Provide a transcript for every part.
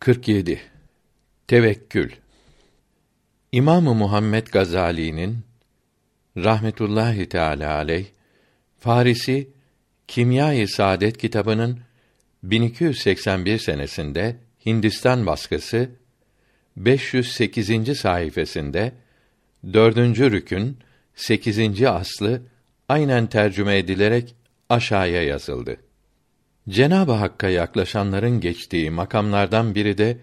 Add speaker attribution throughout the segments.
Speaker 1: 47 Tevekkül İmamı Muhammed Gazali'nin rahmetullahi teala aleyh Farisi Kimya-i Saadet kitabının 1281 senesinde Hindistan baskısı 508. sayfasında dördüncü rükün 8. aslı aynen tercüme edilerek aşağıya yazıldı. Cenab-ı Hakk'a yaklaşanların geçtiği makamlardan biri de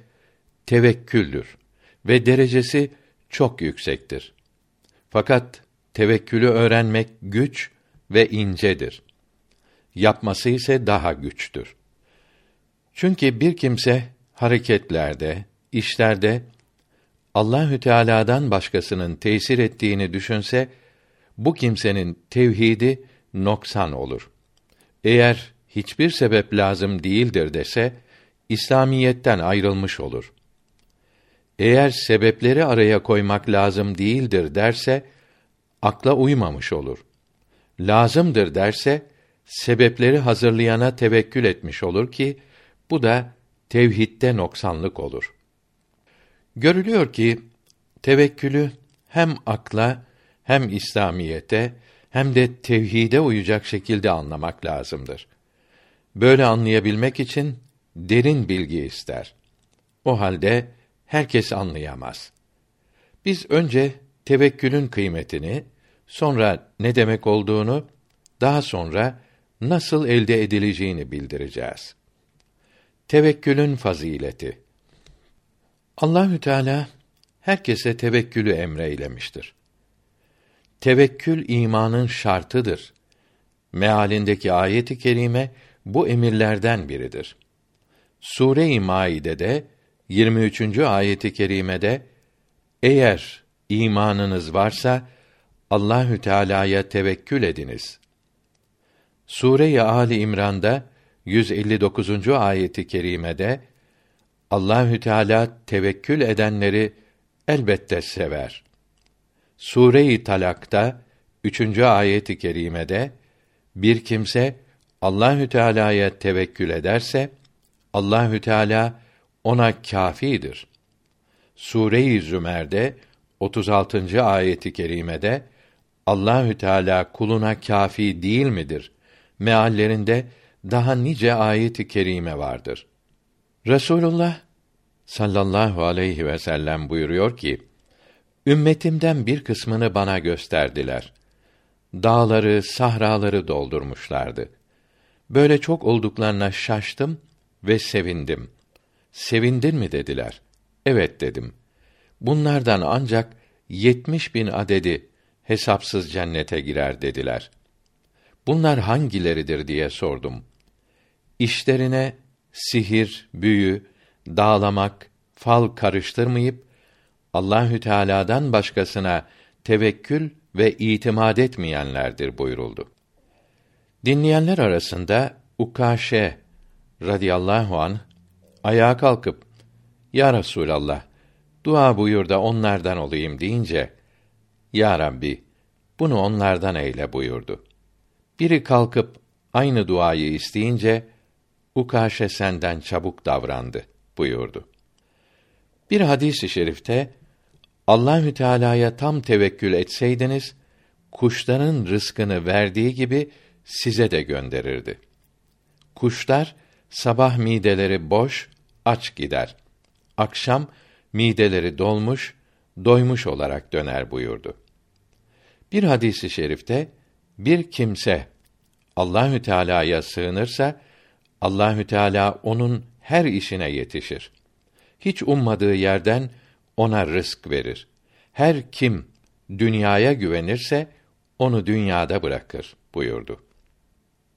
Speaker 1: tevekküldür ve derecesi çok yüksektir. Fakat tevekkülü öğrenmek güç ve incedir. Yapması ise daha güçtür. Çünkü bir kimse hareketlerde, işlerde Allahü Teala'dan başkasının tesir ettiğini düşünse bu kimsenin tevhidi noksan olur. Eğer hiçbir sebep lazım değildir dese İslamiyetten ayrılmış olur. Eğer sebepleri araya koymak lazım değildir derse akla uymamış olur. Lazımdır derse sebepleri hazırlayana tevekkül etmiş olur ki bu da tevhidde noksanlık olur. Görülüyor ki tevekkülü hem akla hem İslamiyete hem de tevhide uyacak şekilde anlamak lazımdır. Böyle anlayabilmek için derin bilgi ister. O halde herkes anlayamaz. Biz önce tevekkülün kıymetini, sonra ne demek olduğunu, daha sonra nasıl elde edileceğini bildireceğiz. Tevekkülün fazileti. Allahü Teala herkese tevekkülü emreylemiştir. Tevekkül imanın şartıdır. Mealindeki ayeti kerime bu emirlerden biridir. Sure-i Maide'de 23. ayeti kerimede eğer imanınız varsa Allahü Teala'ya tevekkül ediniz. Sure-i Ali İmran'da 159. ayeti kerimede Allahü Teala tevekkül edenleri elbette sever. Sure-i Talak'ta 3. ayeti kerimede bir kimse Allahü Teala'ya tevekkül ederse Allahü Teala ona kâfidir. Sure-i Zümer'de 36. ayeti kerimede Allahü Teala kuluna kâfi değil midir? Meallerinde daha nice ayeti kerime vardır. Resulullah sallallahu aleyhi ve sellem buyuruyor ki: Ümmetimden bir kısmını bana gösterdiler. Dağları, sahraları doldurmuşlardı. Böyle çok olduklarına şaştım ve sevindim. Sevindin mi dediler. Evet dedim. Bunlardan ancak yetmiş bin adedi hesapsız cennete girer dediler. Bunlar hangileridir diye sordum. İşlerine sihir, büyü, dağlamak, fal karıştırmayıp Allahü Teala'dan başkasına tevekkül ve itimat etmeyenlerdir buyuruldu. Dinleyenler arasında Ukaşe radıyallahu an ayağa kalkıp Ya Resulallah dua buyur da onlardan olayım deyince Ya Rabbi bunu onlardan eyle buyurdu. Biri kalkıp aynı duayı isteyince Ukaşe senden çabuk davrandı buyurdu. Bir hadisi şerifte Allahü Teala'ya tam tevekkül etseydiniz kuşların rızkını verdiği gibi size de gönderirdi. Kuşlar sabah mideleri boş, aç gider. Akşam mideleri dolmuş, doymuş olarak döner buyurdu. Bir hadisi şerifte bir kimse Allahü Teala'ya sığınırsa Allahü Teala onun her işine yetişir. Hiç ummadığı yerden ona rızk verir. Her kim dünyaya güvenirse onu dünyada bırakır buyurdu.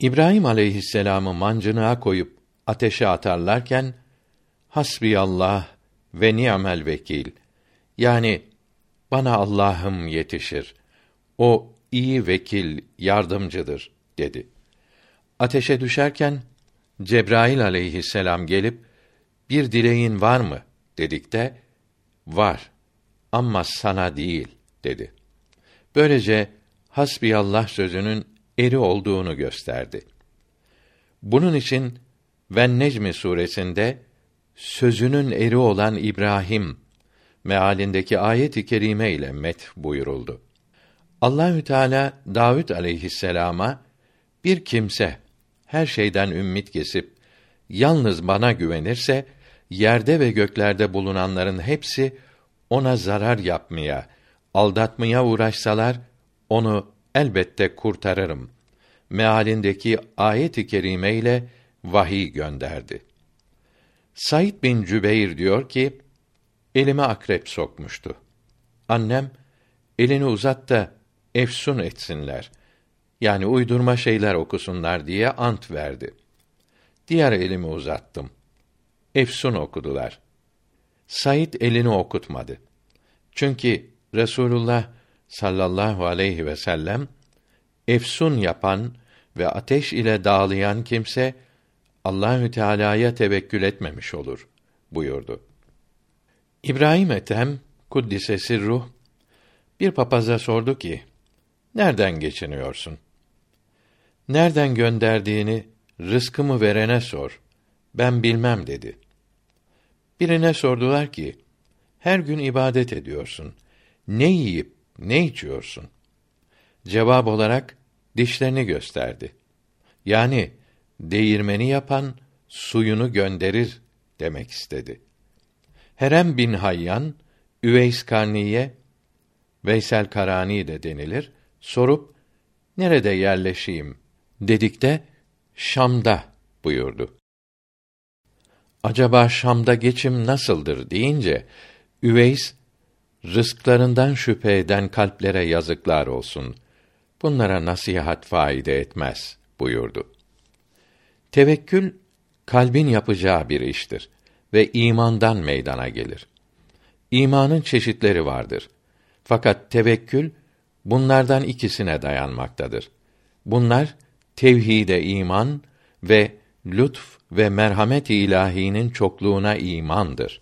Speaker 1: İbrahim aleyhisselamı mancınığa koyup ateşe atarlarken hasbi Allah ve ni'mel vekil yani bana Allah'ım yetişir. O iyi vekil, yardımcıdır dedi. Ateşe düşerken Cebrail aleyhisselam gelip bir dileğin var mı dedikte var ama sana değil dedi. Böylece hasbiyallah sözünün eri olduğunu gösterdi. Bunun için Ven Necmi suresinde sözünün eri olan İbrahim mealindeki ayet-i kerime ile met buyuruldu. Allahü Teala Davud aleyhisselama bir kimse her şeyden ümmit kesip yalnız bana güvenirse yerde ve göklerde bulunanların hepsi ona zarar yapmaya, aldatmaya uğraşsalar onu elbette kurtarırım. Mealindeki ayet-i kerime ile vahiy gönderdi. Said bin Cübeyr diyor ki, elime akrep sokmuştu. Annem, elini uzat da efsun etsinler. Yani uydurma şeyler okusunlar diye ant verdi. Diğer elimi uzattım. Efsun okudular. Said elini okutmadı. Çünkü Resulullah sallallahu aleyhi ve sellem efsun yapan ve ateş ile dağlayan kimse Allahü Teala'ya tevekkül etmemiş olur buyurdu. İbrahim Ethem kuddisesi ruh bir papaza sordu ki: Nereden geçiniyorsun? Nereden gönderdiğini rızkımı verene sor. Ben bilmem dedi. Birine sordular ki: Her gün ibadet ediyorsun. Ne yiyip ne içiyorsun? Cevap olarak dişlerini gösterdi. Yani değirmeni yapan suyunu gönderir demek istedi. Herem bin Hayyan, Üveys Karniye, Veysel Karani de denilir, sorup, nerede yerleşeyim dedikte, Şam'da buyurdu. Acaba Şam'da geçim nasıldır deyince, Üveys, rızklarından şüphe eden kalplere yazıklar olsun. Bunlara nasihat faide etmez buyurdu. Tevekkül kalbin yapacağı bir iştir ve imandan meydana gelir. İmanın çeşitleri vardır. Fakat tevekkül bunlardan ikisine dayanmaktadır. Bunlar tevhide iman ve lütf ve merhamet ilahinin çokluğuna imandır.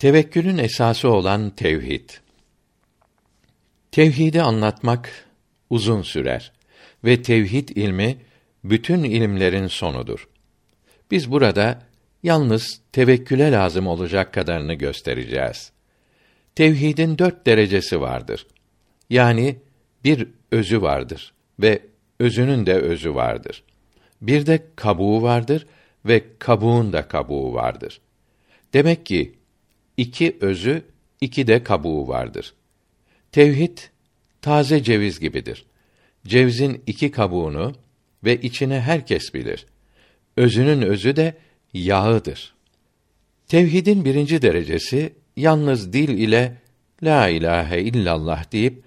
Speaker 1: Tevekkülün esası olan tevhid. Tevhidi anlatmak uzun sürer ve tevhid ilmi bütün ilimlerin sonudur. Biz burada yalnız tevekküle lazım olacak kadarını göstereceğiz. Tevhidin dört derecesi vardır. Yani bir özü vardır ve özünün de özü vardır. Bir de kabuğu vardır ve kabuğun da kabuğu vardır. Demek ki iki özü, iki de kabuğu vardır. Tevhid taze ceviz gibidir. Cevizin iki kabuğunu ve içine herkes bilir. Özünün özü de yağıdır. Tevhidin birinci derecesi yalnız dil ile la ilahe illallah deyip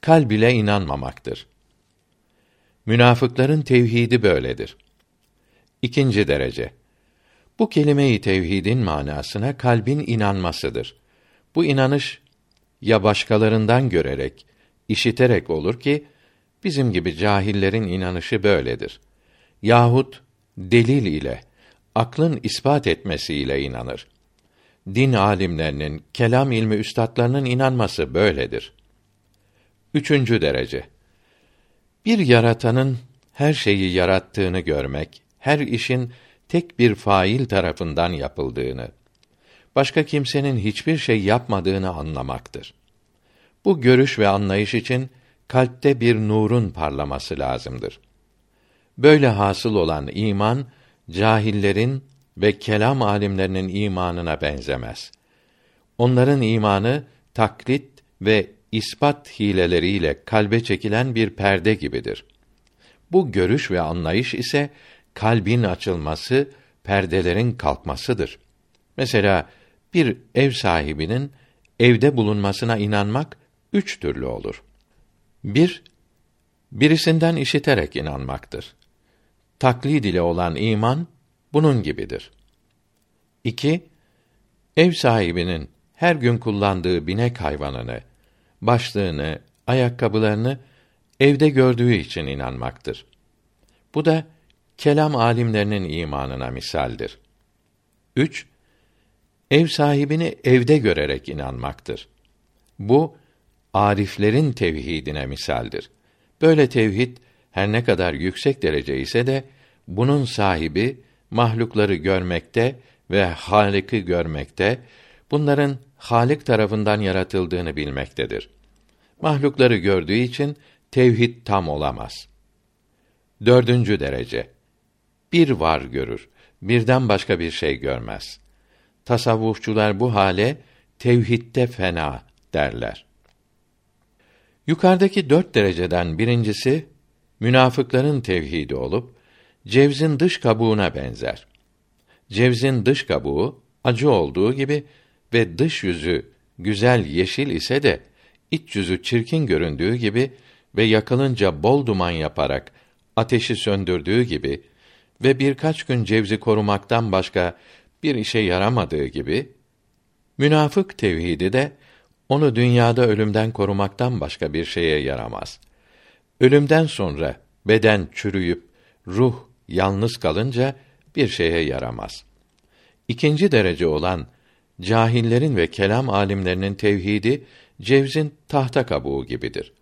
Speaker 1: kalb ile inanmamaktır. Münafıkların tevhidi böyledir. İkinci derece. Bu kelime-i tevhidin manasına kalbin inanmasıdır. Bu inanış ya başkalarından görerek, işiterek olur ki bizim gibi cahillerin inanışı böyledir. Yahut delil ile, aklın ispat etmesiyle inanır. Din alimlerinin, kelam ilmi üstadlarının inanması böyledir. Üçüncü derece. Bir yaratanın her şeyi yarattığını görmek, her işin tek bir fail tarafından yapıldığını, başka kimsenin hiçbir şey yapmadığını anlamaktır. Bu görüş ve anlayış için kalpte bir nurun parlaması lazımdır. Böyle hasıl olan iman cahillerin ve kelam alimlerinin imanına benzemez. Onların imanı taklit ve ispat hileleriyle kalbe çekilen bir perde gibidir. Bu görüş ve anlayış ise kalbin açılması, perdelerin kalkmasıdır. Mesela bir ev sahibinin evde bulunmasına inanmak üç türlü olur. Bir, birisinden işiterek inanmaktır. Taklid ile olan iman bunun gibidir. İki, ev sahibinin her gün kullandığı binek hayvanını, başlığını, ayakkabılarını evde gördüğü için inanmaktır. Bu da kelam alimlerinin imanına misaldir. Üç, ev sahibini evde görerek inanmaktır. Bu ariflerin tevhidine misaldir. Böyle tevhid her ne kadar yüksek derece ise de bunun sahibi mahlukları görmekte ve Halik'i görmekte, bunların Halik tarafından yaratıldığını bilmektedir. Mahlukları gördüğü için tevhid tam olamaz. Dördüncü derece. Bir var görür, birden başka bir şey görmez. Tasavvufçular bu hale tevhidde fena derler. Yukarıdaki dört dereceden birincisi, münafıkların tevhidi olup, cevzin dış kabuğuna benzer. Cevzin dış kabuğu, acı olduğu gibi ve dış yüzü güzel yeşil ise de, iç yüzü çirkin göründüğü gibi ve yakılınca bol duman yaparak ateşi söndürdüğü gibi ve birkaç gün cevzi korumaktan başka bir işe yaramadığı gibi münafık tevhidi de onu dünyada ölümden korumaktan başka bir şeye yaramaz. Ölümden sonra beden çürüyüp ruh yalnız kalınca bir şeye yaramaz. İkinci derece olan cahillerin ve kelam alimlerinin tevhidi cevzin tahta kabuğu gibidir.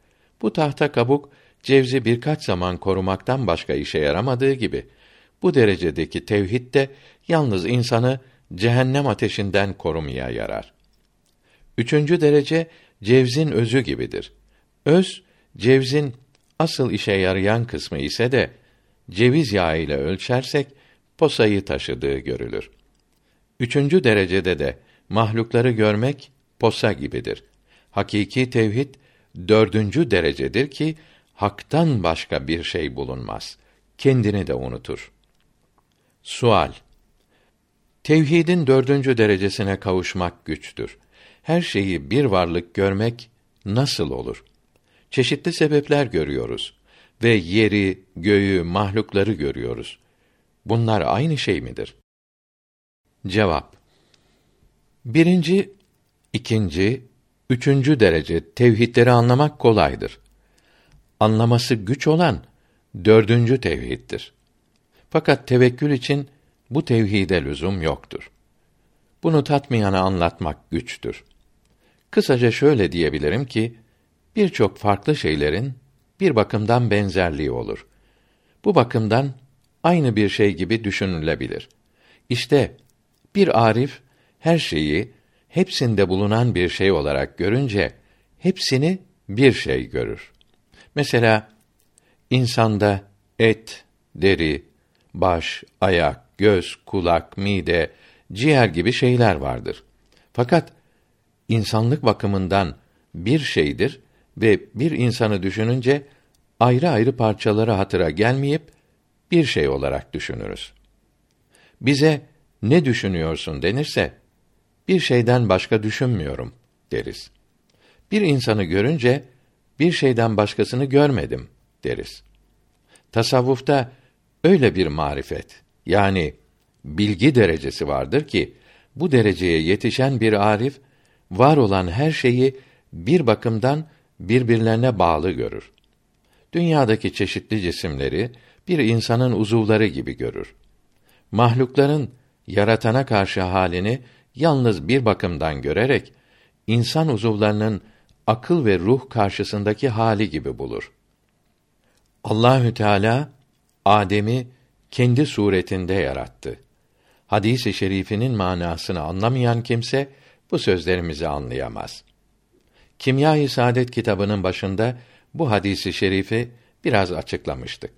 Speaker 1: Bu tahta kabuk cevzi birkaç zaman korumaktan başka işe yaramadığı gibi bu derecedeki tevhid de yalnız insanı cehennem ateşinden korumaya yarar. Üçüncü derece cevzin özü gibidir. Öz cevzin asıl işe yarayan kısmı ise de ceviz yağı ile ölçersek posayı taşıdığı görülür. Üçüncü derecede de mahlukları görmek posa gibidir. Hakiki tevhid dördüncü derecedir ki haktan başka bir şey bulunmaz. Kendini de unutur. Sual Tevhidin dördüncü derecesine kavuşmak güçtür. Her şeyi bir varlık görmek nasıl olur? Çeşitli sebepler görüyoruz ve yeri, göğü, mahlukları görüyoruz. Bunlar aynı şey midir? Cevap Birinci, ikinci, üçüncü derece tevhidleri anlamak kolaydır. Anlaması güç olan dördüncü tevhiddir. Fakat tevekkül için bu tevhide lüzum yoktur. Bunu tatmayana anlatmak güçtür. Kısaca şöyle diyebilirim ki birçok farklı şeylerin bir bakımdan benzerliği olur. Bu bakımdan aynı bir şey gibi düşünülebilir. İşte bir arif her şeyi hepsinde bulunan bir şey olarak görünce hepsini bir şey görür. Mesela insanda et, deri, baş, ayak, göz, kulak, mide, ciğer gibi şeyler vardır. Fakat insanlık bakımından bir şeydir ve bir insanı düşününce ayrı ayrı parçaları hatıra gelmeyip bir şey olarak düşünürüz. Bize ne düşünüyorsun denirse bir şeyden başka düşünmüyorum deriz. Bir insanı görünce bir şeyden başkasını görmedim deriz. Tasavvufta öyle bir marifet yani bilgi derecesi vardır ki bu dereceye yetişen bir arif var olan her şeyi bir bakımdan birbirlerine bağlı görür. Dünyadaki çeşitli cisimleri bir insanın uzuvları gibi görür. Mahlukların yaratana karşı halini yalnız bir bakımdan görerek insan uzuvlarının akıl ve ruh karşısındaki hali gibi bulur. Allahü Teala Adem'i kendi suretinde yarattı. Hadis-i şerifinin manasını anlamayan kimse bu sözlerimizi anlayamaz. Kimya-i Saadet kitabının başında bu hadisi şerifi biraz açıklamıştık.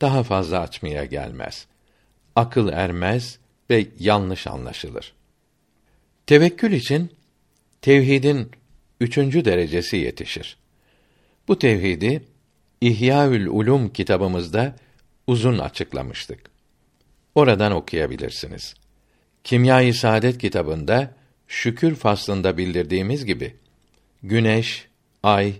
Speaker 1: Daha fazla açmaya gelmez. Akıl ermez ve yanlış anlaşılır. Tevekkül için tevhidin üçüncü derecesi yetişir. Bu tevhidi İhyaül Ulum kitabımızda uzun açıklamıştık. Oradan okuyabilirsiniz. Kimya-i Saadet kitabında şükür faslında bildirdiğimiz gibi güneş, ay,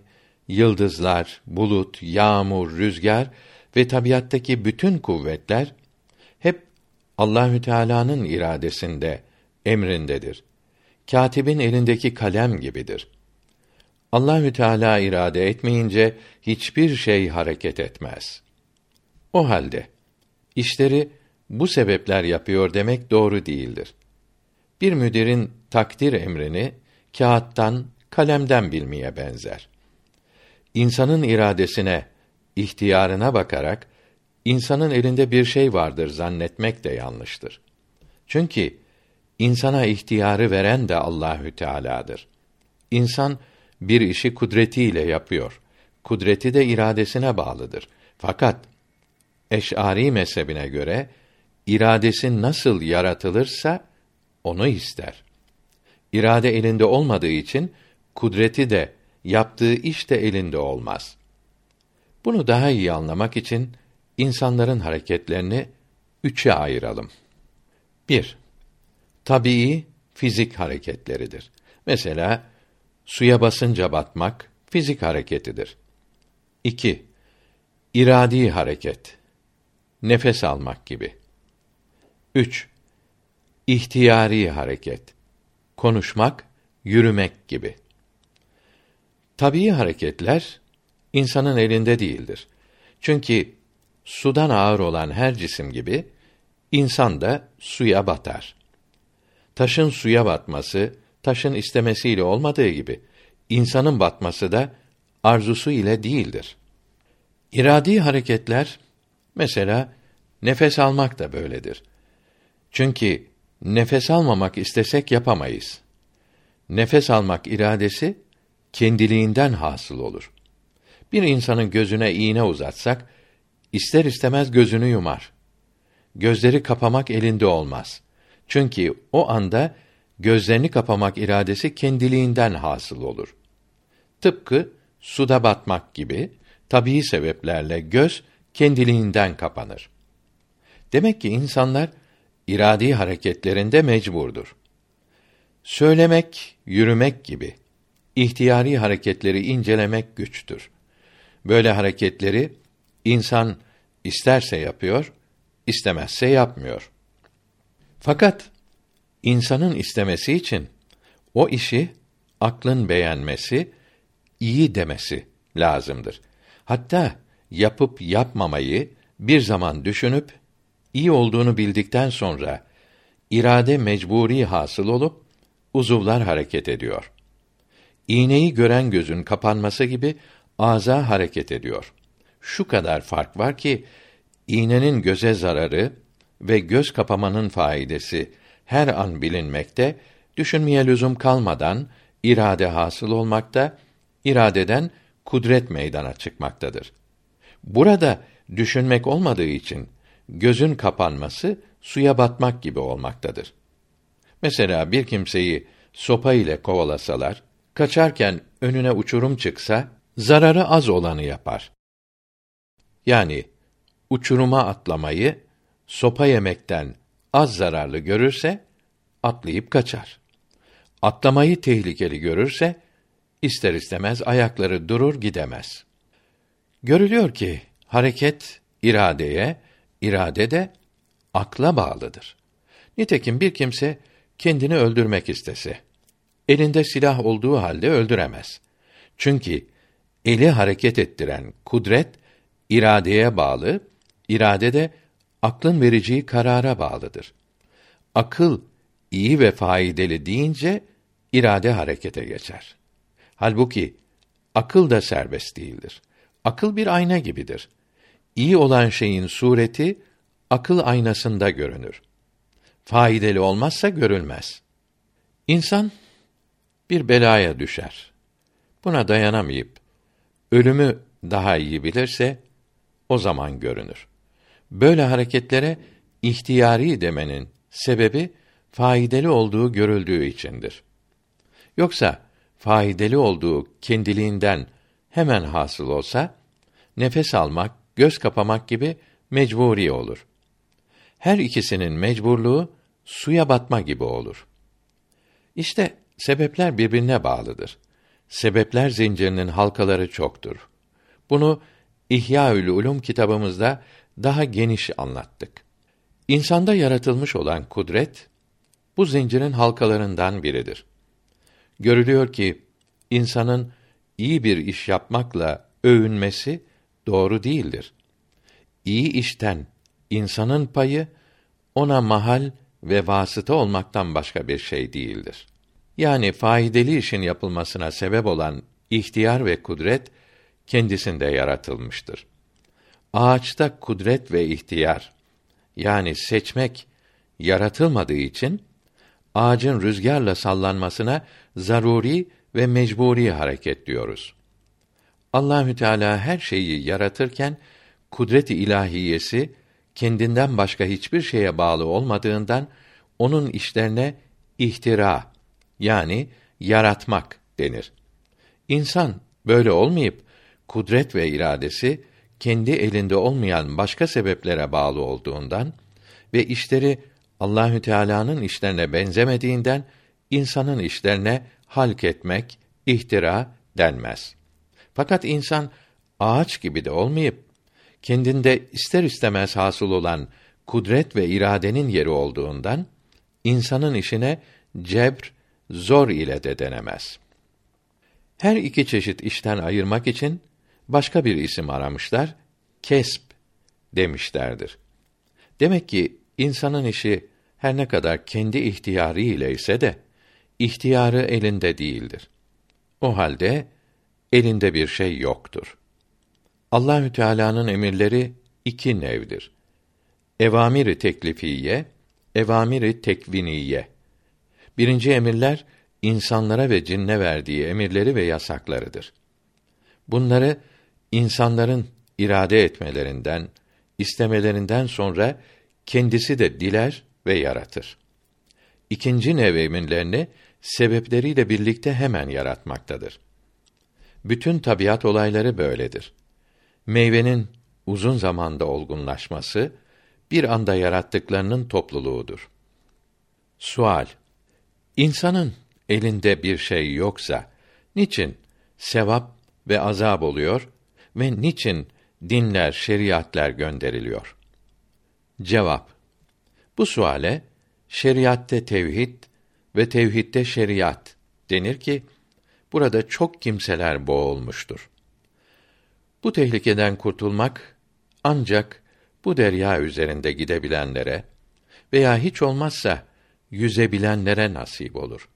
Speaker 1: yıldızlar, bulut, yağmur, rüzgar ve tabiattaki bütün kuvvetler hep Allahü Teala'nın iradesinde, emrindedir. Katibin elindeki kalem gibidir. Allahü Teala irade etmeyince hiçbir şey hareket etmez. O halde işleri bu sebepler yapıyor demek doğru değildir. Bir müdirin takdir emrini kağıttan, kalemden bilmeye benzer. İnsanın iradesine, ihtiyarına bakarak insanın elinde bir şey vardır zannetmek de yanlıştır. Çünkü insana ihtiyarı veren de Allahü Teala'dır. İnsan bir işi kudretiyle yapıyor. Kudreti de iradesine bağlıdır. Fakat Eş'ari mezhebine göre iradesi nasıl yaratılırsa onu ister. İrade elinde olmadığı için kudreti de yaptığı iş de elinde olmaz. Bunu daha iyi anlamak için insanların hareketlerini üçe ayıralım. 1. Tabii fizik hareketleridir. Mesela suya basınca batmak fizik hareketidir. 2. İradi hareket. Nefes almak gibi. 3. İhtiyari hareket. Konuşmak, yürümek gibi. Tabii hareketler insanın elinde değildir. Çünkü sudan ağır olan her cisim gibi insan da suya batar. Taşın suya batması taşın istemesiyle olmadığı gibi insanın batması da arzusu ile değildir. İradi hareketler mesela nefes almak da böyledir. Çünkü nefes almamak istesek yapamayız. Nefes almak iradesi kendiliğinden hasıl olur. Bir insanın gözüne iğne uzatsak ister istemez gözünü yumar. Gözleri kapamak elinde olmaz. Çünkü o anda gözlerini kapamak iradesi kendiliğinden hasıl olur. Tıpkı suda batmak gibi tabii sebeplerle göz kendiliğinden kapanır. Demek ki insanlar iradi hareketlerinde mecburdur. Söylemek, yürümek gibi ihtiyari hareketleri incelemek güçtür. Böyle hareketleri insan isterse yapıyor, istemezse yapmıyor. Fakat insanın istemesi için o işi aklın beğenmesi, iyi demesi lazımdır. Hatta yapıp yapmamayı bir zaman düşünüp iyi olduğunu bildikten sonra irade mecburi hasıl olup uzuvlar hareket ediyor. İğneyi gören gözün kapanması gibi ağza hareket ediyor. Şu kadar fark var ki iğnenin göze zararı ve göz kapamanın faidesi her an bilinmekte, düşünmeye lüzum kalmadan irade hasıl olmakta, iradeden kudret meydana çıkmaktadır. Burada düşünmek olmadığı için gözün kapanması suya batmak gibi olmaktadır. Mesela bir kimseyi sopa ile kovalasalar, kaçarken önüne uçurum çıksa, zararı az olanı yapar. Yani uçuruma atlamayı sopa yemekten az zararlı görürse atlayıp kaçar. Atlamayı tehlikeli görürse ister istemez ayakları durur gidemez. Görülüyor ki hareket iradeye, irade de akla bağlıdır. Nitekim bir kimse kendini öldürmek istese, elinde silah olduğu halde öldüremez. Çünkü eli hareket ettiren kudret iradeye bağlı, irade de aklın vereceği karara bağlıdır. Akıl iyi ve faydalı deyince irade harekete geçer. Halbuki akıl da serbest değildir. Akıl bir ayna gibidir. İyi olan şeyin sureti akıl aynasında görünür. Faydalı olmazsa görülmez. İnsan bir belaya düşer. Buna dayanamayıp ölümü daha iyi bilirse o zaman görünür. Böyle hareketlere ihtiyari demenin sebebi faydalı olduğu görüldüğü içindir. Yoksa faydalı olduğu kendiliğinden hemen hasıl olsa nefes almak, göz kapamak gibi mecburi olur. Her ikisinin mecburluğu suya batma gibi olur. İşte sebepler birbirine bağlıdır. Sebepler zincirinin halkaları çoktur. Bunu İhyaül Ulum kitabımızda daha geniş anlattık. İnsanda yaratılmış olan kudret bu zincirin halkalarından biridir. Görülüyor ki insanın iyi bir iş yapmakla övünmesi doğru değildir. İyi işten insanın payı ona mahal ve vasıta olmaktan başka bir şey değildir. Yani faydalı işin yapılmasına sebep olan ihtiyar ve kudret kendisinde yaratılmıştır. Ağaçta kudret ve ihtiyar yani seçmek yaratılmadığı için ağacın rüzgarla sallanmasına zaruri ve mecburi hareket diyoruz. Allahü Teala her şeyi yaratırken kudret-i ilahiyesi kendinden başka hiçbir şeye bağlı olmadığından onun işlerine ihtira yani yaratmak denir. İnsan böyle olmayıp kudret ve iradesi kendi elinde olmayan başka sebeplere bağlı olduğundan ve işleri Allahü Teala'nın işlerine benzemediğinden insanın işlerine halk etmek, ihtira denmez. Fakat insan ağaç gibi de olmayıp kendinde ister istemez hasıl olan kudret ve iradenin yeri olduğundan insanın işine cebr, zor ile de denemez. Her iki çeşit işten ayırmak için başka bir isim aramışlar, kesp demişlerdir. Demek ki insanın işi her ne kadar kendi ihtiyarı ile ise de ihtiyarı elinde değildir. O halde elinde bir şey yoktur. Allahü Teala'nın emirleri iki nevdir. Evamiri teklifiye, evamiri tekviniye. Birinci emirler insanlara ve cinne verdiği emirleri ve yasaklarıdır. Bunları insanların irade etmelerinden, istemelerinden sonra kendisi de diler ve yaratır. İkinci nev emirlerini sebepleriyle birlikte hemen yaratmaktadır. Bütün tabiat olayları böyledir. Meyvenin uzun zamanda olgunlaşması bir anda yarattıklarının topluluğudur. Sual: İnsanın elinde bir şey yoksa niçin sevap ve azab oluyor ve niçin dinler, şeriatlar gönderiliyor? Cevap: Bu suale şeriatte tevhid ve tevhidde şeriat denir ki burada çok kimseler boğulmuştur. Bu tehlikeden kurtulmak ancak bu derya üzerinde gidebilenlere veya hiç olmazsa yüzebilenlere nasip olur.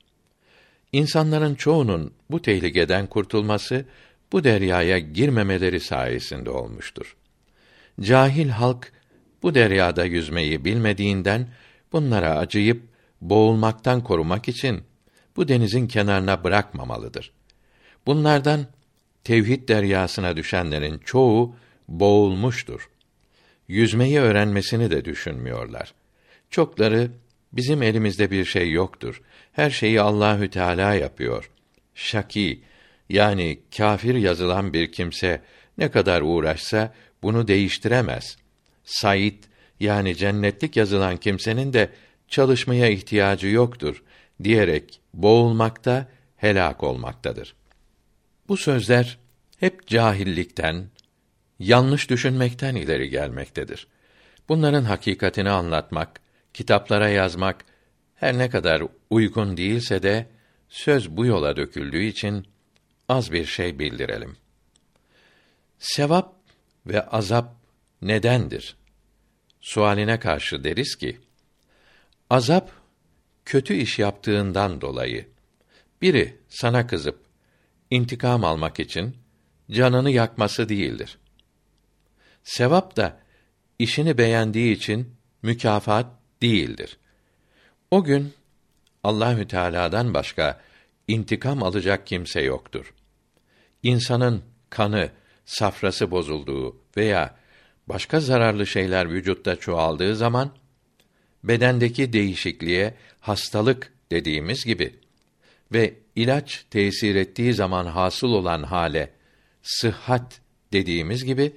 Speaker 1: İnsanların çoğunun bu tehlikeden kurtulması bu deryaya girmemeleri sayesinde olmuştur. Cahil halk bu deryada yüzmeyi bilmediğinden bunlara acıyıp boğulmaktan korumak için bu denizin kenarına bırakmamalıdır. Bunlardan tevhid deryasına düşenlerin çoğu boğulmuştur. Yüzmeyi öğrenmesini de düşünmüyorlar. Çokları bizim elimizde bir şey yoktur. Her şeyi Allahü Teala yapıyor. Şaki yani kafir yazılan bir kimse ne kadar uğraşsa bunu değiştiremez. Said yani cennetlik yazılan kimsenin de çalışmaya ihtiyacı yoktur diyerek boğulmakta, helak olmaktadır. Bu sözler hep cahillikten, yanlış düşünmekten ileri gelmektedir. Bunların hakikatini anlatmak, kitaplara yazmak her ne kadar uygun değilse de söz bu yola döküldüğü için az bir şey bildirelim. Sevap ve azap nedendir? Sualine karşı deriz ki, azap kötü iş yaptığından dolayı biri sana kızıp intikam almak için canını yakması değildir. Sevap da işini beğendiği için mükafat değildir. O gün Allahü Teala'dan başka intikam alacak kimse yoktur. İnsanın kanı, safrası bozulduğu veya başka zararlı şeyler vücutta çoğaldığı zaman bedendeki değişikliğe hastalık dediğimiz gibi ve ilaç tesir ettiği zaman hasıl olan hale sıhhat dediğimiz gibi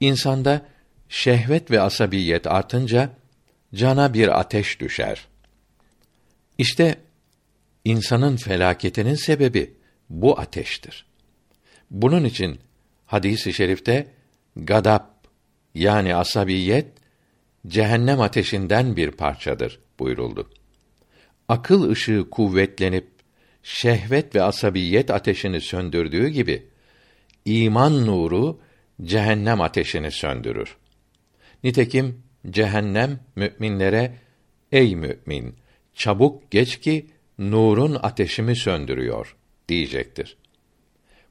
Speaker 1: insanda şehvet ve asabiyet artınca cana bir ateş düşer. İşte insanın felaketinin sebebi bu ateştir. Bunun için hadisi i şerifte gadap yani asabiyet cehennem ateşinden bir parçadır buyuruldu. Akıl ışığı kuvvetlenip şehvet ve asabiyet ateşini söndürdüğü gibi iman nuru cehennem ateşini söndürür. Nitekim cehennem müminlere ey mümin çabuk geç ki nurun ateşimi söndürüyor diyecektir.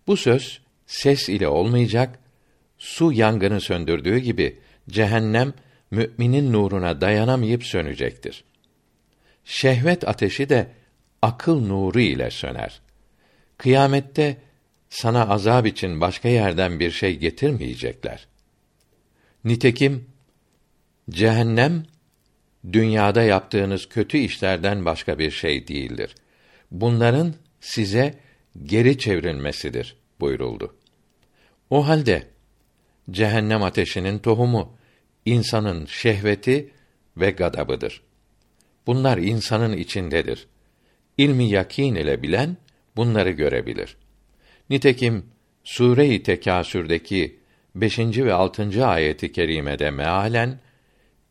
Speaker 1: Bu söz ses ile olmayacak, su yangını söndürdüğü gibi cehennem müminin nuruna dayanamayıp sönecektir. Şehvet ateşi de akıl nuru ile söner. Kıyamette sana azab için başka yerden bir şey getirmeyecekler. Nitekim cehennem dünyada yaptığınız kötü işlerden başka bir şey değildir. Bunların size geri çevrilmesidir buyuruldu. O halde cehennem ateşinin tohumu insanın şehveti ve gadabıdır. Bunlar insanın içindedir. İlmi yakin ile bilen bunları görebilir. Nitekim Sure-i Tekâsür'deki 5. ve 6. ayeti kerimede mealen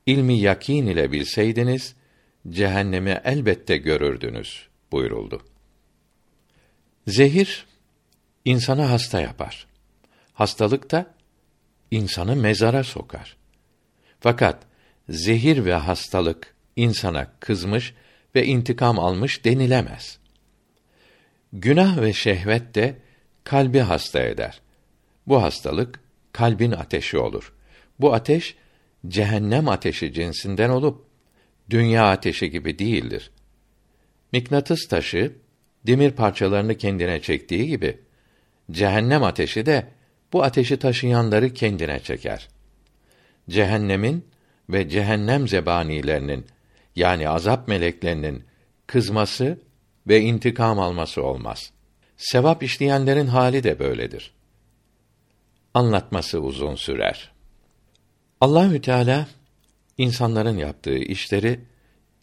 Speaker 1: ilmi yakin ile bilseydiniz cehennemi elbette görürdünüz buyuruldu. Zehir insanı hasta yapar. Hastalık da insanı mezara sokar. Fakat zehir ve hastalık insana kızmış ve intikam almış denilemez. Günah ve şehvet de kalbi hasta eder. Bu hastalık kalbin ateşi olur. Bu ateş cehennem ateşi cinsinden olup dünya ateşi gibi değildir. Miknatıs taşı demir parçalarını kendine çektiği gibi cehennem ateşi de bu ateşi taşıyanları kendine çeker. Cehennemin ve cehennem zebanilerinin yani azap meleklerinin kızması ve intikam alması olmaz. Sevap işleyenlerin hali de böyledir. Anlatması uzun sürer. Allahü Teala insanların yaptığı işleri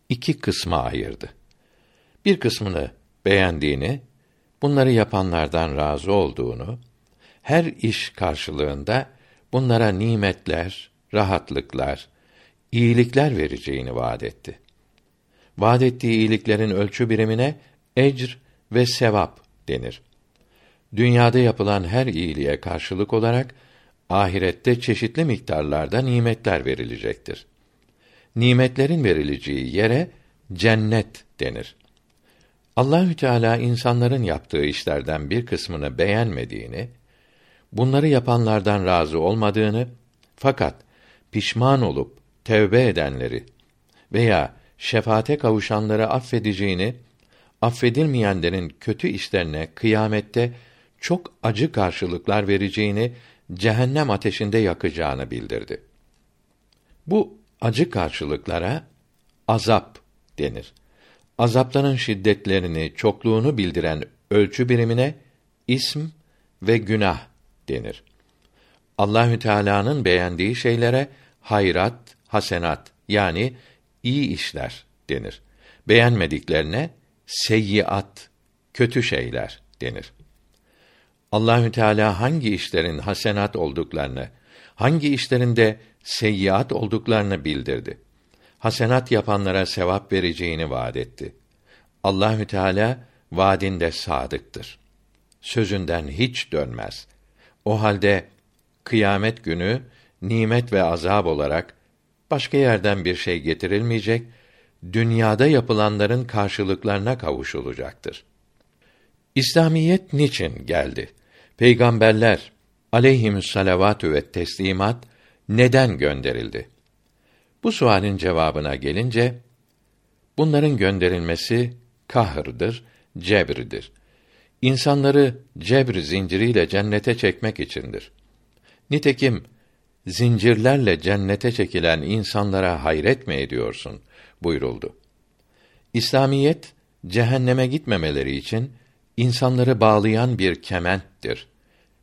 Speaker 1: iki kısma ayırdı. Bir kısmını beğendiğini, bunları yapanlardan razı olduğunu, her iş karşılığında bunlara nimetler, rahatlıklar, iyilikler vereceğini vaad etti. Vaad ettiği iyiliklerin ölçü birimine ecr ve sevap denir. Dünyada yapılan her iyiliğe karşılık olarak ahirette çeşitli miktarlarda nimetler verilecektir. Nimetlerin verileceği yere cennet denir. Allahü Teala insanların yaptığı işlerden bir kısmını beğenmediğini, bunları yapanlardan razı olmadığını fakat pişman olup tevbe edenleri veya şefaate kavuşanları affedeceğini, affedilmeyenlerin kötü işlerine kıyamette çok acı karşılıklar vereceğini, cehennem ateşinde yakacağını bildirdi. Bu acı karşılıklara azap denir. Azapların şiddetlerini, çokluğunu bildiren ölçü birimine ism ve günah denir. Allahü Teala'nın beğendiği şeylere hayrat, hasenat yani iyi işler denir. Beğenmediklerine seyyiat, kötü şeyler denir. Allahü Teala hangi işlerin hasenat olduklarını, hangi işlerin de seyyiat olduklarını bildirdi. Hasenat yapanlara sevap vereceğini vaad etti. Allahü Teala vaadinde sadıktır. Sözünden hiç dönmez. O halde kıyamet günü nimet ve azab olarak başka yerden bir şey getirilmeyecek, dünyada yapılanların karşılıklarına kavuşulacaktır. İslamiyet niçin geldi? Peygamberler aleyhimüs salavatü ve teslimat neden gönderildi? Bu sualin cevabına gelince bunların gönderilmesi kahırdır, cebridir. İnsanları cebr zinciriyle cennete çekmek içindir. Nitekim zincirlerle cennete çekilen insanlara hayret mi ediyorsun buyuruldu. İslamiyet cehenneme gitmemeleri için insanları bağlayan bir kementtir.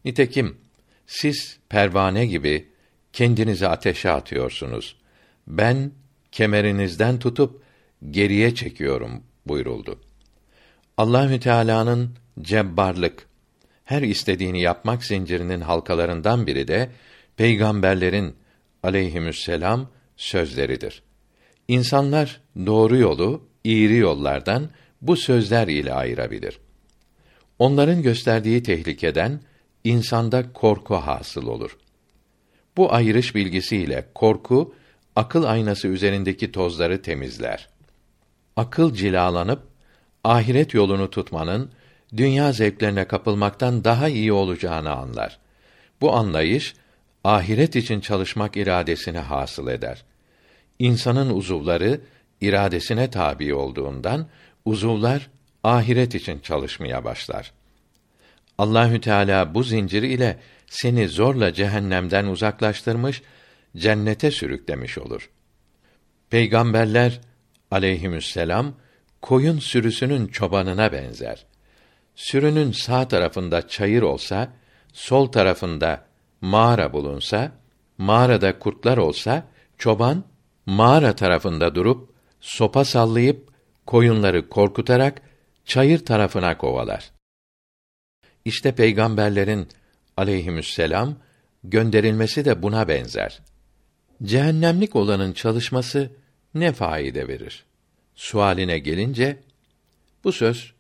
Speaker 1: Nitekim siz pervane gibi kendinizi ateşe atıyorsunuz. Ben kemerinizden tutup geriye çekiyorum buyuruldu. Allahü Teala'nın cebbarlık, her istediğini yapmak zincirinin halkalarından biri de peygamberlerin aleyhisselam sözleridir. İnsanlar doğru yolu, iğri yollardan bu sözler ile ayırabilir. Onların gösterdiği tehlikeden insanda korku hasıl olur. Bu ayrış bilgisiyle korku akıl aynası üzerindeki tozları temizler. Akıl cilalanıp ahiret yolunu tutmanın dünya zevklerine kapılmaktan daha iyi olacağını anlar. Bu anlayış ahiret için çalışmak iradesini hasıl eder. insanın uzuvları iradesine tabi olduğundan uzuvlar ahiret için çalışmaya başlar. Allahü Teala bu zincir ile seni zorla cehennemden uzaklaştırmış, cennete sürüklemiş olur. Peygamberler aleyhisselam koyun sürüsünün çobanına benzer. Sürünün sağ tarafında çayır olsa, sol tarafında mağara bulunsa, mağarada kurtlar olsa, çoban mağara tarafında durup sopa sallayıp koyunları korkutarak çayır tarafına kovalar. İşte peygamberlerin aleyhisselam gönderilmesi de buna benzer. Cehennemlik olanın çalışması ne faide verir? Sualine gelince bu söz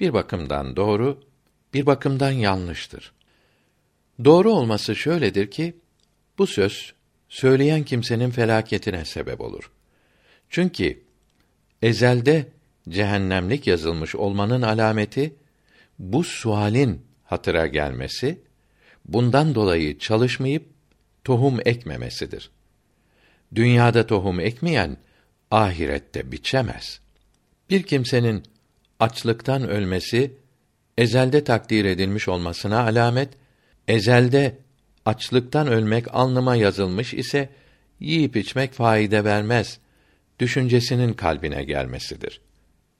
Speaker 1: bir bakımdan doğru, bir bakımdan yanlıştır. Doğru olması şöyledir ki bu söz söyleyen kimsenin felaketine sebep olur. Çünkü ezelde cehennemlik yazılmış olmanın alameti bu sualin hatıra gelmesi, bundan dolayı çalışmayıp tohum ekmemesidir. Dünyada tohum ekmeyen ahirette biçemez. Bir kimsenin açlıktan ölmesi ezelde takdir edilmiş olmasına alamet, ezelde açlıktan ölmek alnıma yazılmış ise yiyip içmek faide vermez düşüncesinin kalbine gelmesidir.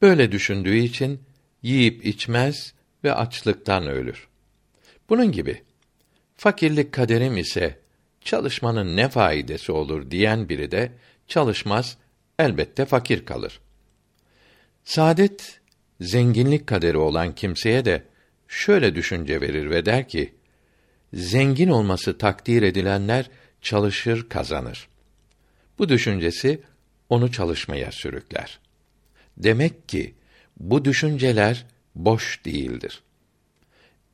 Speaker 1: Böyle düşündüğü için yiyip içmez ve açlıktan ölür. Bunun gibi fakirlik kaderim ise çalışmanın ne faydası olur diyen biri de çalışmaz, elbette fakir kalır. Saadet zenginlik kaderi olan kimseye de şöyle düşünce verir ve der ki: Zengin olması takdir edilenler çalışır, kazanır. Bu düşüncesi onu çalışmaya sürükler. Demek ki bu düşünceler boş değildir.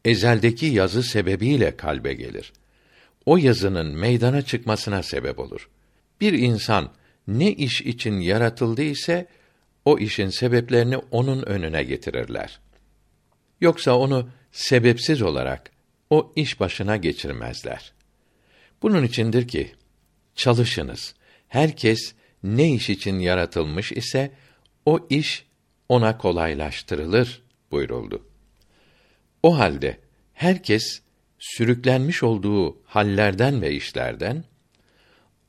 Speaker 1: Ezeldeki yazı sebebiyle kalbe gelir. O yazının meydana çıkmasına sebep olur. Bir insan ne iş için yaratıldı ise o işin sebeplerini onun önüne getirirler. Yoksa onu sebepsiz olarak o iş başına geçirmezler. Bunun içindir ki çalışınız. Herkes ne iş için yaratılmış ise o iş ona kolaylaştırılır buyuruldu. O halde herkes sürüklenmiş olduğu hallerden ve işlerden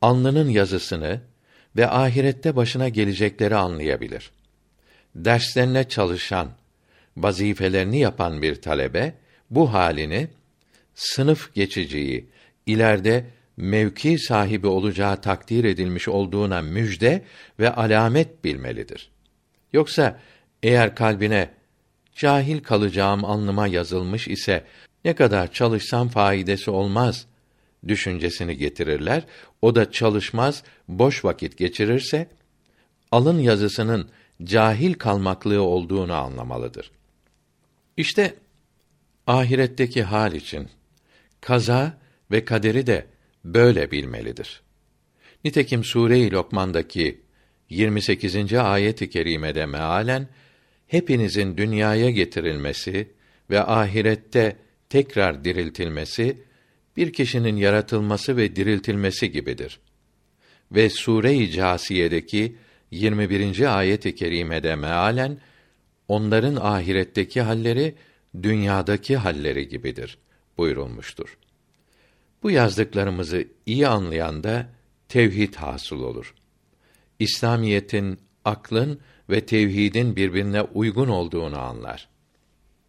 Speaker 1: alnının yazısını ve ahirette başına gelecekleri anlayabilir. Derslerine çalışan, vazifelerini yapan bir talebe bu halini sınıf geçiciyi ileride mevki sahibi olacağı takdir edilmiş olduğuna müjde ve alamet bilmelidir. Yoksa eğer kalbine cahil kalacağım anlıma yazılmış ise ne kadar çalışsam faidesi olmaz düşüncesini getirirler. O da çalışmaz, boş vakit geçirirse alın yazısının cahil kalmaklığı olduğunu anlamalıdır. İşte ahiretteki hal için kaza ve kaderi de böyle bilmelidir. Nitekim Sure-i Lokman'daki 28. ayet-i kerimede mealen hepinizin dünyaya getirilmesi ve ahirette tekrar diriltilmesi bir kişinin yaratılması ve diriltilmesi gibidir. Ve Sure-i Câsiye'deki 21. ayet-i kerimede mealen onların ahiretteki halleri dünyadaki halleri gibidir buyurulmuştur. Bu yazdıklarımızı iyi anlayan da tevhid hasıl olur. İslamiyetin, aklın ve tevhidin birbirine uygun olduğunu anlar.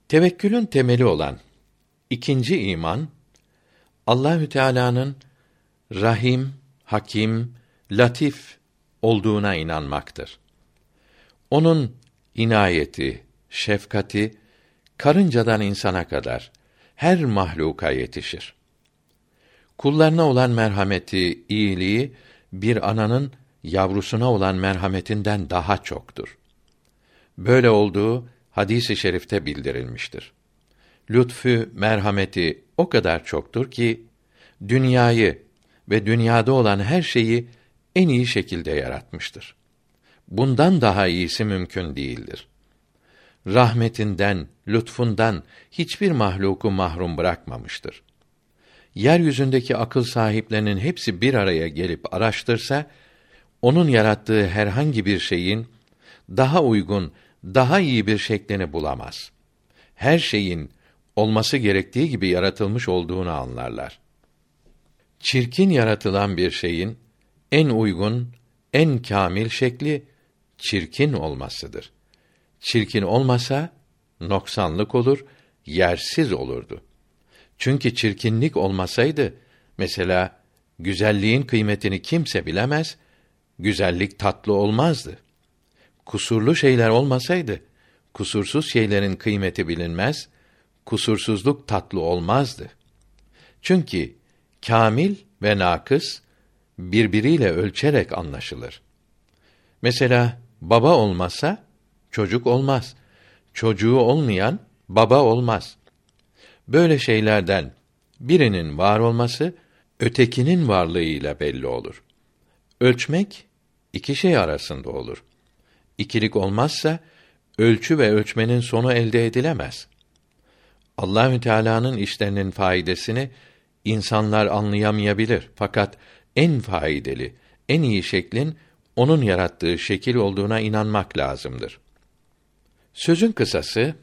Speaker 1: Tevekkülün temeli olan ikinci iman Allahü Teala'nın Rahim, Hakim, Latif olduğuna inanmaktır. Onun inayeti, şefkati karıncadan insana kadar her mahluka yetişir. Kullarına olan merhameti, iyiliği bir ananın yavrusuna olan merhametinden daha çoktur. Böyle olduğu hadisi i şerifte bildirilmiştir. Lütfü, merhameti o kadar çoktur ki dünyayı ve dünyada olan her şeyi en iyi şekilde yaratmıştır. Bundan daha iyisi mümkün değildir. Rahmetinden, lütfundan hiçbir mahluku mahrum bırakmamıştır. Yeryüzündeki akıl sahiplerinin hepsi bir araya gelip araştırsa onun yarattığı herhangi bir şeyin daha uygun, daha iyi bir şeklini bulamaz. Her şeyin olması gerektiği gibi yaratılmış olduğunu anlarlar. Çirkin yaratılan bir şeyin en uygun, en kamil şekli çirkin olmasıdır. Çirkin olmasa noksanlık olur, yersiz olurdu. Çünkü çirkinlik olmasaydı mesela güzelliğin kıymetini kimse bilemez, güzellik tatlı olmazdı. Kusurlu şeyler olmasaydı kusursuz şeylerin kıymeti bilinmez, kusursuzluk tatlı olmazdı. Çünkü kamil ve nakıs birbiriyle ölçerek anlaşılır. Mesela baba olmasa çocuk olmaz. Çocuğu olmayan baba olmaz. Böyle şeylerden birinin var olması ötekinin varlığıyla belli olur. Ölçmek iki şey arasında olur. İkilik olmazsa ölçü ve ölçmenin sonu elde edilemez. Allahü Teala'nın işlerinin faydasını insanlar anlayamayabilir fakat en faydalı, en iyi şeklin onun yarattığı şekil olduğuna inanmak lazımdır. Sözün kısası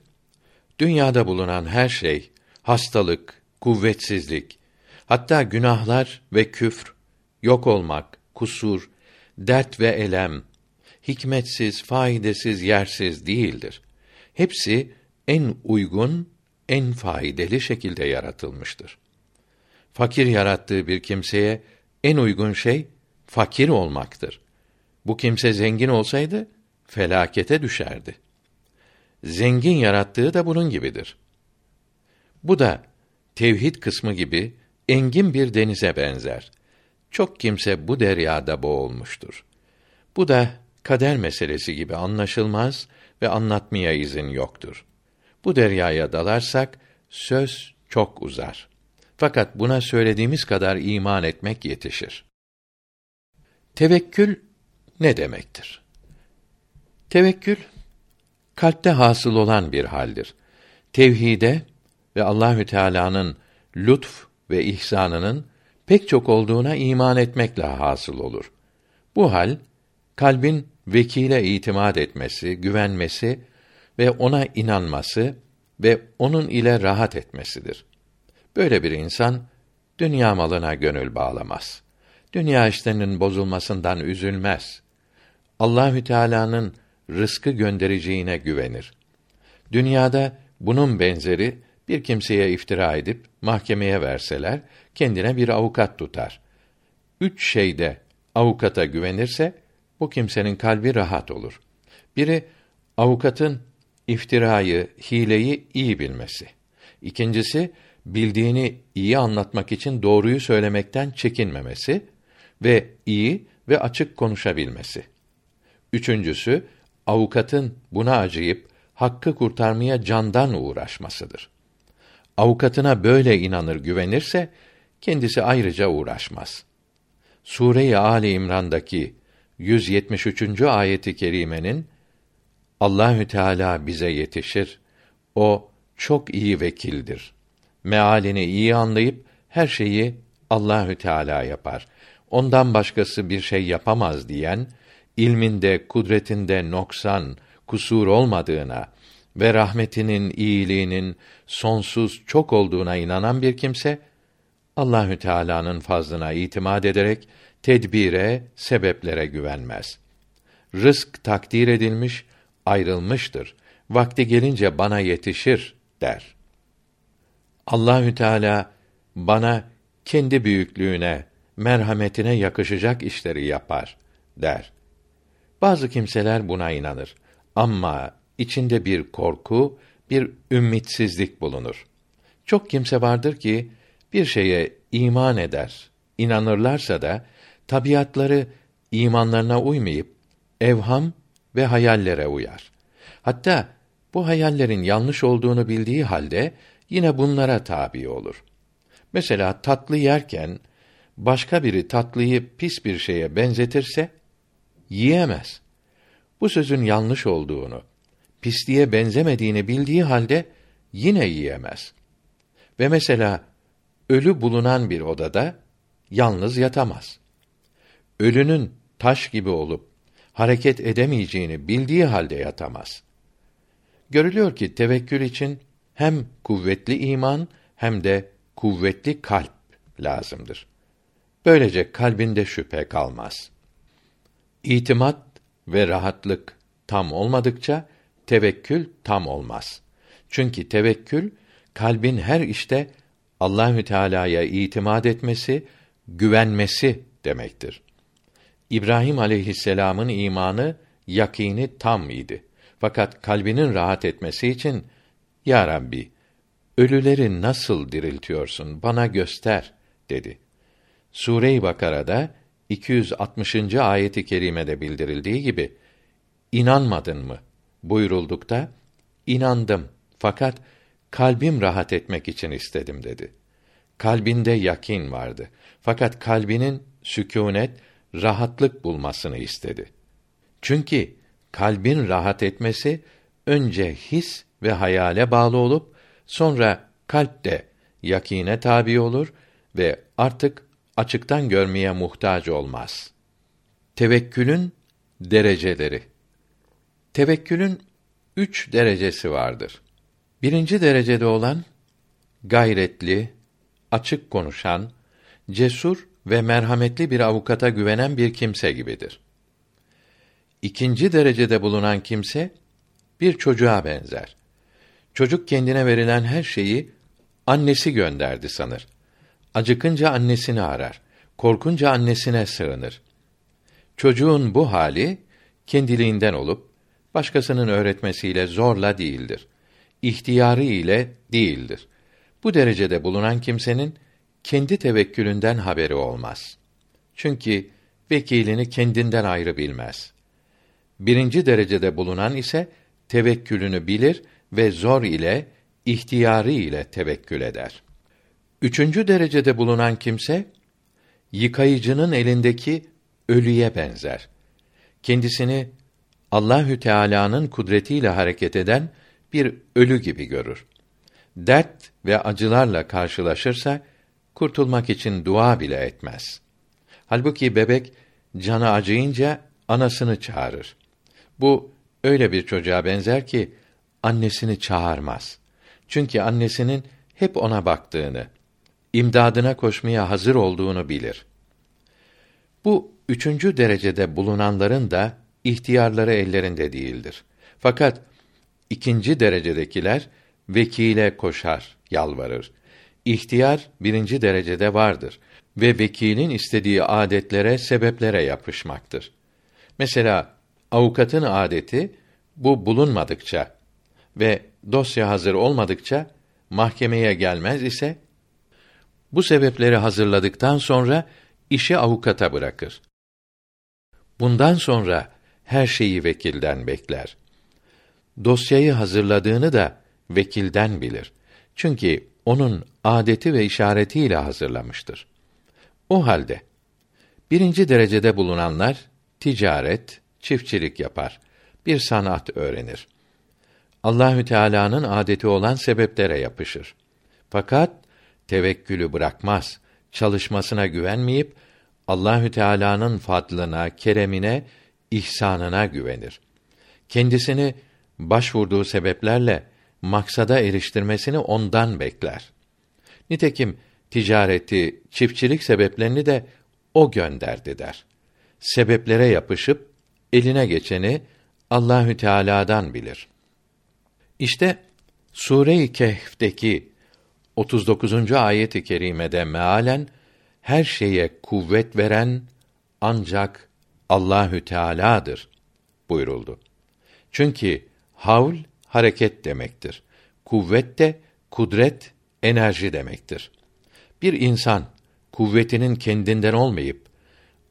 Speaker 1: dünyada bulunan her şey hastalık, kuvvetsizlik, hatta günahlar ve küfr, yok olmak, kusur, dert ve elem, hikmetsiz, faydasız, yersiz değildir. Hepsi en uygun, en faydalı şekilde yaratılmıştır. Fakir yarattığı bir kimseye en uygun şey fakir olmaktır. Bu kimse zengin olsaydı felakete düşerdi. Zengin yarattığı da bunun gibidir. Bu da tevhid kısmı gibi engin bir denize benzer. Çok kimse bu deryada boğulmuştur. Bu da kader meselesi gibi anlaşılmaz ve anlatmaya izin yoktur. Bu deryaya dalarsak söz çok uzar. Fakat buna söylediğimiz kadar iman etmek yetişir. Tevekkül ne demektir? Tevekkül kalpte hasıl olan bir haldir. Tevhide ve Allahü Teala'nın lütf ve ihsanının pek çok olduğuna iman etmekle hasıl olur. Bu hal kalbin vekile itimat etmesi, güvenmesi ve ona inanması ve onun ile rahat etmesidir. Böyle bir insan dünya malına gönül bağlamaz. Dünya işlerinin bozulmasından üzülmez. Allahü Teala'nın rızkı göndereceğine güvenir. Dünyada bunun benzeri bir kimseye iftira edip mahkemeye verseler kendine bir avukat tutar. Üç şeyde avukata güvenirse bu kimsenin kalbi rahat olur. Biri avukatın iftirayı, hileyi iyi bilmesi. İkincisi bildiğini iyi anlatmak için doğruyu söylemekten çekinmemesi ve iyi ve açık konuşabilmesi. Üçüncüsü avukatın buna acıyıp hakkı kurtarmaya candan uğraşmasıdır. Avukatına böyle inanır, güvenirse kendisi ayrıca uğraşmaz. Sure-i Ali İmran'daki 173. ayeti kerimenin Allahü Teala bize yetişir. O çok iyi vekildir. Mealini iyi anlayıp her şeyi Allahü Teala yapar. Ondan başkası bir şey yapamaz diyen ilminde, kudretinde noksan, kusur olmadığına ve rahmetinin, iyiliğinin sonsuz çok olduğuna inanan bir kimse Allahü Teala'nın fazlına itimat ederek tedbire, sebeplere güvenmez. Rızk takdir edilmiş, ayrılmıştır. Vakti gelince bana yetişir der. Allahü Teala bana kendi büyüklüğüne, merhametine yakışacak işleri yapar der. Bazı kimseler buna inanır ama içinde bir korku, bir ümmitsizlik bulunur. Çok kimse vardır ki bir şeye iman eder, inanırlarsa da tabiatları imanlarına uymayıp evham ve hayallere uyar. Hatta bu hayallerin yanlış olduğunu bildiği halde yine bunlara tabi olur. Mesela tatlı yerken başka biri tatlıyı pis bir şeye benzetirse yiyemez. Bu sözün yanlış olduğunu, pisliğe benzemediğini bildiği halde yine yiyemez. Ve mesela ölü bulunan bir odada yalnız yatamaz. Ölünün taş gibi olup hareket edemeyeceğini bildiği halde yatamaz. Görülüyor ki tevekkül için hem kuvvetli iman hem de kuvvetli kalp lazımdır. Böylece kalbinde şüphe kalmaz. İtimat ve rahatlık tam olmadıkça tevekkül tam olmaz. Çünkü tevekkül kalbin her işte Allahü Teala'ya itimat etmesi, güvenmesi demektir. İbrahim aleyhisselam'ın imanı, yakini tam idi. Fakat kalbinin rahat etmesi için Ya Rabbi, ölüleri nasıl diriltiyorsun? Bana göster dedi. Sure-i Bakara'da 260. ayeti kerimede bildirildiği gibi inanmadın mı buyuruldukta inandım fakat kalbim rahat etmek için istedim dedi. Kalbinde yakin vardı. Fakat kalbinin sükûnet, rahatlık bulmasını istedi. Çünkü kalbin rahat etmesi önce his ve hayale bağlı olup sonra kalp de yakine tabi olur ve artık açıktan görmeye muhtaç olmaz. Tevekkülün dereceleri. Tevekkülün üç derecesi vardır. Birinci derecede olan gayretli, açık konuşan, cesur ve merhametli bir avukata güvenen bir kimse gibidir. İkinci derecede bulunan kimse bir çocuğa benzer. Çocuk kendine verilen her şeyi annesi gönderdi sanır. Acıkınca annesini arar, korkunca annesine sığınır. Çocuğun bu hali kendiliğinden olup başkasının öğretmesiyle zorla değildir. İhtiyarı ile değildir. Bu derecede bulunan kimsenin kendi tevekkülünden haberi olmaz. Çünkü vekilini kendinden ayrı bilmez. Birinci derecede bulunan ise tevekkülünü bilir ve zor ile, ihtiyarı ile tevekkül eder. Üçüncü derecede bulunan kimse, yıkayıcının elindeki ölüye benzer. Kendisini Allahü Teala'nın kudretiyle hareket eden bir ölü gibi görür. Dert ve acılarla karşılaşırsa kurtulmak için dua bile etmez. Halbuki bebek canı acıyınca anasını çağırır. Bu öyle bir çocuğa benzer ki annesini çağırmaz. Çünkü annesinin hep ona baktığını, imdadına koşmaya hazır olduğunu bilir. Bu üçüncü derecede bulunanların da ihtiyarları ellerinde değildir. Fakat ikinci derecedekiler vekile koşar, yalvarır. İhtiyar birinci derecede vardır ve vekilin istediği adetlere, sebeplere yapışmaktır. Mesela avukatın adeti bu bulunmadıkça ve dosya hazır olmadıkça mahkemeye gelmez ise bu sebepleri hazırladıktan sonra işi avukata bırakır. Bundan sonra her şeyi vekilden bekler. Dosyayı hazırladığını da vekilden bilir. Çünkü onun adeti ve işaretiyle hazırlamıştır. O halde birinci derecede bulunanlar ticaret, çiftçilik yapar, bir sanat öğrenir. Allahü Teala'nın adeti olan sebeplere yapışır. Fakat tevekkülü bırakmaz. Çalışmasına güvenmeyip Allahü Teala'nın fadlına, keremine, ihsanına güvenir. Kendisini başvurduğu sebeplerle maksada eriştirmesini ondan bekler. Nitekim ticareti, çiftçilik sebeplerini de o gönderdi der. Sebeplere yapışıp eline geçeni Allahü Teala'dan bilir. İşte Sure-i Kehf'teki 39. ayet-i kerimede mealen her şeye kuvvet veren ancak Allahü Teala'dır buyuruldu. Çünkü havl hareket demektir. Kuvvet de kudret, enerji demektir. Bir insan kuvvetinin kendinden olmayıp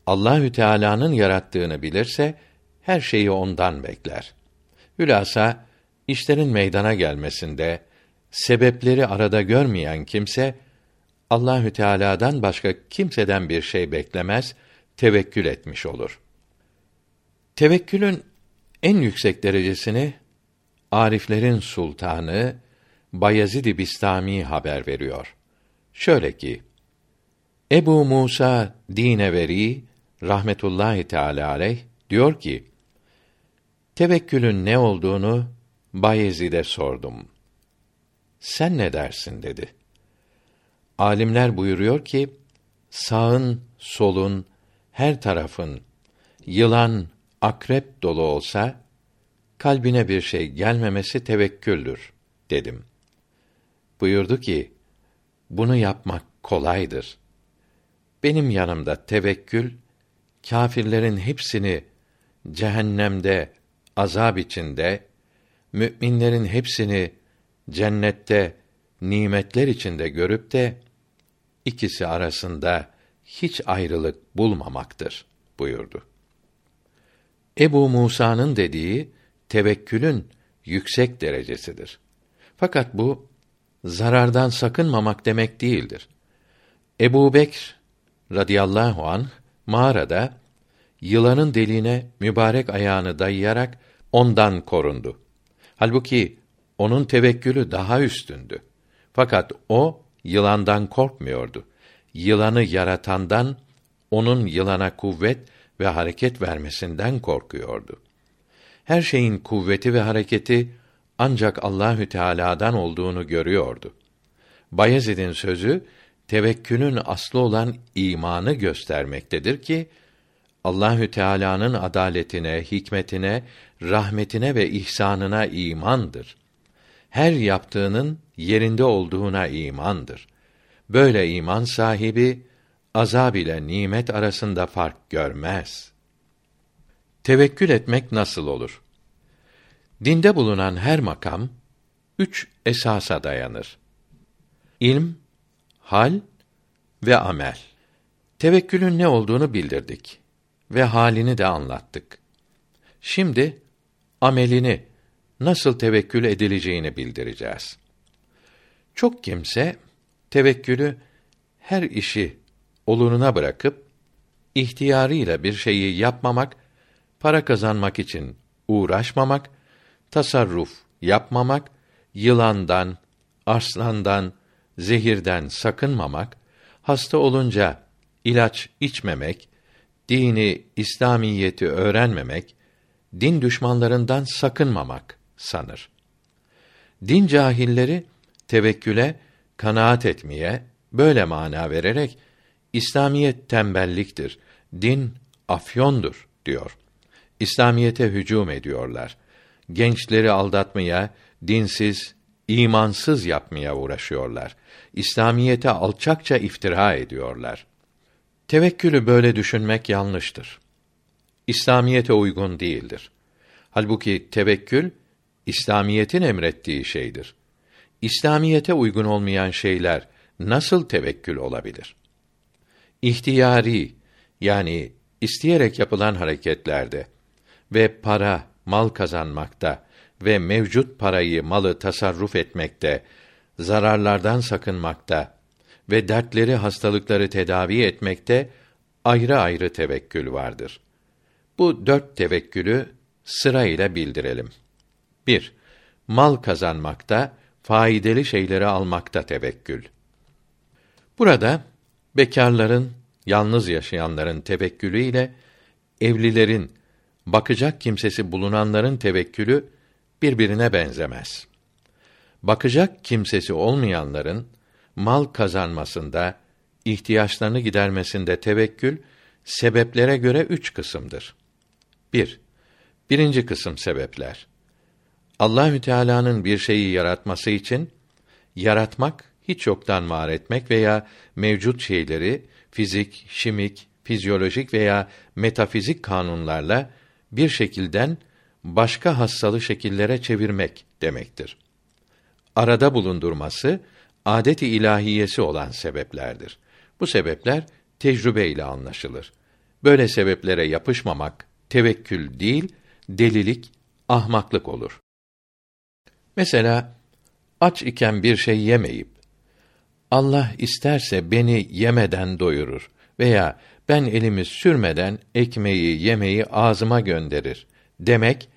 Speaker 1: Allahü Teala'nın yarattığını bilirse her şeyi ondan bekler. Hülasa işlerin meydana gelmesinde sebepleri arada görmeyen kimse Allahü Teala'dan başka kimseden bir şey beklemez, tevekkül etmiş olur. Tevekkülün en yüksek derecesini Ariflerin sultanı Bayezid Bistami haber veriyor. Şöyle ki: Ebu Musa dine veri rahmetullahi teala aleyh diyor ki: Tevekkülün ne olduğunu Bayezid'e sordum. Sen ne dersin dedi. Alimler buyuruyor ki sağın, solun, her tarafın yılan, akrep dolu olsa kalbine bir şey gelmemesi tevekküldür dedim. Buyurdu ki bunu yapmak kolaydır. Benim yanımda tevekkül kâfirlerin hepsini cehennemde azab içinde müminlerin hepsini cennette nimetler içinde görüp de ikisi arasında hiç ayrılık bulmamaktır buyurdu. Ebu Musa'nın dediği tevekkülün yüksek derecesidir. Fakat bu zarardan sakınmamak demek değildir. Ebu Bekr radıyallahu an mağarada yılanın deliğine mübarek ayağını dayayarak ondan korundu. Halbuki onun tevekkülü daha üstündü. Fakat o yılandan korkmuyordu. Yılanı yaratandan, onun yılana kuvvet ve hareket vermesinden korkuyordu. Her şeyin kuvveti ve hareketi ancak Allahü Teala'dan olduğunu görüyordu. Bayezid'in sözü tevekkülün aslı olan imanı göstermektedir ki Allahü Teala'nın adaletine, hikmetine, rahmetine ve ihsanına imandır. Her yaptığının yerinde olduğuna imandır. Böyle iman sahibi azab ile nimet arasında fark görmez. Tevekkül etmek nasıl olur? Dinde bulunan her makam üç esasa dayanır. İlm, hal ve amel. Tevekkülün ne olduğunu bildirdik ve halini de anlattık. Şimdi amelini nasıl tevekkül edileceğini bildireceğiz. Çok kimse tevekkülü her işi oluruna bırakıp ihtiyarıyla bir şeyi yapmamak, para kazanmak için uğraşmamak, tasarruf yapmamak, yılandan, arslandan, zehirden sakınmamak, hasta olunca ilaç içmemek, dini, İslamiyeti öğrenmemek, din düşmanlarından sakınmamak sanır. Din cahilleri tevekküle kanaat etmeye böyle mana vererek İslamiyet tembelliktir, din afyondur diyor. İslamiyete hücum ediyorlar. Gençleri aldatmaya, dinsiz, imansız yapmaya uğraşıyorlar. İslamiyete alçakça iftira ediyorlar. Tevekkülü böyle düşünmek yanlıştır. İslamiyete uygun değildir. Halbuki tevekkül İslamiyetin emrettiği şeydir. İslamiyete uygun olmayan şeyler nasıl tevekkül olabilir? İhtiyari yani isteyerek yapılan hareketlerde ve para, mal kazanmakta ve mevcut parayı, malı tasarruf etmekte, zararlardan sakınmakta ve dertleri, hastalıkları tedavi etmekte ayrı ayrı tevekkül vardır. Bu dört tevekkülü sırayla bildirelim. 1. Mal kazanmakta, faydalı şeyleri almakta tevekkül. Burada bekarların, yalnız yaşayanların tevekkülü ile evlilerin, bakacak kimsesi bulunanların tevekkülü birbirine benzemez. Bakacak kimsesi olmayanların mal kazanmasında, ihtiyaçlarını gidermesinde tevekkül sebeplere göre üç kısımdır. 1. Birinci kısım sebepler. Allahü Teala'nın bir şeyi yaratması için yaratmak, hiç yoktan var etmek veya mevcut şeyleri fizik, şimik, fizyolojik veya metafizik kanunlarla bir şekilden başka hassalı şekillere çevirmek demektir. Arada bulundurması adet-i ilahiyesi olan sebeplerdir. Bu sebepler tecrübe ile anlaşılır. Böyle sebeplere yapışmamak tevekkül değil, delilik, ahmaklık olur. Mesela aç iken bir şey yemeyip Allah isterse beni yemeden doyurur veya ben elimi sürmeden ekmeği, yemeği ağzıma gönderir demek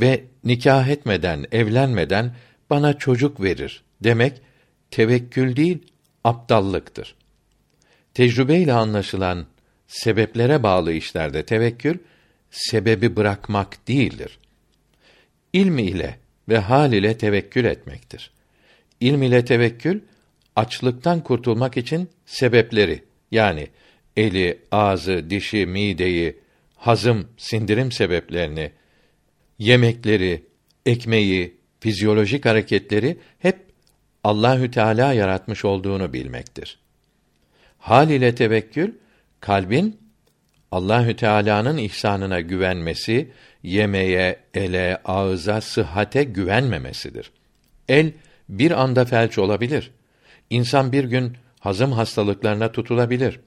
Speaker 1: ve nikah etmeden, evlenmeden bana çocuk verir demek tevekkül değil, aptallıktır. Tecrübeyle anlaşılan sebeplere bağlı işlerde tevekkül sebebi bırakmak değildir. İlm ile ve hal ile tevekkül etmektir. İlm ile tevekkül açlıktan kurtulmak için sebepleri yani eli, ağzı, dişi, mideyi, hazım, sindirim sebeplerini, yemekleri, ekmeği, fizyolojik hareketleri hep Allahü Teala yaratmış olduğunu bilmektir. Hal ile tevekkül kalbin Allahü Teala'nın ihsanına güvenmesi, yemeye, ele, ağıza, sıhhate güvenmemesidir. El bir anda felç olabilir. İnsan bir gün hazım hastalıklarına tutulabilir.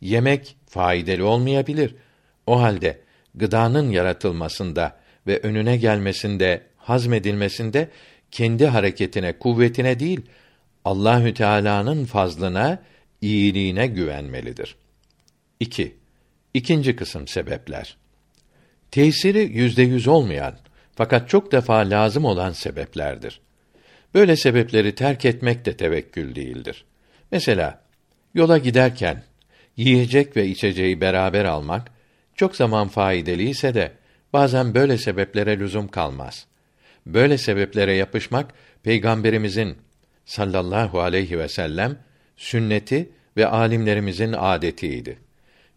Speaker 1: Yemek faydalı olmayabilir. O halde gıdanın yaratılmasında ve önüne gelmesinde, hazmedilmesinde kendi hareketine, kuvvetine değil, Allahü Teala'nın fazlına, iyiliğine güvenmelidir. 2. İkinci kısım sebepler. Tesiri yüzde yüz olmayan fakat çok defa lazım olan sebeplerdir. Böyle sebepleri terk etmek de tevekkül değildir. Mesela yola giderken yiyecek ve içeceği beraber almak çok zaman faydalı ise de bazen böyle sebeplere lüzum kalmaz. Böyle sebeplere yapışmak peygamberimizin sallallahu aleyhi ve sellem sünneti ve alimlerimizin adetiydi.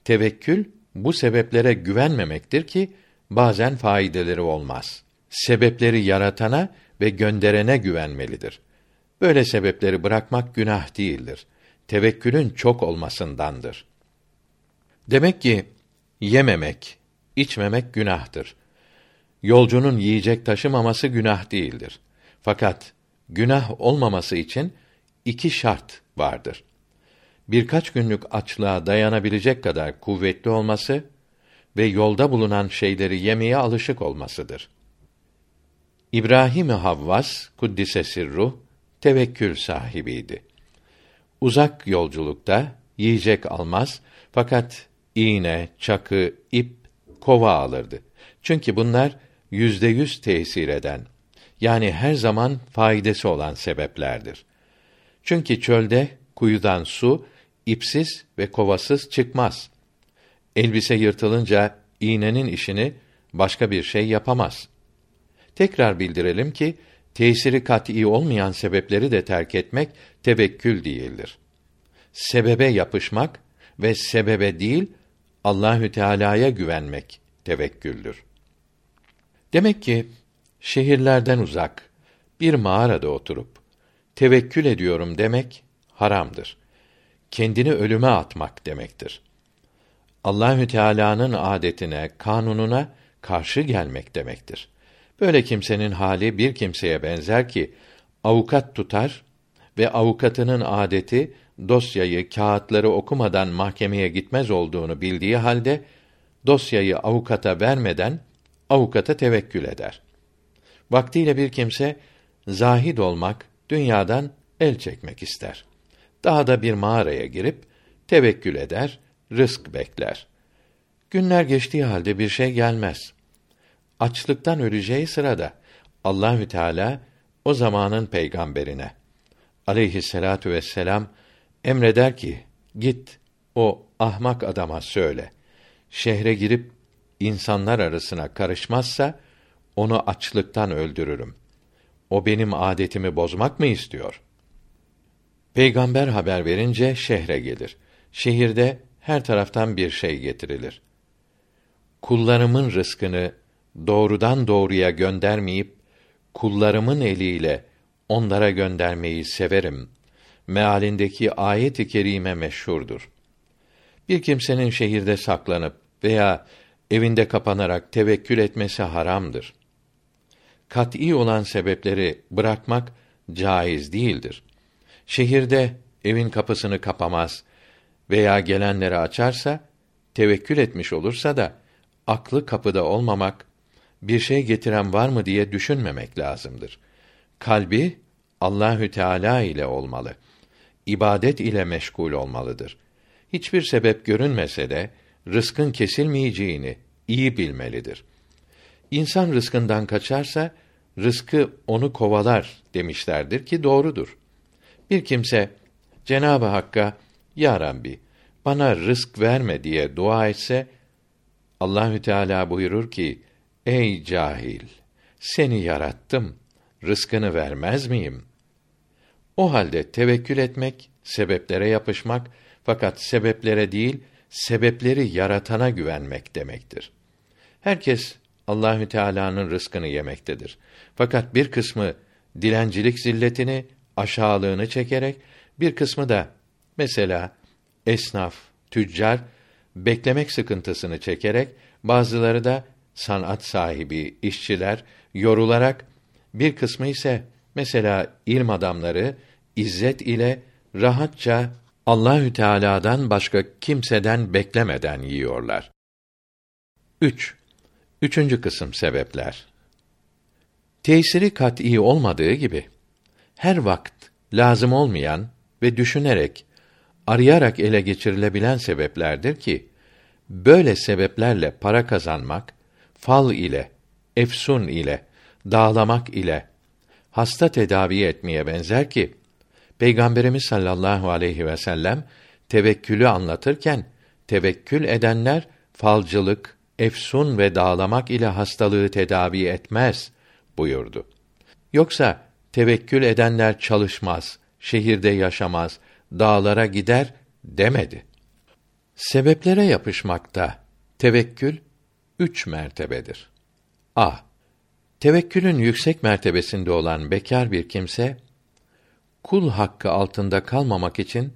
Speaker 1: Tevekkül bu sebeplere güvenmemektir ki bazen faydeleri olmaz. Sebepleri yaratana ve gönderene güvenmelidir. Böyle sebepleri bırakmak günah değildir. Tevekkülün çok olmasındandır. Demek ki yememek, içmemek günahtır. Yolcunun yiyecek taşımaması günah değildir. Fakat günah olmaması için iki şart vardır. Birkaç günlük açlığa dayanabilecek kadar kuvvetli olması ve yolda bulunan şeyleri yemeye alışık olmasıdır. İbrahim Havvas kuddise sirruh tevekkül sahibiydi. Uzak yolculukta yiyecek almaz fakat iğne, çakı, ip, kova alırdı. Çünkü bunlar yüzde yüz tesir eden, yani her zaman faydası olan sebeplerdir. Çünkü çölde kuyudan su ipsiz ve kovasız çıkmaz. Elbise yırtılınca iğnenin işini başka bir şey yapamaz. Tekrar bildirelim ki tesiri kat'î olmayan sebepleri de terk etmek tevekkül değildir. Sebebe yapışmak ve sebebe değil Allahü Teala'ya güvenmek tevekküldür. Demek ki şehirlerden uzak bir mağarada oturup tevekkül ediyorum demek haramdır. Kendini ölüme atmak demektir. Allahü Teala'nın adetine, kanununa karşı gelmek demektir. Böyle kimsenin hali bir kimseye benzer ki avukat tutar ve avukatının adeti dosyayı, kağıtları okumadan mahkemeye gitmez olduğunu bildiği halde dosyayı avukata vermeden avukata tevekkül eder. Vaktiyle bir kimse zahid olmak, dünyadan el çekmek ister. Daha da bir mağaraya girip tevekkül eder, rızk bekler. Günler geçtiği halde bir şey gelmez. Açlıktan öleceği sırada Allahü Teala o zamanın peygamberine aleyhisselatu vesselam emreder ki git o ahmak adama söyle. Şehre girip insanlar arasına karışmazsa onu açlıktan öldürürüm. O benim adetimi bozmak mı istiyor? Peygamber haber verince şehre gelir. Şehirde her taraftan bir şey getirilir. Kullarımın rızkını doğrudan doğruya göndermeyip kullarımın eliyle onlara göndermeyi severim. Mealindeki ayet-i kerime meşhurdur. Bir kimsenin şehirde saklanıp veya evinde kapanarak tevekkül etmesi haramdır. Kat'î olan sebepleri bırakmak caiz değildir. Şehirde evin kapısını kapamaz veya gelenleri açarsa tevekkül etmiş olursa da aklı kapıda olmamak, bir şey getiren var mı diye düşünmemek lazımdır. Kalbi Allahü Teala ile olmalı. İbadet ile meşgul olmalıdır. Hiçbir sebep görünmese de rızkın kesilmeyeceğini iyi bilmelidir. İnsan rızkından kaçarsa rızkı onu kovalar demişlerdir ki doğrudur. Bir kimse Cenabı Hakk'a Ya Rabbi bana rızk verme diye dua etse Allahü Teala buyurur ki: Ey cahil, seni yarattım, rızkını vermez miyim? O halde tevekkül etmek, sebeplere yapışmak fakat sebeplere değil, sebepleri yaratana güvenmek demektir. Herkes Allahü Teala'nın rızkını yemektedir. Fakat bir kısmı dilencilik zilletini, aşağılığını çekerek, bir kısmı da mesela esnaf, tüccar beklemek sıkıntısını çekerek, bazıları da sanat sahibi, işçiler yorularak, bir kısmı ise mesela ilm adamları izzet ile rahatça Allahü Teala'dan başka kimseden beklemeden yiyorlar. 3. Üçüncü kısım sebepler. Tesiri kat'î olmadığı gibi her vakt lazım olmayan ve düşünerek arayarak ele geçirilebilen sebeplerdir ki böyle sebeplerle para kazanmak fal ile, efsun ile, dağlamak ile hasta tedavi etmeye benzer ki Peygamberimiz sallallahu aleyhi ve sellem tevekkülü anlatırken tevekkül edenler falcılık, efsun ve dağlamak ile hastalığı tedavi etmez buyurdu. Yoksa tevekkül edenler çalışmaz, şehirde yaşamaz, dağlara gider demedi. Sebeplere yapışmakta tevekkül üç mertebedir. A. Tevekkülün yüksek mertebesinde olan bekar bir kimse kul hakkı altında kalmamak için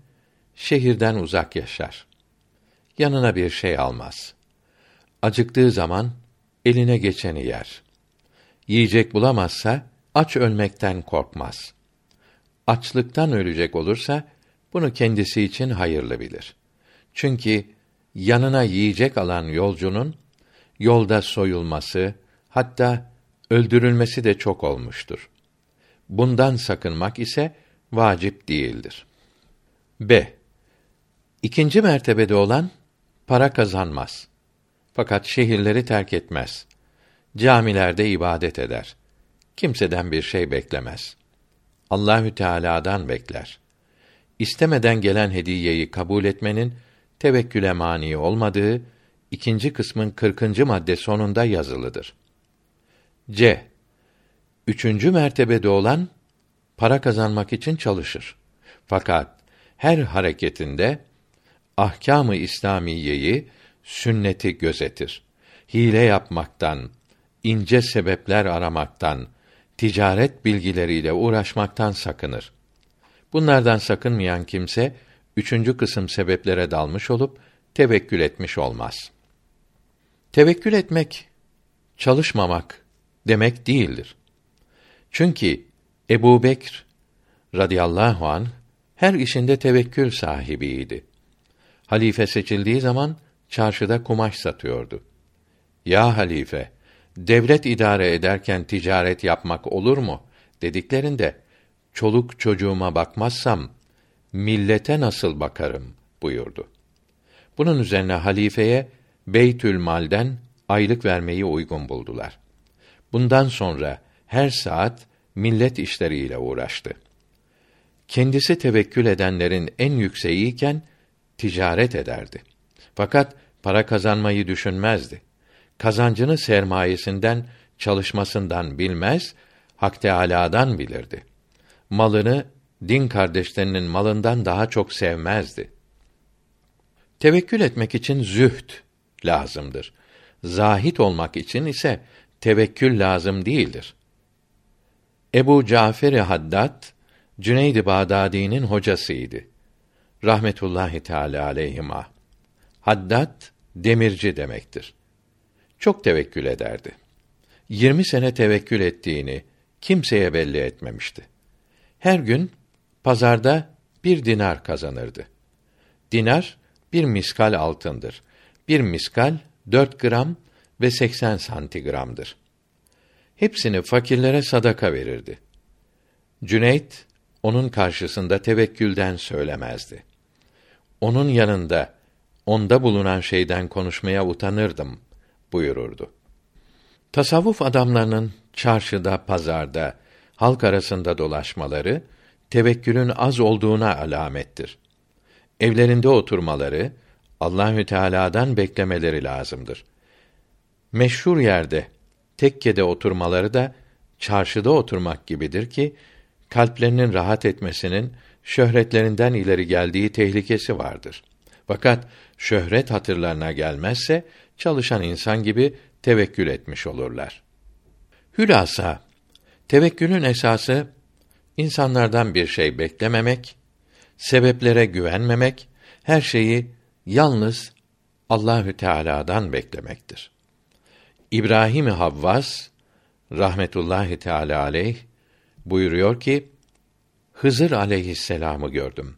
Speaker 1: şehirden uzak yaşar. Yanına bir şey almaz. Acıktığı zaman eline geçeni yer. Yiyecek bulamazsa aç ölmekten korkmaz. Açlıktan ölecek olursa bunu kendisi için hayırlı bilir. Çünkü yanına yiyecek alan yolcunun yolda soyulması, hatta öldürülmesi de çok olmuştur. Bundan sakınmak ise vacip değildir. B. İkinci mertebede olan para kazanmaz. Fakat şehirleri terk etmez. Camilerde ibadet eder. Kimseden bir şey beklemez. Allahü Teala'dan bekler. İstemeden gelen hediyeyi kabul etmenin tevekküle mani olmadığı ikinci kısmın kırkıncı madde sonunda yazılıdır. C. Üçüncü mertebede olan para kazanmak için çalışır. Fakat her hareketinde ahkâm-ı İslamiyeyi, sünneti gözetir. Hile yapmaktan, ince sebepler aramaktan, ticaret bilgileriyle uğraşmaktan sakınır. Bunlardan sakınmayan kimse üçüncü kısım sebeplere dalmış olup tevekkül etmiş olmaz. Tevekkül etmek çalışmamak demek değildir. Çünkü Ebu Bekr radıyallahu an her işinde tevekkül sahibiydi. Halife seçildiği zaman çarşıda kumaş satıyordu. Ya halife, devlet idare ederken ticaret yapmak olur mu? dediklerinde çoluk çocuğuma bakmazsam millete nasıl bakarım buyurdu. Bunun üzerine halifeye Beytül Mal'den aylık vermeyi uygun buldular. Bundan sonra her saat millet işleriyle uğraştı. Kendisi tevekkül edenlerin en yükseğiyken ticaret ederdi. Fakat para kazanmayı düşünmezdi. Kazancını sermayesinden, çalışmasından bilmez, Hak Teâlâ'dan bilirdi. Malını din kardeşlerinin malından daha çok sevmezdi. Tevekkül etmek için zühd lazımdır. Zahit olmak için ise tevekkül lazım değildir. Ebu Cafer-i Haddad Cüneyd-i Bağdadi'nin hocasıydı. Rahmetullahi Teala aleyhima. Haddad demirci demektir. Çok tevekkül ederdi. Yirmi sene tevekkül ettiğini kimseye belli etmemişti. Her gün pazarda bir dinar kazanırdı. Dinar bir miskal altındır. Bir miskal dört gram ve seksen santigramdır. Hepsini fakirlere sadaka verirdi. Cüneyt onun karşısında tevekkülden söylemezdi. Onun yanında onda bulunan şeyden konuşmaya utanırdım buyururdu. Tasavvuf adamlarının çarşıda, pazarda, halk arasında dolaşmaları tevekkülün az olduğuna alamettir. evlerinde oturmaları, Allahü Teala'dan beklemeleri lazımdır. Meşhur yerde, tekkede oturmaları da çarşıda oturmak gibidir ki kalplerinin rahat etmesinin şöhretlerinden ileri geldiği tehlikesi vardır. Fakat şöhret hatırlarına gelmezse çalışan insan gibi tevekkül etmiş olurlar. Hülasa tevekkülün esası insanlardan bir şey beklememek, sebeplere güvenmemek, her şeyi yalnız Allahü Teala'dan beklemektir. İbrahim Havvas rahmetullahi teala aleyh buyuruyor ki Hızır aleyhisselamı gördüm.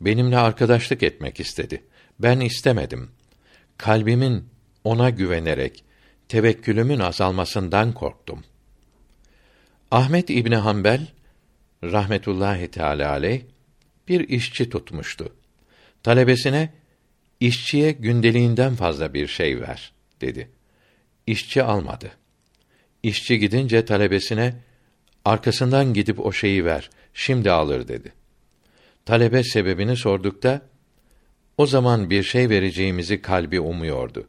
Speaker 1: Benimle arkadaşlık etmek istedi. Ben istemedim. Kalbimin ona güvenerek tevekkülümün azalmasından korktum. Ahmet İbni Hanbel rahmetullahi teala aleyh bir işçi tutmuştu. Talebesine işçiye gündeliğinden fazla bir şey ver dedi. İşçi almadı. İşçi gidince talebesine arkasından gidip o şeyi ver, şimdi alır dedi. Talebe sebebini sordukta o zaman bir şey vereceğimizi kalbi umuyordu.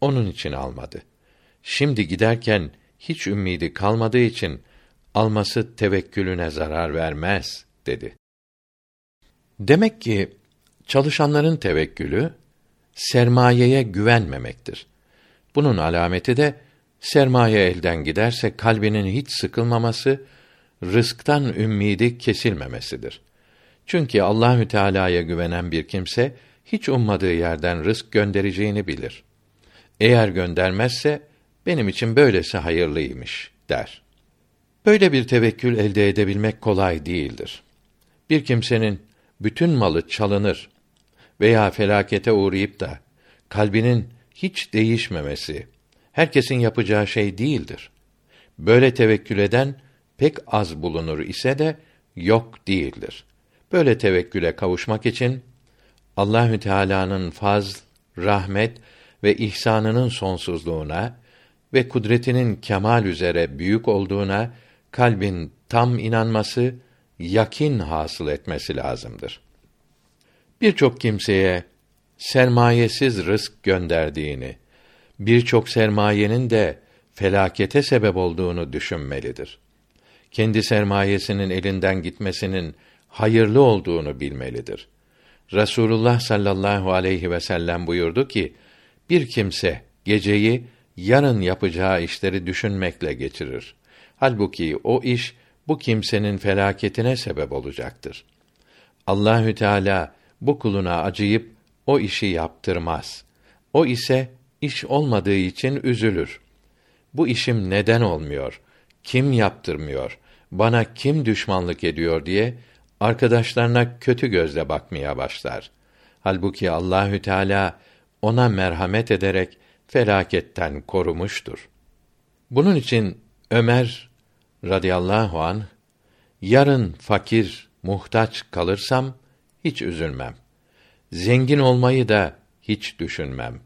Speaker 1: Onun için almadı. Şimdi giderken hiç ümmidi kalmadığı için alması tevekkülüne zarar vermez dedi. Demek ki çalışanların tevekkülü sermayeye güvenmemektir. Bunun alameti de sermaye elden giderse kalbinin hiç sıkılmaması, rızktan ümmidi kesilmemesidir. Çünkü Allahü Teala'ya güvenen bir kimse hiç ummadığı yerden rızk göndereceğini bilir. Eğer göndermezse benim için böylesi hayırlıymış der. Böyle bir tevekkül elde edebilmek kolay değildir. Bir kimsenin bütün malı çalınır veya felakete uğrayıp da kalbinin hiç değişmemesi herkesin yapacağı şey değildir. Böyle tevekkül eden pek az bulunur ise de yok değildir. Böyle tevekküle kavuşmak için Allahü Teala'nın faz, rahmet ve ihsanının sonsuzluğuna ve kudretinin kemal üzere büyük olduğuna kalbin tam inanması, yakin hasıl etmesi lazımdır. Birçok kimseye sermayesiz rızk gönderdiğini, birçok sermayenin de felakete sebep olduğunu düşünmelidir. Kendi sermayesinin elinden gitmesinin hayırlı olduğunu bilmelidir. Rasulullah sallallahu aleyhi ve sellem buyurdu ki: Bir kimse geceyi yarın yapacağı işleri düşünmekle geçirir. Halbuki o iş bu kimsenin felaketine sebep olacaktır. Allahü Teala bu kuluna acıyıp o işi yaptırmaz. O ise iş olmadığı için üzülür. Bu işim neden olmuyor? Kim yaptırmıyor? Bana kim düşmanlık ediyor diye arkadaşlarına kötü gözle bakmaya başlar. Halbuki Allahü Teala ona merhamet ederek felaketten korumuştur. Bunun için Ömer radıyallahu an yarın fakir, muhtaç kalırsam hiç üzülmem. Zengin olmayı da hiç düşünmem.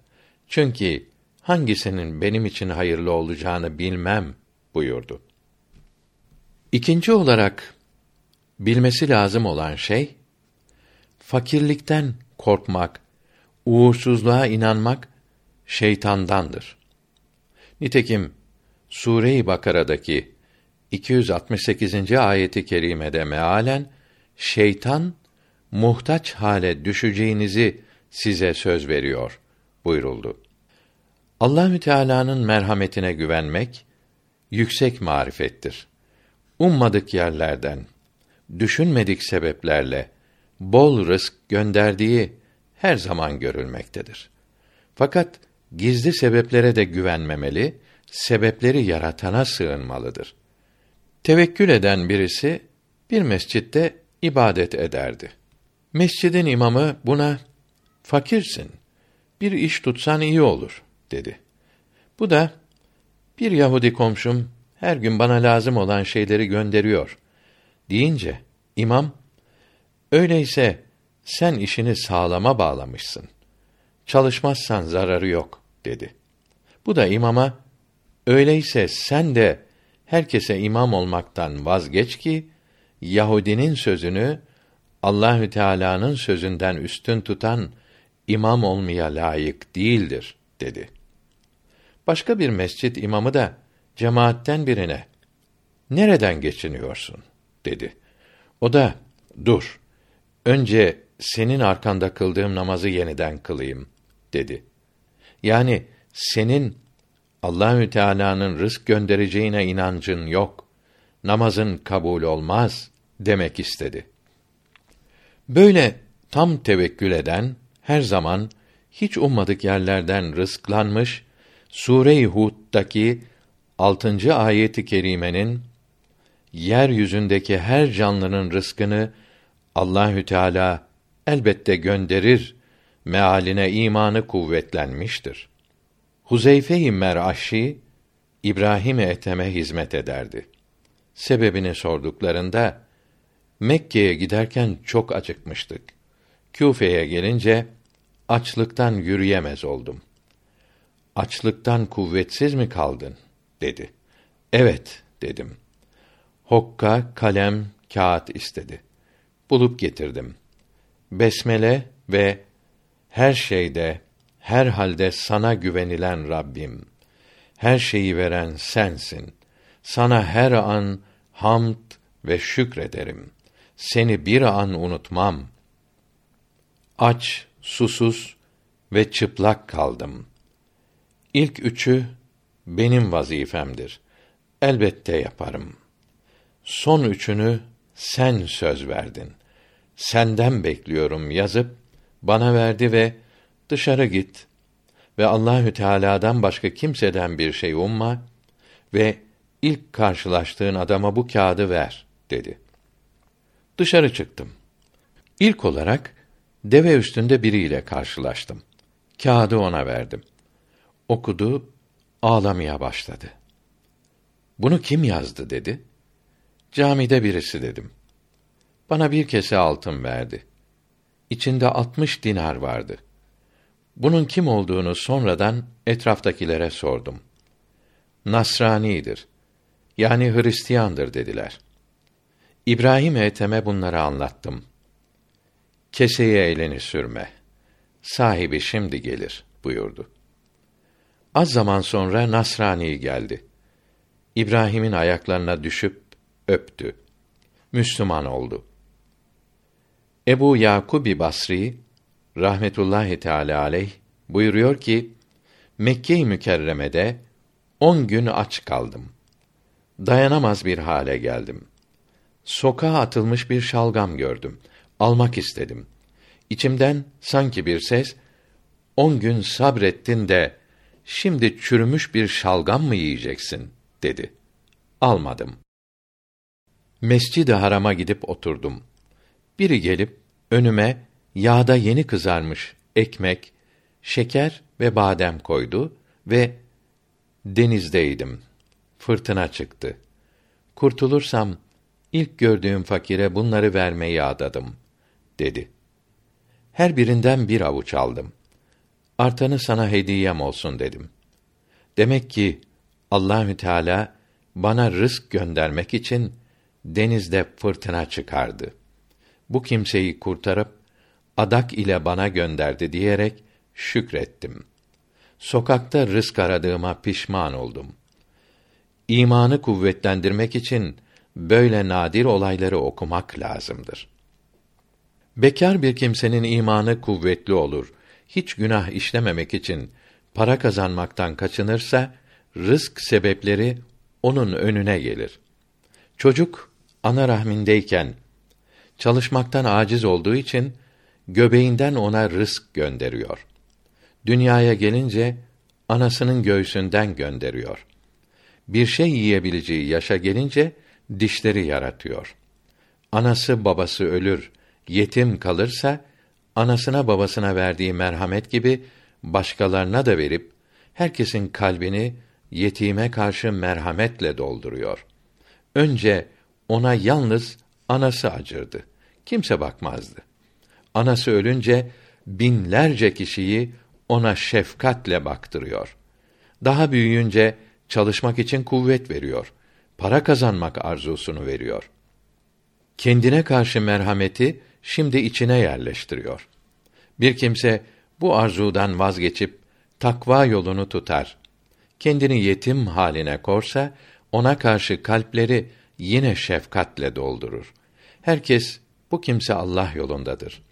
Speaker 1: Çünkü hangisinin benim için hayırlı olacağını bilmem buyurdu. İkinci olarak bilmesi lazım olan şey fakirlikten korkmak, uğursuzluğa inanmak şeytandandır. Nitekim Sure-i Bakara'daki 268. ayeti kerimede mealen şeytan muhtaç hale düşeceğinizi size söz veriyor buyuruldu. Allahü Teala'nın merhametine güvenmek yüksek marifettir. Ummadık yerlerden, düşünmedik sebeplerle bol rızk gönderdiği her zaman görülmektedir. Fakat gizli sebeplere de güvenmemeli, sebepleri yaratana sığınmalıdır. Tevekkül eden birisi bir mescitte ibadet ederdi. Mescidin imamı buna fakirsin. Bir iş tutsan iyi olur dedi. Bu da bir Yahudi komşum her gün bana lazım olan şeyleri gönderiyor deyince imam öyleyse sen işini sağlama bağlamışsın. Çalışmazsan zararı yok dedi. Bu da imama öyleyse sen de herkese imam olmaktan vazgeç ki Yahudinin sözünü Allahü Teala'nın sözünden üstün tutan imam olmaya layık değildir dedi. Başka bir mescit imamı da cemaatten birine nereden geçiniyorsun dedi. O da dur. Önce senin arkanda kıldığım namazı yeniden kılayım dedi. Yani senin Allahü Teala'nın rızk göndereceğine inancın yok. Namazın kabul olmaz demek istedi. Böyle tam tevekkül eden her zaman hiç ummadık yerlerden rızklanmış Sure-i Hud'daki 6. ayeti kerimenin yeryüzündeki her canlının rızkını Allahü Teala elbette gönderir mealine imanı kuvvetlenmiştir. Huzeyfe-i Mer'aşi İbrahim Ethem'e hizmet ederdi. Sebebini sorduklarında Mekke'ye giderken çok acıkmıştık. Küfe'ye gelince açlıktan yürüyemez oldum. Açlıktan kuvvetsiz mi kaldın? dedi. Evet dedim. Hokka, kalem, kağıt istedi. Bulup getirdim. Besmele ve her şeyde, her halde sana güvenilen Rabbim. Her şeyi veren sensin. Sana her an hamd ve şükrederim. Seni bir an unutmam. Aç, susuz ve çıplak kaldım. İlk üçü benim vazifemdir. Elbette yaparım. Son üçünü sen söz verdin. Senden bekliyorum yazıp bana verdi ve dışarı git ve Allahü Teala'dan başka kimseden bir şey umma ve ilk karşılaştığın adama bu kağıdı ver dedi. Dışarı çıktım. İlk olarak deve üstünde biriyle karşılaştım. Kağıdı ona verdim. Okudu, ağlamaya başladı. Bunu kim yazdı dedi. Camide birisi dedim. Bana bir kese altın verdi. İçinde altmış dinar vardı. Bunun kim olduğunu sonradan etraftakilere sordum. Nasranidir. Yani Hristiyandır dediler. İbrahim Ethem'e bunları anlattım. Keseye elini sürme. Sahibi şimdi gelir buyurdu. Az zaman sonra Nasrani geldi. İbrahim'in ayaklarına düşüp öptü. Müslüman oldu. Ebu Yakubi Basri rahmetullahi teala aleyh buyuruyor ki Mekke-i Mükerreme'de on gün aç kaldım. Dayanamaz bir hale geldim. Sokağa atılmış bir şalgam gördüm. Almak istedim. İçimden sanki bir ses, on gün sabrettin de, şimdi çürümüş bir şalgam mı yiyeceksin, dedi. Almadım. Mescid-i Haram'a gidip oturdum. Biri gelip, önüme, yağda yeni kızarmış ekmek, şeker ve badem koydu ve denizdeydim. Fırtına çıktı. Kurtulursam ilk gördüğüm fakire bunları vermeyi adadım dedi. Her birinden bir avuç aldım. Artanı sana hediyem olsun dedim. Demek ki Allahü Teala bana rızk göndermek için denizde fırtına çıkardı. Bu kimseyi kurtarıp adak ile bana gönderdi diyerek şükrettim. Sokakta rızk aradığıma pişman oldum. İmanı kuvvetlendirmek için böyle nadir olayları okumak lazımdır. Bekar bir kimsenin imanı kuvvetli olur. Hiç günah işlememek için para kazanmaktan kaçınırsa rızk sebepleri onun önüne gelir. Çocuk ana rahmindeyken çalışmaktan aciz olduğu için göbeğinden ona rızk gönderiyor. Dünyaya gelince anasının göğsünden gönderiyor. Bir şey yiyebileceği yaşa gelince dişleri yaratıyor. Anası babası ölür, yetim kalırsa anasına babasına verdiği merhamet gibi başkalarına da verip herkesin kalbini yetime karşı merhametle dolduruyor. Önce ona yalnız anası acırdı. Kimse bakmazdı. Anası ölünce binlerce kişiyi ona şefkatle baktırıyor. Daha büyüyünce çalışmak için kuvvet veriyor. Para kazanmak arzusunu veriyor. Kendine karşı merhameti şimdi içine yerleştiriyor. Bir kimse bu arzudan vazgeçip takva yolunu tutar. Kendini yetim haline korsa ona karşı kalpleri yine şefkatle doldurur. Herkes bu kimse Allah yolundadır.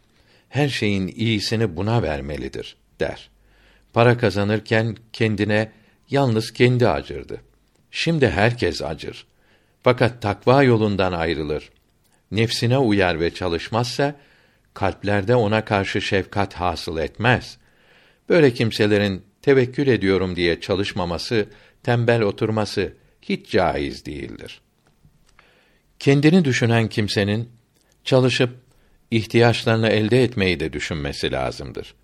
Speaker 1: Her şeyin iyisini buna vermelidir der. Para kazanırken kendine yalnız kendi acırdı. Şimdi herkes acır. Fakat takva yolundan ayrılır. Nefsine uyar ve çalışmazsa kalplerde ona karşı şefkat hasıl etmez. Böyle kimselerin tevekkül ediyorum diye çalışmaması, tembel oturması hiç caiz değildir. Kendini düşünen kimsenin çalışıp ihtiyaçlarını elde etmeyi de düşünmesi lazımdır.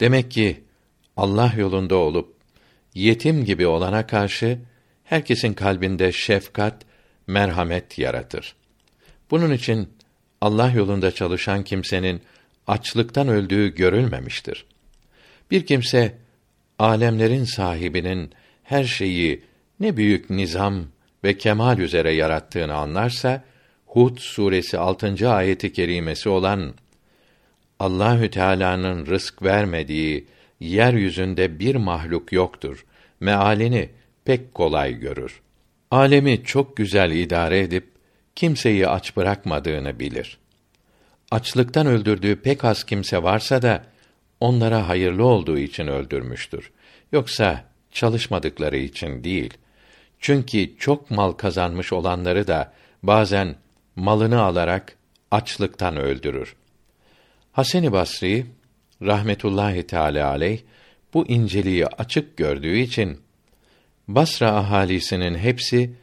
Speaker 1: Demek ki Allah yolunda olup yetim gibi olana karşı herkesin kalbinde şefkat, merhamet yaratır. Bunun için Allah yolunda çalışan kimsenin açlıktan öldüğü görülmemiştir. Bir kimse alemlerin sahibinin her şeyi ne büyük nizam ve kemal üzere yarattığını anlarsa Hud suresi 6. ayeti kerimesi olan Allahü Teala'nın rızk vermediği yeryüzünde bir mahluk yoktur. Mealini pek kolay görür. Alemi çok güzel idare edip kimseyi aç bırakmadığını bilir. Açlıktan öldürdüğü pek az kimse varsa da onlara hayırlı olduğu için öldürmüştür. Yoksa çalışmadıkları için değil. Çünkü çok mal kazanmış olanları da bazen malını alarak açlıktan öldürür. Hasan-ı Basri rahmetullahi teala aleyh bu inceliği açık gördüğü için Basra ahalisinin hepsi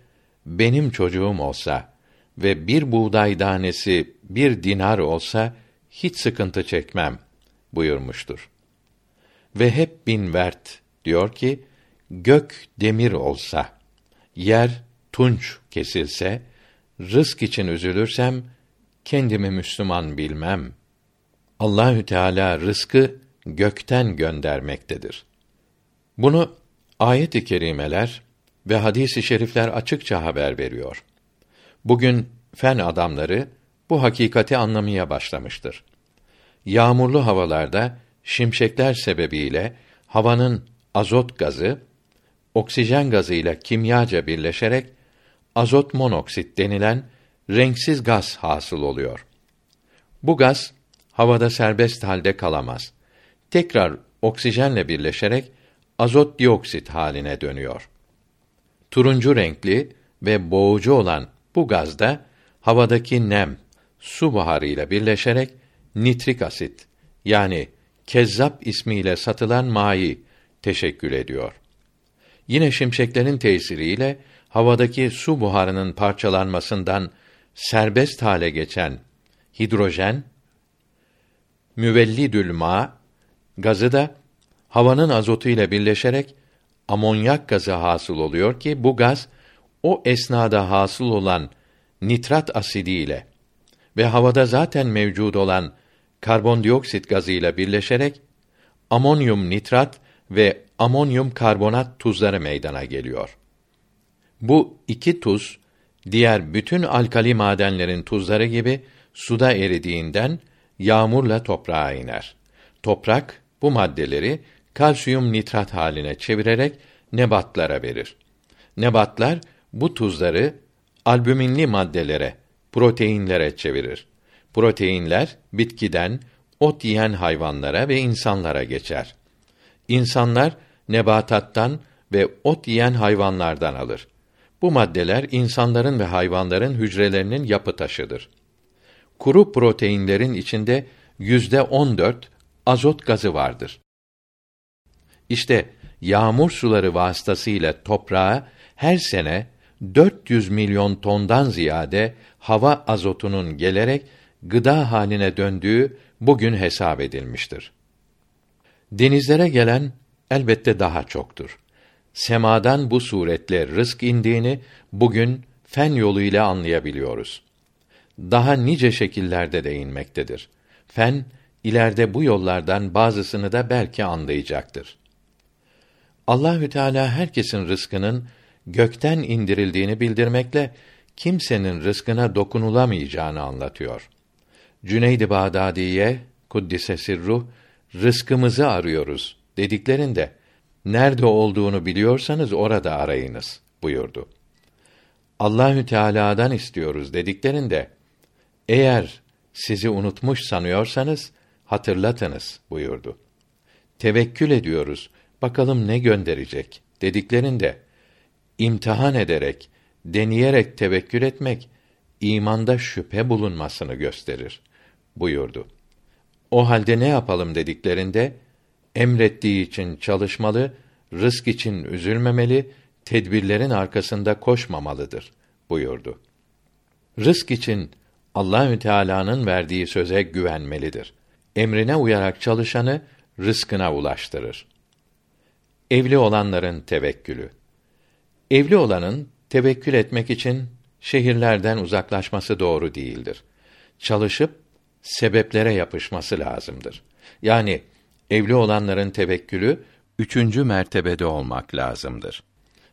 Speaker 1: benim çocuğum olsa ve bir buğday tanesi bir dinar olsa hiç sıkıntı çekmem buyurmuştur. Ve hep bin vert diyor ki gök demir olsa yer tunç kesilse rızk için üzülürsem kendimi Müslüman bilmem. Allahü Teala rızkı gökten göndermektedir. Bunu ayet-i kerimeler ve hadis-i şerifler açıkça haber veriyor. Bugün fen adamları bu hakikati anlamaya başlamıştır. Yağmurlu havalarda şimşekler sebebiyle havanın azot gazı oksijen gazı ile kimyaca birleşerek azot monoksit denilen renksiz gaz hasıl oluyor. Bu gaz havada serbest halde kalamaz. Tekrar oksijenle birleşerek azot dioksit haline dönüyor. Turuncu renkli ve boğucu olan bu gazda havadaki nem su buharıyla birleşerek nitrik asit yani kezzap ismiyle satılan mayi teşekkül ediyor. Yine şimşeklerin tesiriyle havadaki su buharının parçalanmasından serbest hale geçen hidrojen müvellidül ma gazı da havanın azotu ile birleşerek amonyak gazı hasıl oluyor ki bu gaz o esnada hasıl olan nitrat asidi ile ve havada zaten mevcud olan karbondioksit gazı ile birleşerek amonyum nitrat ve amonyum karbonat tuzları meydana geliyor. Bu iki tuz diğer bütün alkali madenlerin tuzları gibi suda eridiğinden yağmurla toprağa iner. Toprak bu maddeleri kalsiyum nitrat haline çevirerek nebatlara verir. Nebatlar bu tuzları albüminli maddelere, proteinlere çevirir. Proteinler bitkiden ot yiyen hayvanlara ve insanlara geçer. İnsanlar nebatattan ve ot yiyen hayvanlardan alır. Bu maddeler insanların ve hayvanların hücrelerinin yapı taşıdır. Kuru proteinlerin içinde yüzde on dört azot gazı vardır. İşte yağmur suları vasıtasıyla toprağa her sene 400 milyon tondan ziyade hava azotunun gelerek gıda haline döndüğü bugün hesap edilmiştir. Denizlere gelen elbette daha çoktur. Semadan bu suretle rızk indiğini bugün fen yoluyla anlayabiliyoruz. Daha nice şekillerde de inmektedir. Fen ileride bu yollardan bazısını da belki anlayacaktır. Allahü Teala herkesin rızkının gökten indirildiğini bildirmekle kimsenin rızkına dokunulamayacağını anlatıyor. Cüneyd-i Bağdadi'ye kuddise sirruh rızkımızı arıyoruz dediklerinde nerede olduğunu biliyorsanız orada arayınız buyurdu. Allahü Teala'dan istiyoruz dediklerinde eğer sizi unutmuş sanıyorsanız hatırlatınız buyurdu. Tevekkül ediyoruz. Bakalım ne gönderecek dediklerinde imtihan ederek, deneyerek tevekkül etmek imanda şüphe bulunmasını gösterir buyurdu. O halde ne yapalım dediklerinde emrettiği için çalışmalı, rızk için üzülmemeli, tedbirlerin arkasında koşmamalıdır buyurdu. Rızk için Allahü Teala'nın verdiği söze güvenmelidir. Emrine uyarak çalışanı rızkına ulaştırır. Evli olanların tevekkülü. Evli olanın tevekkül etmek için şehirlerden uzaklaşması doğru değildir. Çalışıp sebeplere yapışması lazımdır. Yani evli olanların tevekkülü üçüncü mertebede olmak lazımdır.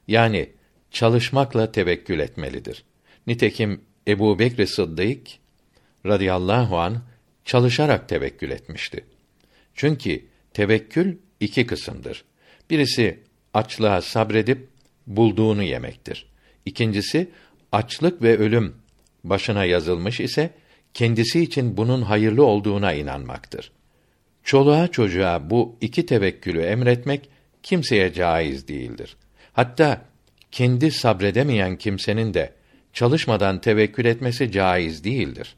Speaker 1: Yani çalışmakla tevekkül etmelidir. Nitekim Ebu Bekr Sıddık radıyallahu an çalışarak tevekkül etmişti. Çünkü tevekkül iki kısımdır. Birisi açlığa sabredip bulduğunu yemektir. İkincisi açlık ve ölüm başına yazılmış ise kendisi için bunun hayırlı olduğuna inanmaktır. Çoluğa çocuğa bu iki tevekkülü emretmek kimseye caiz değildir. Hatta kendi sabredemeyen kimsenin de çalışmadan tevekkül etmesi caiz değildir.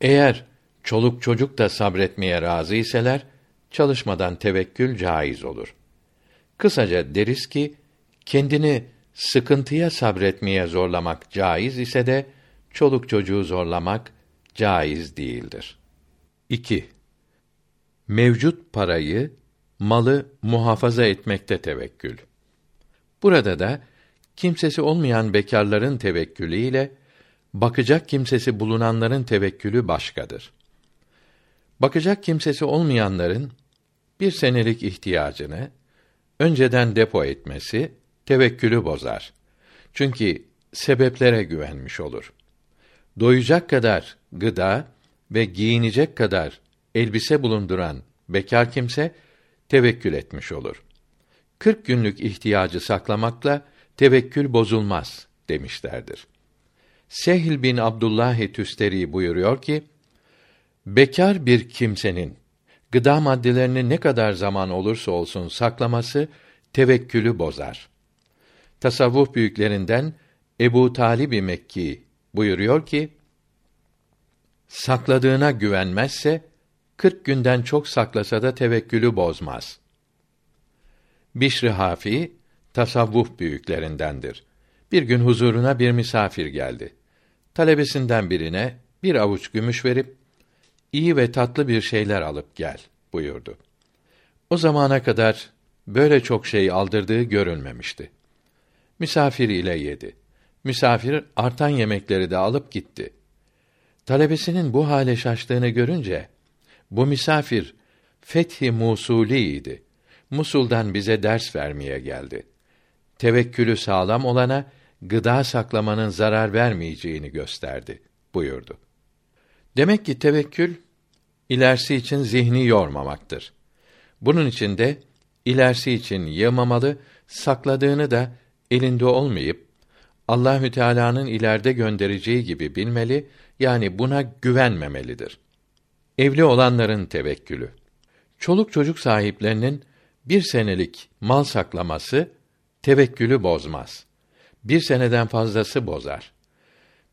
Speaker 1: Eğer çoluk çocuk da sabretmeye razı iseler, çalışmadan tevekkül caiz olur. Kısaca deriz ki, kendini sıkıntıya sabretmeye zorlamak caiz ise de, çoluk çocuğu zorlamak caiz değildir. 2. Mevcut parayı, malı muhafaza etmekte tevekkül. Burada da kimsesi olmayan bekarların tevekkülü ile bakacak kimsesi bulunanların tevekkülü başkadır. Bakacak kimsesi olmayanların bir senelik ihtiyacını önceden depo etmesi tevekkülü bozar. Çünkü sebeplere güvenmiş olur. Doyacak kadar gıda ve giyinecek kadar elbise bulunduran bekar kimse tevekkül etmiş olur. 40 günlük ihtiyacı saklamakla tevekkül bozulmaz demişlerdir. Sehl bin Abdullah Tüsteri buyuruyor ki, bekar bir kimsenin gıda maddelerini ne kadar zaman olursa olsun saklaması tevekkülü bozar. Tasavvuf büyüklerinden Ebu Talib Mekki buyuruyor ki, sakladığına güvenmezse, kırk günden çok saklasa da tevekkülü bozmaz. Bişri Hafi, tasavvuf büyüklerindendir. Bir gün huzuruna bir misafir geldi. Talebesinden birine bir avuç gümüş verip, iyi ve tatlı bir şeyler alıp gel buyurdu. O zamana kadar böyle çok şey aldırdığı görülmemişti. Misafir ile yedi. Misafir artan yemekleri de alıp gitti. Talebesinin bu hale şaştığını görünce bu misafir Fethi Musuliydi. Musul'dan bize ders vermeye geldi. Tevekkülü sağlam olana gıda saklamanın zarar vermeyeceğini gösterdi buyurdu. Demek ki tevekkül ilerisi için zihni yormamaktır. Bunun için de ilerisi için yığmamalı, sakladığını da elinde olmayıp Allahü Teala'nın ileride göndereceği gibi bilmeli, yani buna güvenmemelidir. Evli olanların tevekkülü. Çoluk çocuk sahiplerinin bir senelik mal saklaması tevekkülü bozmaz. Bir seneden fazlası bozar.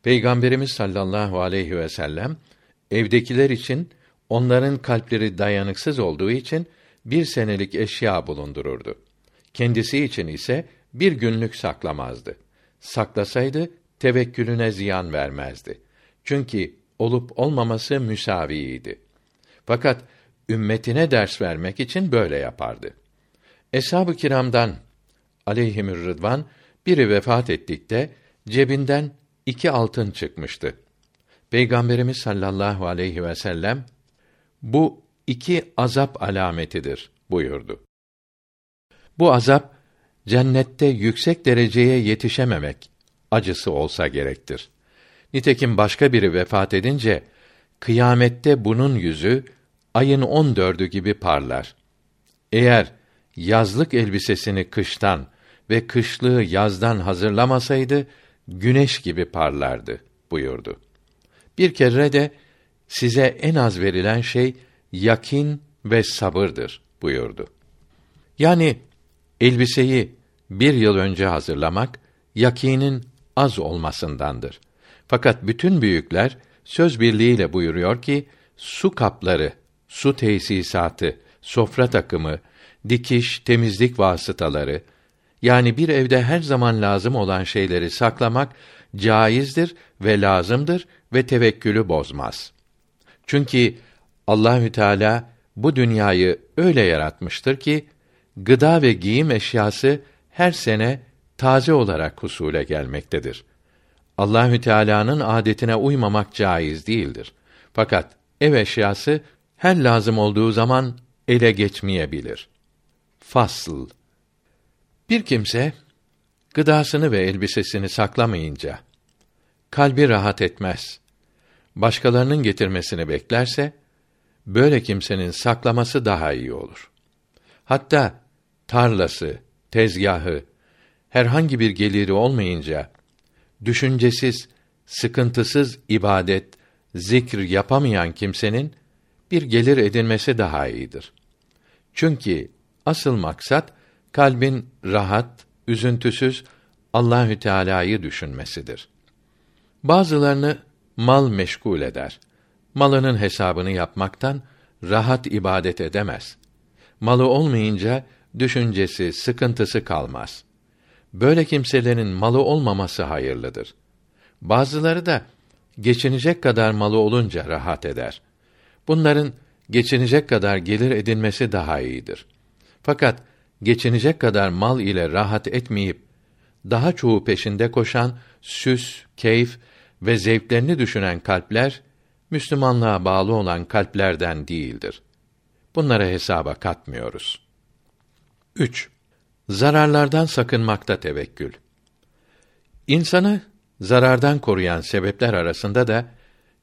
Speaker 1: Peygamberimiz sallallahu aleyhi ve sellem evdekiler için onların kalpleri dayanıksız olduğu için bir senelik eşya bulundururdu. Kendisi için ise bir günlük saklamazdı. Saklasaydı tevekkülüne ziyan vermezdi. Çünkü olup olmaması müsaviydi. Fakat ümmetine ders vermek için böyle yapardı. Eshab-ı kiramdan aleyhimür rıdvan biri vefat ettikte cebinden iki altın çıkmıştı. Peygamberimiz sallallahu aleyhi ve sellem bu iki azap alametidir buyurdu. Bu azap cennette yüksek dereceye yetişememek acısı olsa gerektir. Nitekim başka biri vefat edince kıyamette bunun yüzü ayın on dördü gibi parlar. Eğer yazlık elbisesini kıştan ve kışlığı yazdan hazırlamasaydı güneş gibi parlardı buyurdu. Bir kere de size en az verilen şey yakin ve sabırdır buyurdu. Yani elbiseyi bir yıl önce hazırlamak yakinin az olmasındandır. Fakat bütün büyükler söz birliğiyle buyuruyor ki su kapları, su tesisatı, sofra takımı, dikiş, temizlik vasıtaları yani bir evde her zaman lazım olan şeyleri saklamak caizdir ve lazımdır ve tevekkülü bozmaz. Çünkü Allahü Teala bu dünyayı öyle yaratmıştır ki gıda ve giyim eşyası her sene taze olarak husule gelmektedir. Allahü Teala'nın adetine uymamak caiz değildir. Fakat ev eşyası her lazım olduğu zaman ele geçmeyebilir. Fasıl Bir kimse gıdasını ve elbisesini saklamayınca kalbi rahat etmez. Başkalarının getirmesini beklerse böyle kimsenin saklaması daha iyi olur. Hatta tarlası, tezgahı, herhangi bir geliri olmayınca düşüncesiz, sıkıntısız ibadet, zikr yapamayan kimsenin bir gelir edinmesi daha iyidir. Çünkü asıl maksat kalbin rahat, üzüntüsüz Allahü Teala'yı düşünmesidir. Bazılarını mal meşgul eder. Malının hesabını yapmaktan rahat ibadet edemez. Malı olmayınca düşüncesi, sıkıntısı kalmaz. Böyle kimselerin malı olmaması hayırlıdır. Bazıları da geçinecek kadar malı olunca rahat eder. Bunların geçinecek kadar gelir edinmesi daha iyidir. Fakat geçinecek kadar mal ile rahat etmeyip daha çoğu peşinde koşan süs, keyif ve zevklerini düşünen kalpler Müslümanlığa bağlı olan kalplerden değildir. Bunlara hesaba katmıyoruz. 3. Zararlardan sakınmakta tevekkül. İnsanı zarardan koruyan sebepler arasında da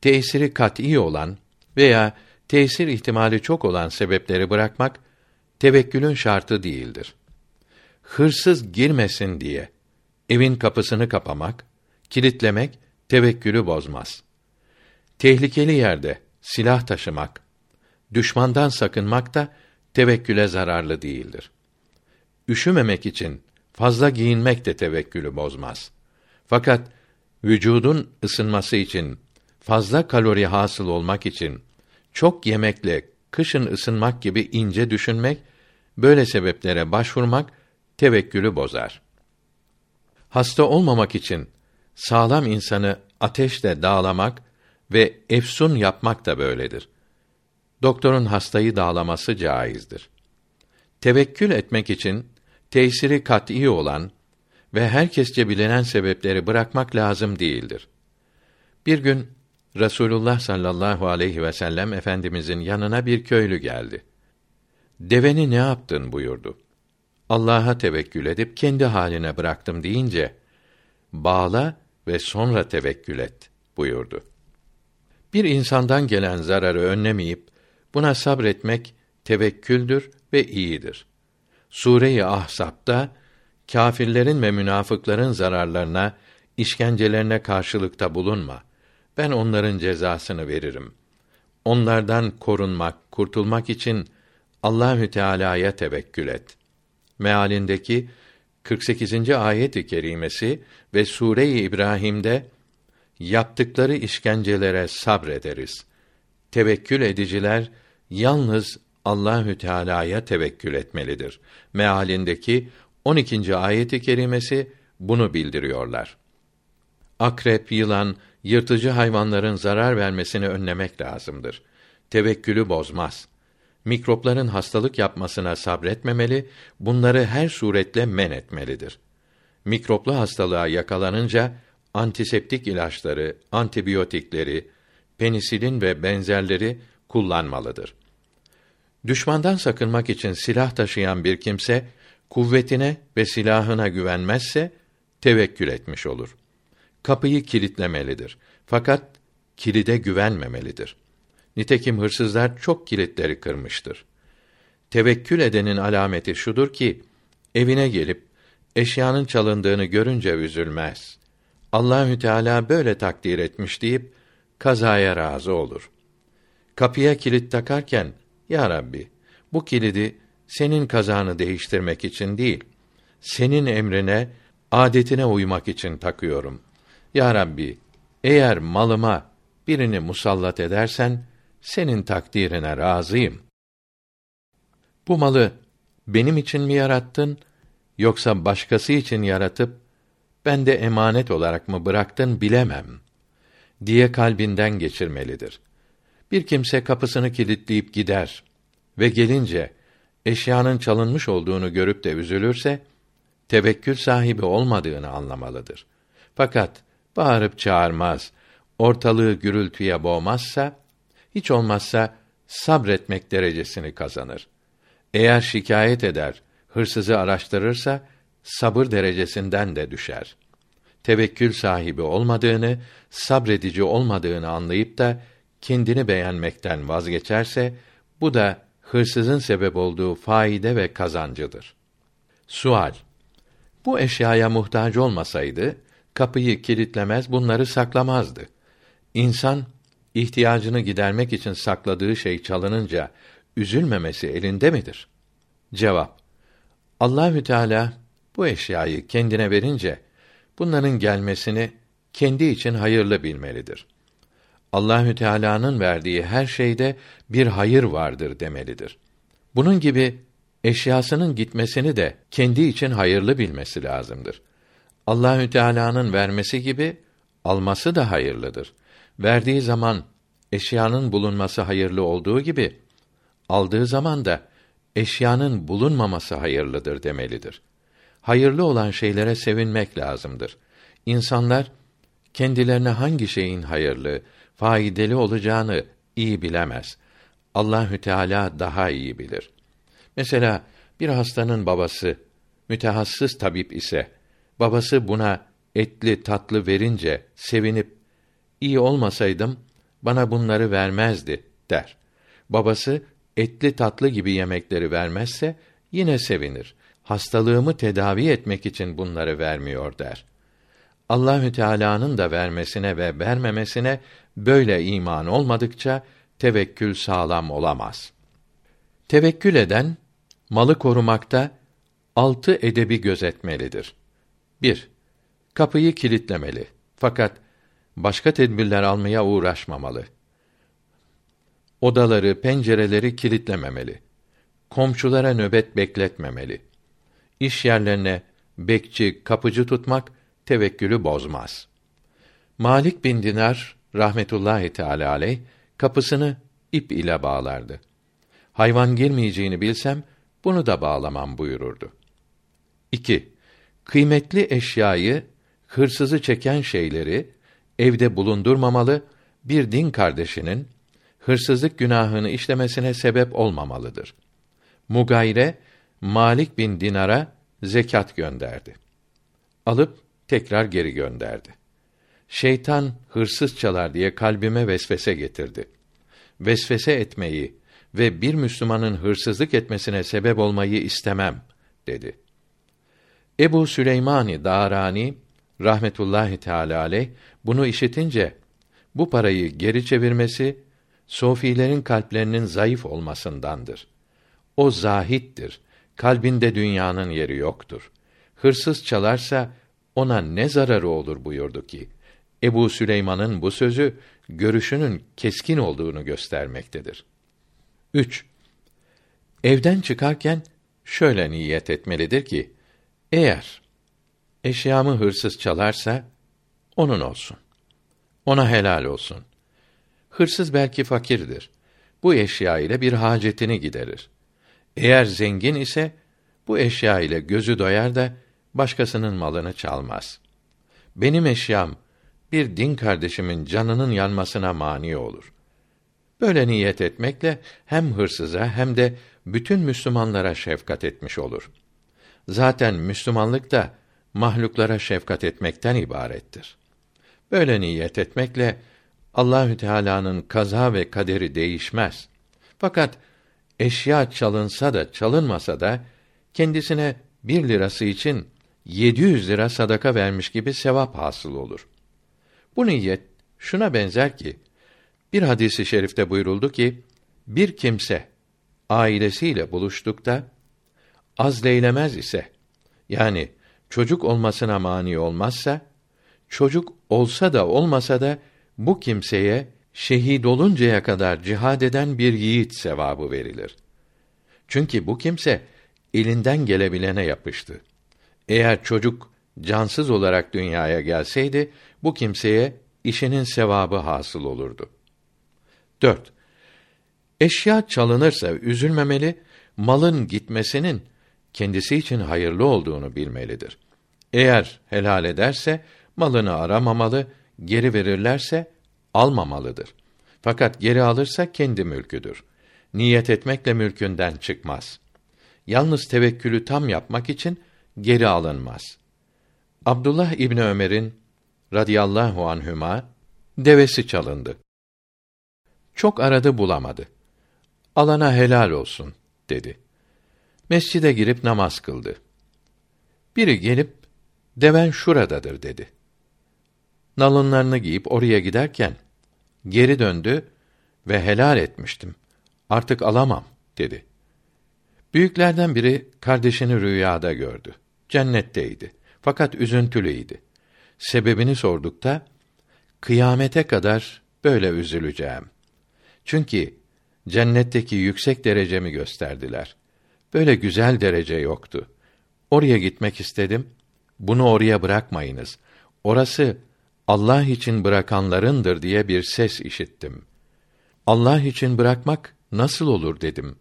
Speaker 1: tesiri kat'î olan veya tesir ihtimali çok olan sebepleri bırakmak tevekkülün şartı değildir. Hırsız girmesin diye evin kapısını kapamak, kilitlemek tevekkülü bozmaz. Tehlikeli yerde silah taşımak, düşmandan sakınmak da tevekküle zararlı değildir. Üşümemek için fazla giyinmek de tevekkülü bozmaz. Fakat vücudun ısınması için fazla kalori hasıl olmak için çok yemekle kışın ısınmak gibi ince düşünmek, böyle sebeplere başvurmak tevekkülü bozar. Hasta olmamak için sağlam insanı ateşle dağlamak ve efsun yapmak da böyledir. Doktorun hastayı dağlaması caizdir. Tevekkül etmek için tesiri kat'î olan ve herkesçe bilinen sebepleri bırakmak lazım değildir. Bir gün Rasulullah sallallahu aleyhi ve sellem efendimizin yanına bir köylü geldi. Deveni ne yaptın buyurdu. Allah'a tevekkül edip kendi haline bıraktım deyince bağla ve sonra tevekkül et buyurdu. Bir insandan gelen zararı önlemeyip buna sabretmek tevekküldür ve iyidir. Sure-i Ahzab'da kâfirlerin ve münafıkların zararlarına, işkencelerine karşılıkta bulunma. Ben onların cezasını veririm. Onlardan korunmak, kurtulmak için Allahü Teala'ya tevekkül et. Mealindeki 48. ayet-i kerimesi ve Sure-i İbrahim'de yaptıkları işkencelere sabrederiz. Tevekkül ediciler yalnız Allahü Teala'ya tevekkül etmelidir. Mealindeki 12. ayeti kerimesi bunu bildiriyorlar. Akrep, yılan, yırtıcı hayvanların zarar vermesini önlemek lazımdır. Tevekkülü bozmaz. Mikropların hastalık yapmasına sabretmemeli, bunları her suretle men etmelidir. Mikroplu hastalığa yakalanınca antiseptik ilaçları, antibiyotikleri, penisilin ve benzerleri kullanmalıdır. Düşmandan sakınmak için silah taşıyan bir kimse kuvvetine ve silahına güvenmezse tevekkül etmiş olur. Kapıyı kilitlemelidir. Fakat kilide güvenmemelidir. Nitekim hırsızlar çok kilitleri kırmıştır. Tevekkül edenin alameti şudur ki evine gelip eşyanın çalındığını görünce üzülmez. Allahü Teala böyle takdir etmiş deyip kazaya razı olur. Kapıya kilit takarken ya Rabbi bu kilidi senin kazanı değiştirmek için değil, senin emrine, adetine uymak için takıyorum. Ya Rabbi, eğer malıma birini musallat edersen, senin takdirine razıyım. Bu malı benim için mi yarattın, yoksa başkası için yaratıp, ben de emanet olarak mı bıraktın bilemem, diye kalbinden geçirmelidir. Bir kimse kapısını kilitleyip gider ve gelince, eşyanın çalınmış olduğunu görüp de üzülürse, tevekkül sahibi olmadığını anlamalıdır. Fakat bağırıp çağırmaz, ortalığı gürültüye boğmazsa, hiç olmazsa sabretmek derecesini kazanır. Eğer şikayet eder, hırsızı araştırırsa, sabır derecesinden de düşer. Tevekkül sahibi olmadığını, sabredici olmadığını anlayıp da kendini beğenmekten vazgeçerse, bu da hırsızın sebep olduğu faide ve kazancıdır. Sual Bu eşyaya muhtaç olmasaydı, kapıyı kilitlemez, bunları saklamazdı. İnsan, ihtiyacını gidermek için sakladığı şey çalınınca, üzülmemesi elinde midir? Cevap Allahü Teala bu eşyayı kendine verince bunların gelmesini kendi için hayırlı bilmelidir. Allahü Teala'nın verdiği her şeyde bir hayır vardır demelidir. Bunun gibi eşyasının gitmesini de kendi için hayırlı bilmesi lazımdır. Allahü Teala'nın vermesi gibi alması da hayırlıdır. Verdiği zaman eşyanın bulunması hayırlı olduğu gibi aldığı zaman da eşyanın bulunmaması hayırlıdır demelidir. Hayırlı olan şeylere sevinmek lazımdır. İnsanlar kendilerine hangi şeyin hayırlı, faydalı olacağını iyi bilemez. Allahü Teala daha iyi bilir. Mesela bir hastanın babası mütehassıs tabip ise babası buna etli tatlı verince sevinip iyi olmasaydım bana bunları vermezdi der. Babası etli tatlı gibi yemekleri vermezse yine sevinir. Hastalığımı tedavi etmek için bunları vermiyor der. Allahü Teala'nın da vermesine ve vermemesine böyle iman olmadıkça tevekkül sağlam olamaz. Tevekkül eden malı korumakta altı edebi gözetmelidir. 1. Kapıyı kilitlemeli. Fakat başka tedbirler almaya uğraşmamalı. Odaları, pencereleri kilitlememeli. Komşulara nöbet bekletmemeli. İş yerlerine bekçi, kapıcı tutmak tevekkülü bozmaz. Malik bin Dinar rahmetullahi teala aleyh kapısını ip ile bağlardı. Hayvan girmeyeceğini bilsem bunu da bağlamam buyururdu. 2. Kıymetli eşyayı, hırsızı çeken şeyleri evde bulundurmamalı, bir din kardeşinin hırsızlık günahını işlemesine sebep olmamalıdır. Mugayre Malik bin Dinar'a zekat gönderdi. Alıp tekrar geri gönderdi. Şeytan hırsız çalar diye kalbime vesvese getirdi. Vesvese etmeyi ve bir Müslümanın hırsızlık etmesine sebep olmayı istemem dedi. Ebu Süleymani Darani rahmetullahi teala aleyh bunu işitince bu parayı geri çevirmesi sofilerin kalplerinin zayıf olmasındandır. O zahittir. Kalbinde dünyanın yeri yoktur. Hırsız çalarsa ona ne zararı olur buyurdu ki. Ebu Süleyman'ın bu sözü görüşünün keskin olduğunu göstermektedir. 3. Evden çıkarken şöyle niyet etmelidir ki eğer eşyamı hırsız çalarsa onun olsun. Ona helal olsun. Hırsız belki fakirdir. Bu eşya ile bir hacetini giderir. Eğer zengin ise bu eşya ile gözü doyar da başkasının malını çalmaz. Benim eşyam bir din kardeşimin canının yanmasına mani olur. Böyle niyet etmekle hem hırsıza hem de bütün Müslümanlara şefkat etmiş olur. Zaten Müslümanlık da mahluklara şefkat etmekten ibarettir. Böyle niyet etmekle Allahü Teala'nın kaza ve kaderi değişmez. Fakat eşya çalınsa da çalınmasa da kendisine bir lirası için 700 lira sadaka vermiş gibi sevap hasıl olur. Bu niyet şuna benzer ki bir hadisi şerifte buyuruldu ki bir kimse ailesiyle buluştukta azleylemez ise yani çocuk olmasına mani olmazsa çocuk olsa da olmasa da bu kimseye şehit oluncaya kadar cihad eden bir yiğit sevabı verilir. Çünkü bu kimse elinden gelebilene yapıştı. Eğer çocuk cansız olarak dünyaya gelseydi bu kimseye işinin sevabı hasıl olurdu. 4. Eşya çalınırsa üzülmemeli, malın gitmesinin kendisi için hayırlı olduğunu bilmelidir. Eğer helal ederse malını aramamalı, geri verirlerse almamalıdır. Fakat geri alırsa kendi mülküdür. Niyet etmekle mülkünden çıkmaz. Yalnız tevekkülü tam yapmak için geri alınmaz. Abdullah İbni Ömer'in radıyallahu anhüma devesi çalındı. Çok aradı bulamadı. Alana helal olsun dedi. Mescide girip namaz kıldı. Biri gelip deven şuradadır dedi. Nalınlarını giyip oraya giderken geri döndü ve helal etmiştim. Artık alamam dedi. Büyüklerden biri kardeşini rüyada gördü. Cennetteydi. Fakat üzüntülüydi. Sebebini sordukta kıyamete kadar böyle üzüleceğim. Çünkü cennetteki yüksek derecemi gösterdiler. Böyle güzel derece yoktu. Oraya gitmek istedim. Bunu oraya bırakmayınız. Orası Allah için bırakanlarındır diye bir ses işittim. Allah için bırakmak nasıl olur dedim.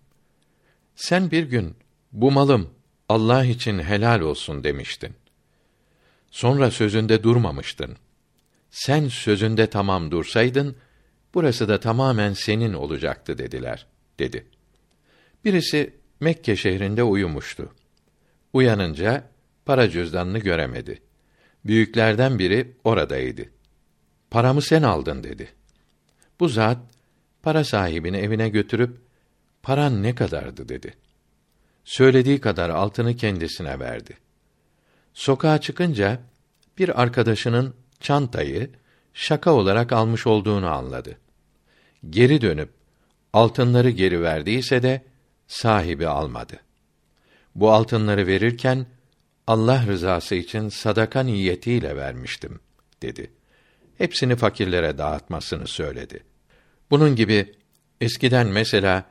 Speaker 1: Sen bir gün bu malım Allah için helal olsun demiştin. Sonra sözünde durmamıştın. Sen sözünde tamam dursaydın, burası da tamamen senin olacaktı dediler, dedi. Birisi Mekke şehrinde uyumuştu. Uyanınca para cüzdanını göremedi. Büyüklerden biri oradaydı. Paramı sen aldın dedi. Bu zat para sahibini evine götürüp paran ne kadardı dedi. Söylediği kadar altını kendisine verdi. Sokağa çıkınca bir arkadaşının çantayı şaka olarak almış olduğunu anladı. Geri dönüp altınları geri verdiyse de sahibi almadı. Bu altınları verirken Allah rızası için sadaka niyetiyle vermiştim dedi. Hepsini fakirlere dağıtmasını söyledi. Bunun gibi eskiden mesela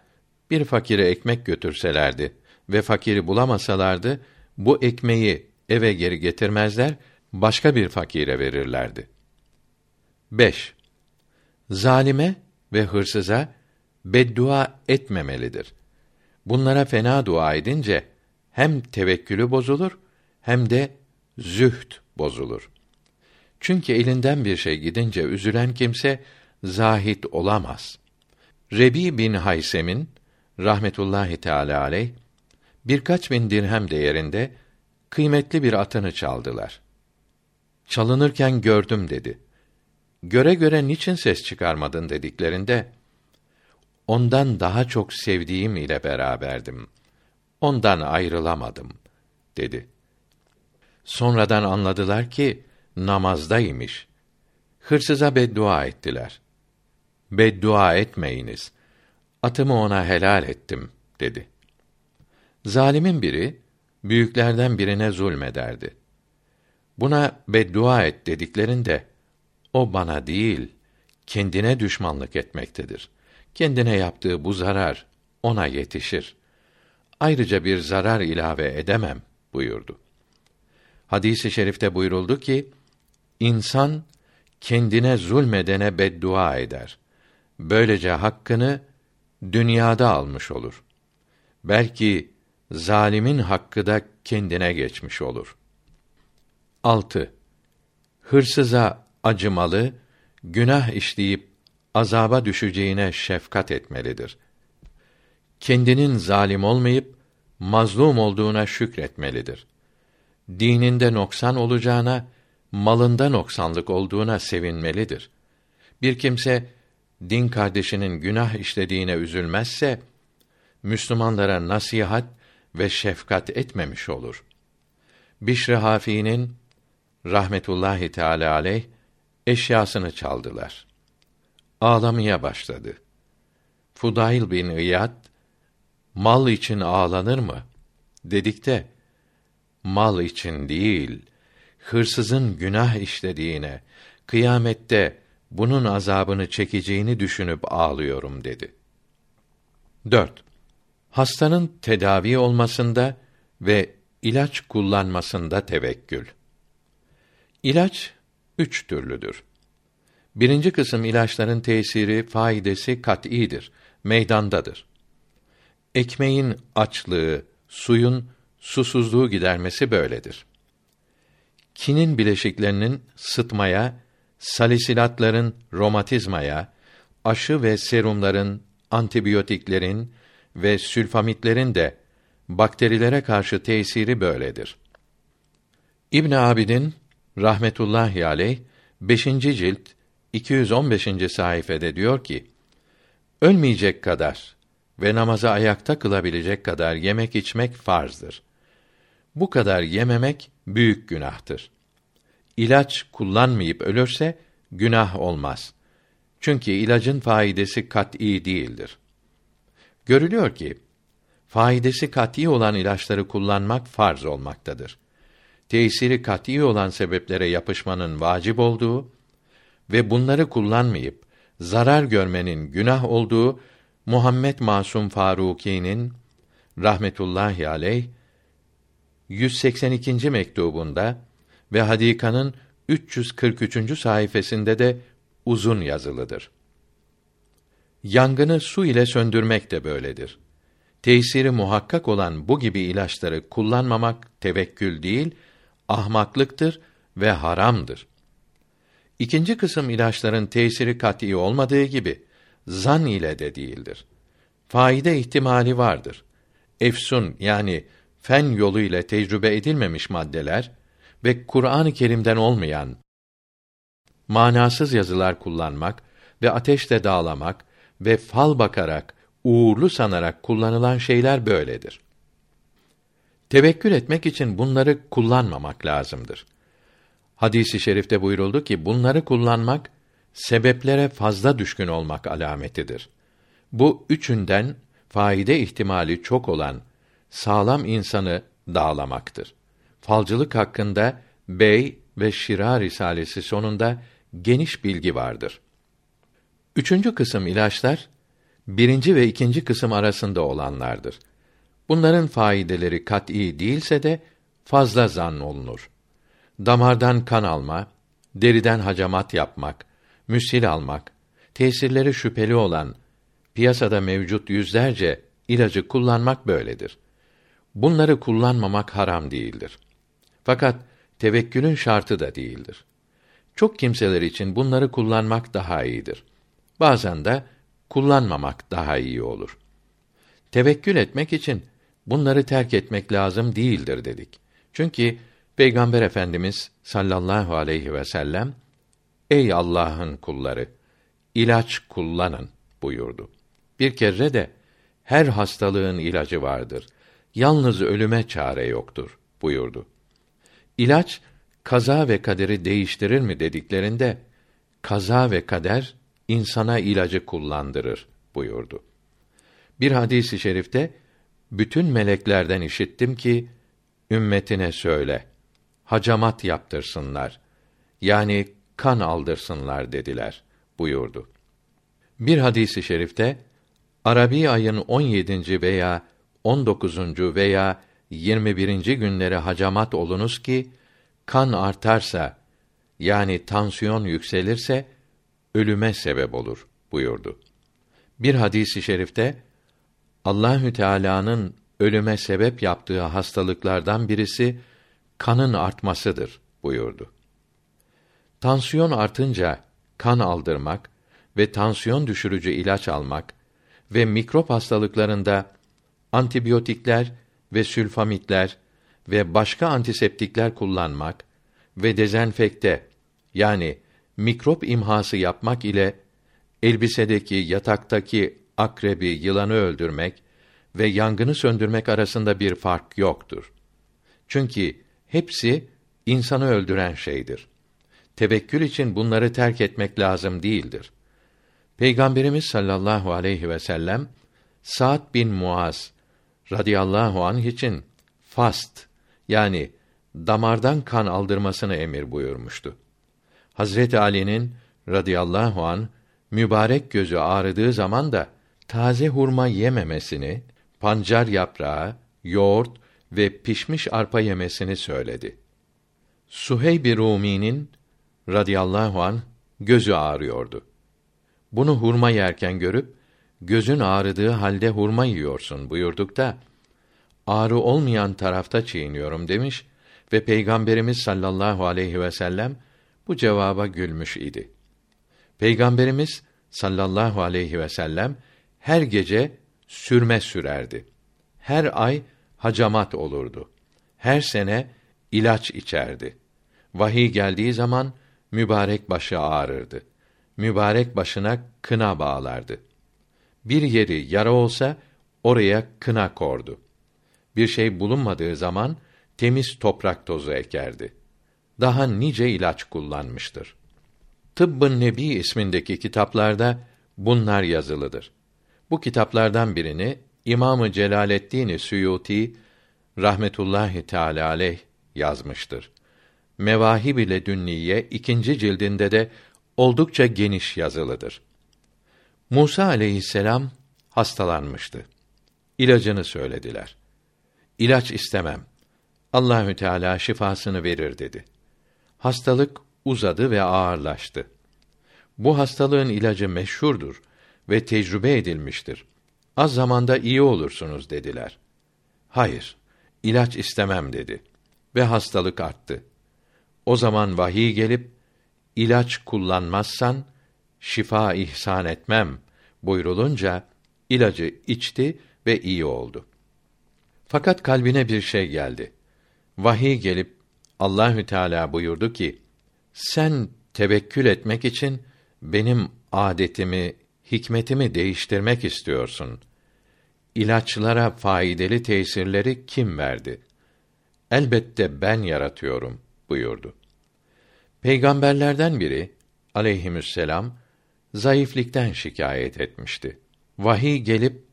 Speaker 1: bir fakire ekmek götürselerdi ve fakiri bulamasalardı bu ekmeği eve geri getirmezler, başka bir fakire verirlerdi. 5. Zalime ve hırsıza beddua etmemelidir. Bunlara fena dua edince hem tevekkülü bozulur hem de zühd bozulur. Çünkü elinden bir şey gidince üzülen kimse zahit olamaz. Rebi bin Haysem'in rahmetullahi teala aleyh birkaç bin dirhem değerinde kıymetli bir atını çaldılar. Çalınırken gördüm dedi. Göre göre niçin ses çıkarmadın dediklerinde ondan daha çok sevdiğim ile beraberdim. Ondan ayrılamadım dedi. Sonradan anladılar ki namazdaymış. Hırsıza beddua ettiler. Beddua etmeyiniz. Atımı ona helal ettim dedi. Zalimin biri büyüklerden birine zulmederdi. Buna beddua et dediklerinde o bana değil kendine düşmanlık etmektedir. Kendine yaptığı bu zarar ona yetişir. Ayrıca bir zarar ilave edemem buyurdu. Hadisi i şerifte buyuruldu ki insan kendine zulmedene beddua eder. Böylece hakkını dünyada almış olur. Belki zalimin hakkı da kendine geçmiş olur. 6. Hırsıza acımalı, günah işleyip azaba düşeceğine şefkat etmelidir. Kendinin zalim olmayıp mazlum olduğuna şükretmelidir dininde noksan olacağına, malında noksanlık olduğuna sevinmelidir. Bir kimse din kardeşinin günah işlediğine üzülmezse Müslümanlara nasihat ve şefkat etmemiş olur. Bişr Hafi'nin rahmetullahi teala aleyh eşyasını çaldılar. Ağlamaya başladı. Fudail bin İyad mal için ağlanır mı? Dedikte mal için değil, hırsızın günah işlediğine, kıyamette bunun azabını çekeceğini düşünüp ağlıyorum dedi. 4. Hastanın tedavi olmasında ve ilaç kullanmasında tevekkül. İlaç üç türlüdür. Birinci kısım ilaçların tesiri, faydası kat'idir, meydandadır. Ekmeğin açlığı, suyun susuzluğu gidermesi böyledir. Kinin bileşiklerinin sıtmaya, salisilatların romatizmaya, aşı ve serumların, antibiyotiklerin ve sülfamitlerin de bakterilere karşı tesiri böyledir. İbn Abidin rahmetullahi aleyh 5. cilt 215. sayfede diyor ki: Ölmeyecek kadar ve namaza ayakta kılabilecek kadar yemek içmek farzdır. Bu kadar yememek büyük günahtır. İlaç kullanmayıp ölürse günah olmaz. Çünkü ilacın faidesi kat'î değildir. Görülüyor ki faidesi kat'î olan ilaçları kullanmak farz olmaktadır. Tesiri kat'î olan sebeplere yapışmanın vacip olduğu ve bunları kullanmayıp zarar görmenin günah olduğu Muhammed Masum Faruki'nin rahmetullahi aleyh 182. mektubunda ve Hadika'nın 343. sayfasında de uzun yazılıdır. Yangını su ile söndürmek de böyledir. Tesiri muhakkak olan bu gibi ilaçları kullanmamak tevekkül değil, ahmaklıktır ve haramdır. İkinci kısım ilaçların tesiri kat'î olmadığı gibi zan ile de değildir. Faide ihtimali vardır. Efsun yani fen yolu ile tecrübe edilmemiş maddeler ve Kur'an-ı Kerim'den olmayan manasız yazılar kullanmak ve ateşle dağlamak ve fal bakarak uğurlu sanarak kullanılan şeyler böyledir. Tevekkül etmek için bunları kullanmamak lazımdır. Hadisi i şerifte buyuruldu ki bunları kullanmak sebeplere fazla düşkün olmak alametidir. Bu üçünden faide ihtimali çok olan sağlam insanı dağlamaktır. Falcılık hakkında Bey ve Şira Risalesi sonunda geniş bilgi vardır. Üçüncü kısım ilaçlar, birinci ve ikinci kısım arasında olanlardır. Bunların faydeleri kat'î değilse de fazla zan olunur. Damardan kan alma, deriden hacamat yapmak, müsil almak, tesirleri şüpheli olan, piyasada mevcut yüzlerce ilacı kullanmak böyledir. Bunları kullanmamak haram değildir. Fakat tevekkülün şartı da değildir. Çok kimseler için bunları kullanmak daha iyidir. Bazen de kullanmamak daha iyi olur. Tevekkül etmek için bunları terk etmek lazım değildir dedik. Çünkü Peygamber Efendimiz sallallahu aleyhi ve sellem Ey Allah'ın kulları ilaç kullanın buyurdu. Bir kere de her hastalığın ilacı vardır. Yalnız ölüme çare yoktur buyurdu. İlaç kaza ve kaderi değiştirir mi dediklerinde kaza ve kader insana ilacı kullandırır buyurdu. Bir hadisi i şerifte bütün meleklerden işittim ki ümmetine söyle hacamat yaptırsınlar. Yani kan aldırsınlar dediler buyurdu. Bir hadisi i şerifte Arabi ayın 17. veya 19. veya 21. günleri hacamat olunuz ki kan artarsa yani tansiyon yükselirse ölüme sebep olur buyurdu. Bir hadisi i şerifte Allahü Teala'nın ölüme sebep yaptığı hastalıklardan birisi kanın artmasıdır buyurdu. Tansiyon artınca kan aldırmak ve tansiyon düşürücü ilaç almak ve mikrop hastalıklarında antibiyotikler ve sülfamitler ve başka antiseptikler kullanmak ve dezenfekte yani mikrop imhası yapmak ile elbisedeki, yataktaki akrebi, yılanı öldürmek ve yangını söndürmek arasında bir fark yoktur. Çünkü hepsi insanı öldüren şeydir. Tevekkül için bunları terk etmek lazım değildir. Peygamberimiz sallallahu aleyhi ve sellem Sa'd bin Muaz radıyallahu anh için fast yani damardan kan aldırmasını emir buyurmuştu. Hazreti Ali'nin radıyallahu an mübarek gözü ağrıdığı zaman da taze hurma yememesini, pancar yaprağı, yoğurt ve pişmiş arpa yemesini söyledi. Suheyb Rumi'nin radıyallahu an gözü ağrıyordu. Bunu hurma yerken görüp gözün ağrıdığı halde hurma yiyorsun buyurduk da ağrı olmayan tarafta çiğniyorum demiş ve Peygamberimiz sallallahu aleyhi ve sellem bu cevaba gülmüş idi. Peygamberimiz sallallahu aleyhi ve sellem her gece sürme sürerdi. Her ay hacamat olurdu. Her sene ilaç içerdi. Vahiy geldiği zaman mübarek başı ağrırdı. Mübarek başına kına bağlardı. Bir yeri yara olsa oraya kına kordu. Bir şey bulunmadığı zaman temiz toprak tozu ekerdi. Daha nice ilaç kullanmıştır. Tıbbın Nebi ismindeki kitaplarda bunlar yazılıdır. Bu kitaplardan birini İmamı Celaleddin Suyuti rahmetullahi teala aleyh yazmıştır. Mevahib ile Dünniye ikinci cildinde de oldukça geniş yazılıdır. Musa aleyhisselam hastalanmıştı. İlacını söylediler. İlaç istemem. Allahü Teala şifasını verir dedi. Hastalık uzadı ve ağırlaştı. Bu hastalığın ilacı meşhurdur ve tecrübe edilmiştir. Az zamanda iyi olursunuz dediler. Hayır, ilaç istemem dedi ve hastalık arttı. O zaman vahiy gelip ilaç kullanmazsan şifa ihsan etmem buyrulunca ilacı içti ve iyi oldu. Fakat kalbine bir şey geldi. Vahiy gelip Allahü Teala buyurdu ki: Sen tevekkül etmek için benim adetimi, hikmetimi değiştirmek istiyorsun. İlaçlara faydalı tesirleri kim verdi? Elbette ben yaratıyorum buyurdu. Peygamberlerden biri aleyhisselam zayıflikten şikayet etmişti. Vahiy gelip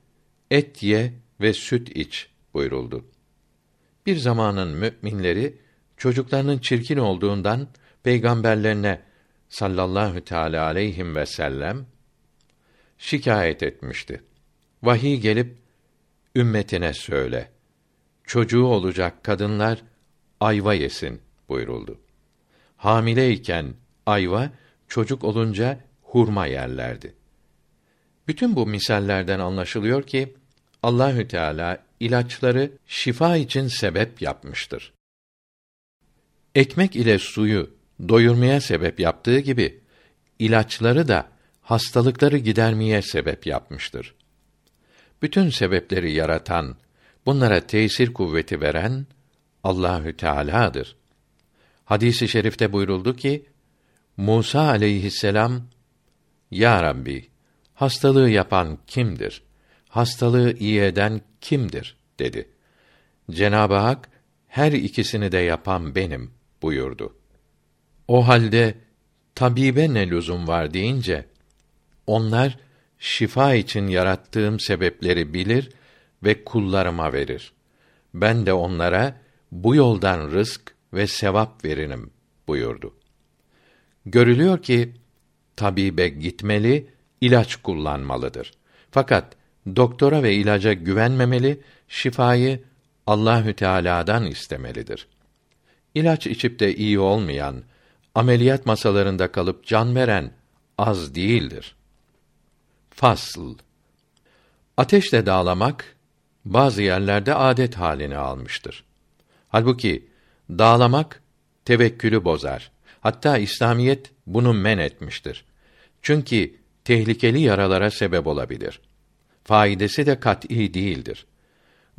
Speaker 1: et ye ve süt iç buyuruldu. Bir zamanın müminleri çocuklarının çirkin olduğundan peygamberlerine sallallahu teala aleyhim ve sellem şikayet etmişti. Vahiy gelip ümmetine söyle. Çocuğu olacak kadınlar ayva yesin buyuruldu. Hamileyken ayva, çocuk olunca hurma yerlerdi. Bütün bu misallerden anlaşılıyor ki Allahü Teala ilaçları şifa için sebep yapmıştır. Ekmek ile suyu doyurmaya sebep yaptığı gibi ilaçları da hastalıkları gidermeye sebep yapmıştır. Bütün sebepleri yaratan, bunlara tesir kuvveti veren Allahü Teala'dır. Hadisi i şerifte buyuruldu ki Musa aleyhisselam Ya Rabbi hastalığı yapan kimdir? Hastalığı iyi eden kimdir? dedi. Cenab-ı Hak her ikisini de yapan benim buyurdu. O halde tabibe ne lüzum var deyince onlar şifa için yarattığım sebepleri bilir ve kullarıma verir. Ben de onlara bu yoldan rızk ve sevap veririm buyurdu. Görülüyor ki tabibe gitmeli, ilaç kullanmalıdır. Fakat doktora ve ilaca güvenmemeli, şifayı Allahü Teala'dan istemelidir. İlaç içip de iyi olmayan, ameliyat masalarında kalıp can veren az değildir. Fasl Ateşle dağlamak bazı yerlerde adet halini almıştır. Halbuki dağlamak tevekkülü bozar. Hatta İslamiyet bunu men etmiştir. Çünkü tehlikeli yaralara sebep olabilir. Faidesi de kat'î değildir.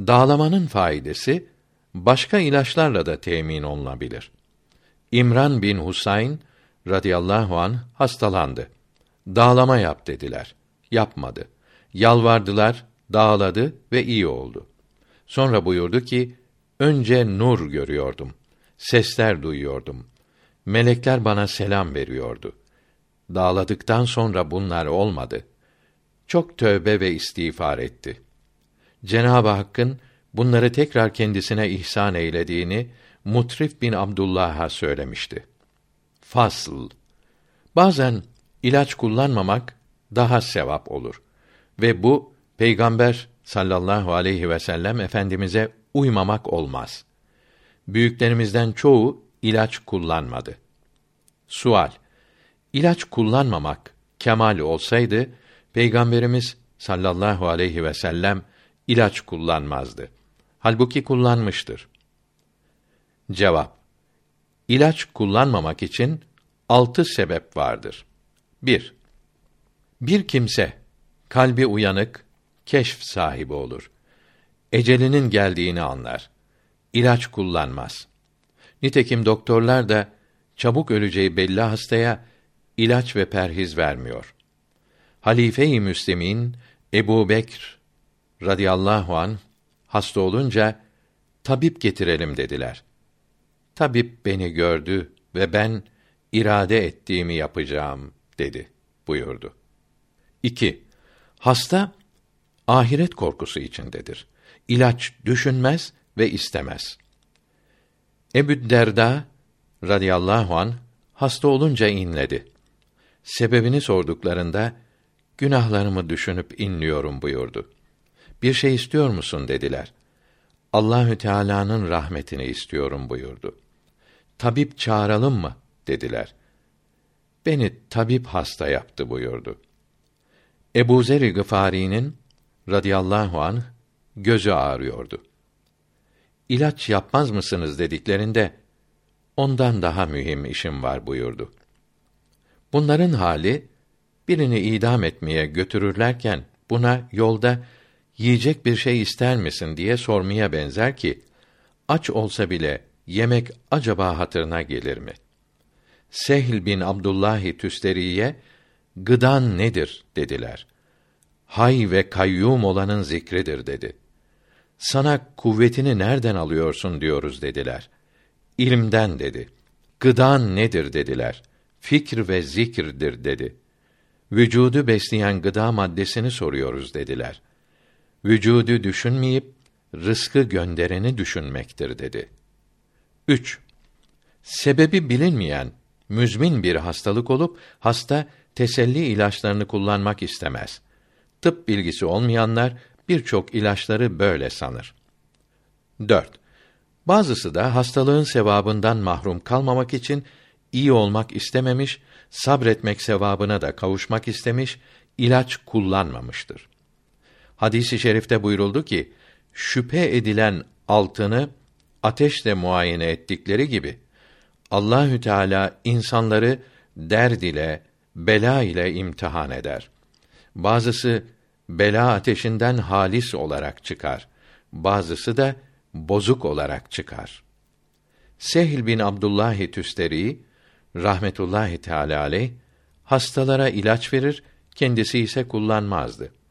Speaker 1: Dağlamanın faidesi başka ilaçlarla da temin olunabilir. İmran bin Husayn radıyallahu an hastalandı. Dağlama yap dediler. Yapmadı. Yalvardılar, dağladı ve iyi oldu. Sonra buyurdu ki, önce nur görüyordum. Sesler duyuyordum. Melekler bana selam veriyordu. Dağladıktan sonra bunlar olmadı. Çok tövbe ve istiğfar etti. Cenab-ı Hakk'ın bunları tekrar kendisine ihsan eylediğini Mutrif bin Abdullah'a söylemişti. Fasl Bazen ilaç kullanmamak daha sevap olur ve bu peygamber sallallahu aleyhi ve sellem efendimize uymamak olmaz. Büyüklerimizden çoğu ilaç kullanmadı. Sual: İlaç kullanmamak kemal olsaydı peygamberimiz sallallahu aleyhi ve sellem ilaç kullanmazdı. Halbuki kullanmıştır. Cevap: İlaç kullanmamak için altı sebep vardır. 1. Bir kimse kalbi uyanık, keşf sahibi olur. Ecelinin geldiğini anlar. İlaç kullanmaz. Nitekim doktorlar da çabuk öleceği belli hastaya ilaç ve perhiz vermiyor. Halife-i Müslimin Ebu Bekr radıyallahu an hasta olunca tabip getirelim dediler. Tabip beni gördü ve ben irade ettiğimi yapacağım dedi buyurdu. 2. Hasta ahiret korkusu içindedir. İlaç düşünmez ve istemez. Ebu Derda radıyallahu an hasta olunca inledi. Sebebini sorduklarında günahlarımı düşünüp inliyorum buyurdu. Bir şey istiyor musun dediler. Allahü Teala'nın rahmetini istiyorum buyurdu. Tabip çağıralım mı dediler. Beni tabip hasta yaptı buyurdu. Ebu Zer-i Gıfari'nin radıyallahu an gözü ağrıyordu. İlaç yapmaz mısınız dediklerinde ondan daha mühim işim var buyurdu. Bunların hali birini idam etmeye götürürlerken buna yolda yiyecek bir şey ister misin diye sormaya benzer ki aç olsa bile yemek acaba hatırına gelir mi? Sehl bin Abdullahi Tüsteriye gıdan nedir dediler. Hay ve kayyum olanın zikridir dedi. Sana kuvvetini nereden alıyorsun diyoruz dediler. İlimden dedi. Gıdan nedir dediler. Fikr ve zikirdir dedi. Vücudu besleyen gıda maddesini soruyoruz dediler. Vücudu düşünmeyip rızkı göndereni düşünmektir dedi. 3. Sebebi bilinmeyen müzmin bir hastalık olup hasta teselli ilaçlarını kullanmak istemez. Tıp bilgisi olmayanlar birçok ilaçları böyle sanır. 4. Bazısı da hastalığın sevabından mahrum kalmamak için iyi olmak istememiş, sabretmek sevabına da kavuşmak istemiş, ilaç kullanmamıştır. Hadisi şerifte buyuruldu ki, şüphe edilen altını ateşle muayene ettikleri gibi Allahü Teala insanları derd ile, bela ile imtihan eder. Bazısı bela ateşinden halis olarak çıkar. Bazısı da bozuk olarak çıkar. Sehl bin Abdullah Tüsteri rahmetullahi teala aleyh hastalara ilaç verir, kendisi ise kullanmazdı.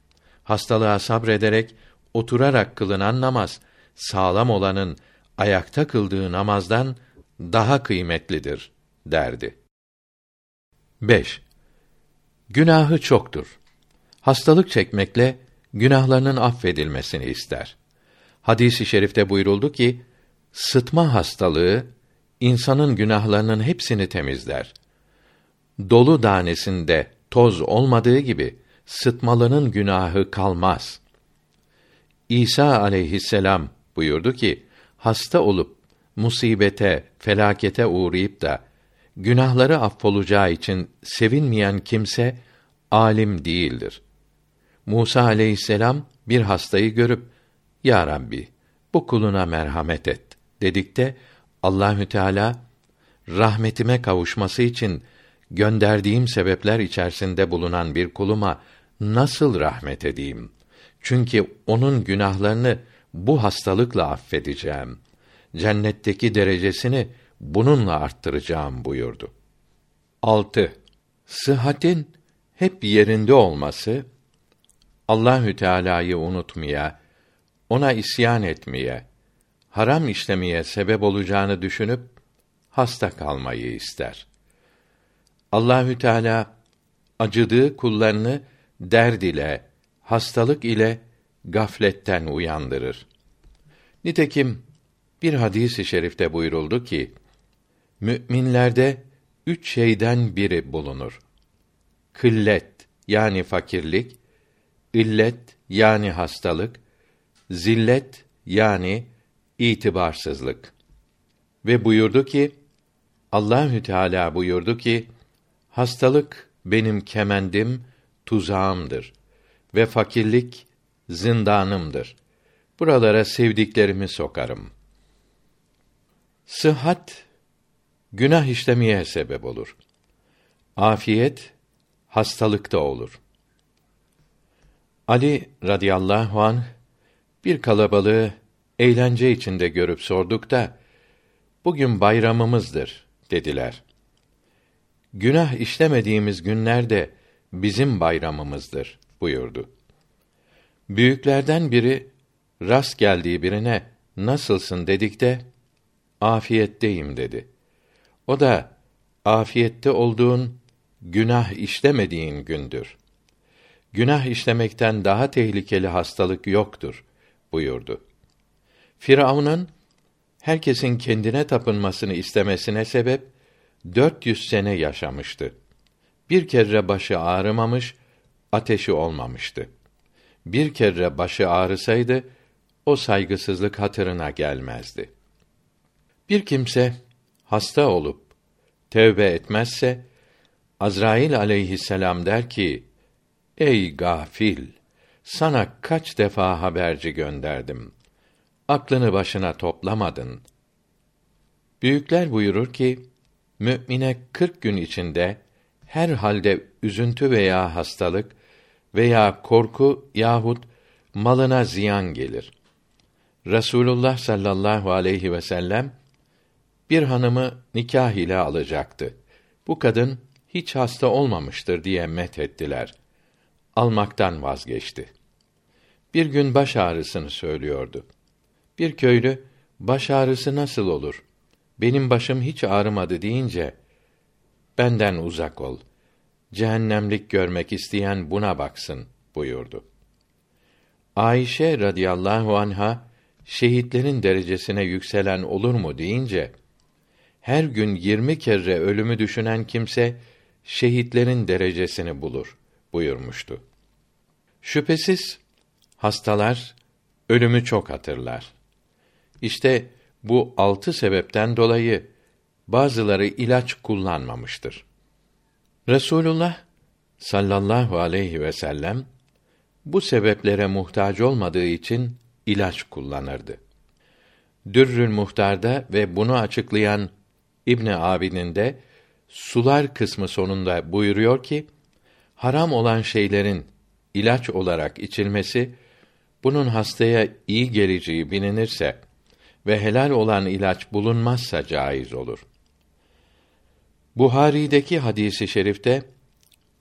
Speaker 1: Hastalığa sabrederek oturarak kılınan namaz sağlam olanın ayakta kıldığı namazdan daha kıymetlidir derdi. 5. Günahı çoktur. Hastalık çekmekle günahlarının affedilmesini ister. Hadisi i şerifte buyuruldu ki, sıtma hastalığı insanın günahlarının hepsini temizler. Dolu danesinde toz olmadığı gibi sıtmalının günahı kalmaz. İsa aleyhisselam buyurdu ki, hasta olup musibete, felakete uğrayıp da günahları affolacağı için sevinmeyen kimse alim değildir. Musa aleyhisselam bir hastayı görüp Ya Rabbi bu kuluna merhamet et dedikte Allahü Teala rahmetime kavuşması için gönderdiğim sebepler içerisinde bulunan bir kuluma nasıl rahmet edeyim? Çünkü onun günahlarını bu hastalıkla affedeceğim. Cennetteki derecesini bununla arttıracağım buyurdu. 6. Sıhhatin hep yerinde olması Allahü Teala'yı unutmaya, ona isyan etmeye, haram işlemeye sebep olacağını düşünüp hasta kalmayı ister. Allahü Teala acıdığı kullarını derd ile, hastalık ile gafletten uyandırır. Nitekim bir hadisi i şerifte buyuruldu ki, müminlerde üç şeyden biri bulunur. Kıllet yani fakirlik, illet yani hastalık, zillet yani itibarsızlık. Ve buyurdu ki Allahü Teala buyurdu ki hastalık benim kemendim, tuzağımdır ve fakirlik zindanımdır. Buralara sevdiklerimi sokarım. Sıhhat günah işlemeye sebep olur. Afiyet hastalıkta olur. Ali radıyallahu an bir kalabalığı eğlence içinde görüp sorduk da bugün bayramımızdır dediler. Günah işlemediğimiz günlerde bizim bayramımızdır buyurdu. Büyüklerden biri rast geldiği birine nasılsın dedik de afiyetteyim dedi. O da afiyette olduğun günah işlemediğin gündür. Günah işlemekten daha tehlikeli hastalık yoktur buyurdu. Firavun'un herkesin kendine tapınmasını istemesine sebep 400 sene yaşamıştı. Bir kere başı ağrımamış, ateşi olmamıştı. Bir kere başı ağrısaydı o saygısızlık hatırına gelmezdi. Bir kimse hasta olup tevbe etmezse Azrail aleyhisselam der ki: Ey gafil, sana kaç defa haberci gönderdim. Aklını başına toplamadın. Büyükler buyurur ki, mümine kırk gün içinde her halde üzüntü veya hastalık veya korku yahut malına ziyan gelir. Resulullah sallallahu aleyhi ve sellem bir hanımı nikah ile alacaktı. Bu kadın hiç hasta olmamıştır diye met ettiler. Almaktan vazgeçti. Bir gün baş ağrısını söylüyordu. Bir köylü baş ağrısı nasıl olur? Benim başım hiç ağrımadı deyince benden uzak ol. Cehennemlik görmek isteyen buna baksın buyurdu. Ayşe radıyallahu anha şehitlerin derecesine yükselen olur mu deyince her gün yirmi kere ölümü düşünen kimse şehitlerin derecesini bulur buyurmuştu. Şüphesiz hastalar ölümü çok hatırlar. İşte bu altı sebepten dolayı bazıları ilaç kullanmamıştır. Resulullah sallallahu aleyhi ve sellem bu sebeplere muhtaç olmadığı için ilaç kullanırdı. Dürrül Muhtar'da ve bunu açıklayan İbn Abidin de sular kısmı sonunda buyuruyor ki haram olan şeylerin ilaç olarak içilmesi bunun hastaya iyi geleceği bilinirse ve helal olan ilaç bulunmazsa caiz olur. Buhari'deki hadisi şerifte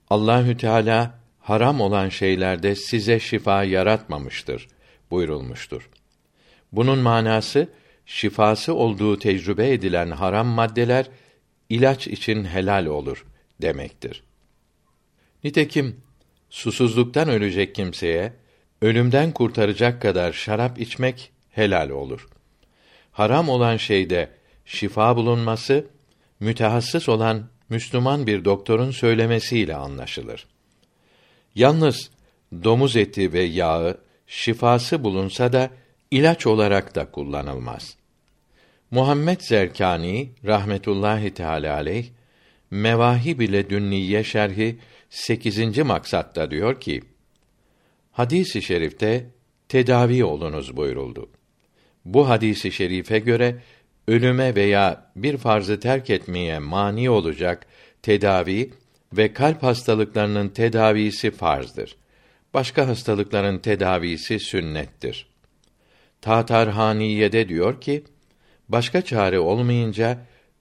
Speaker 1: Allahü Teala haram olan şeylerde size şifa yaratmamıştır buyurulmuştur. Bunun manası şifası olduğu tecrübe edilen haram maddeler ilaç için helal olur demektir. Nitekim susuzluktan ölecek kimseye ölümden kurtaracak kadar şarap içmek helal olur. Haram olan şeyde şifa bulunması mütehassıs olan Müslüman bir doktorun söylemesiyle anlaşılır. Yalnız domuz eti ve yağı şifası bulunsa da ilaç olarak da kullanılmaz. Muhammed Zerkani rahmetullahi teala aleyh Mevahib ile Dünniye şerhi 8. maksatta diyor ki: Hadisi şerifte tedavi olunuz buyuruldu. Bu hadisi şerife göre ölüme veya bir farzı terk etmeye mani olacak tedavi ve kalp hastalıklarının tedavisi farzdır. Başka hastalıkların tedavisi sünnettir. Tatarhaniye'de diyor ki, başka çare olmayınca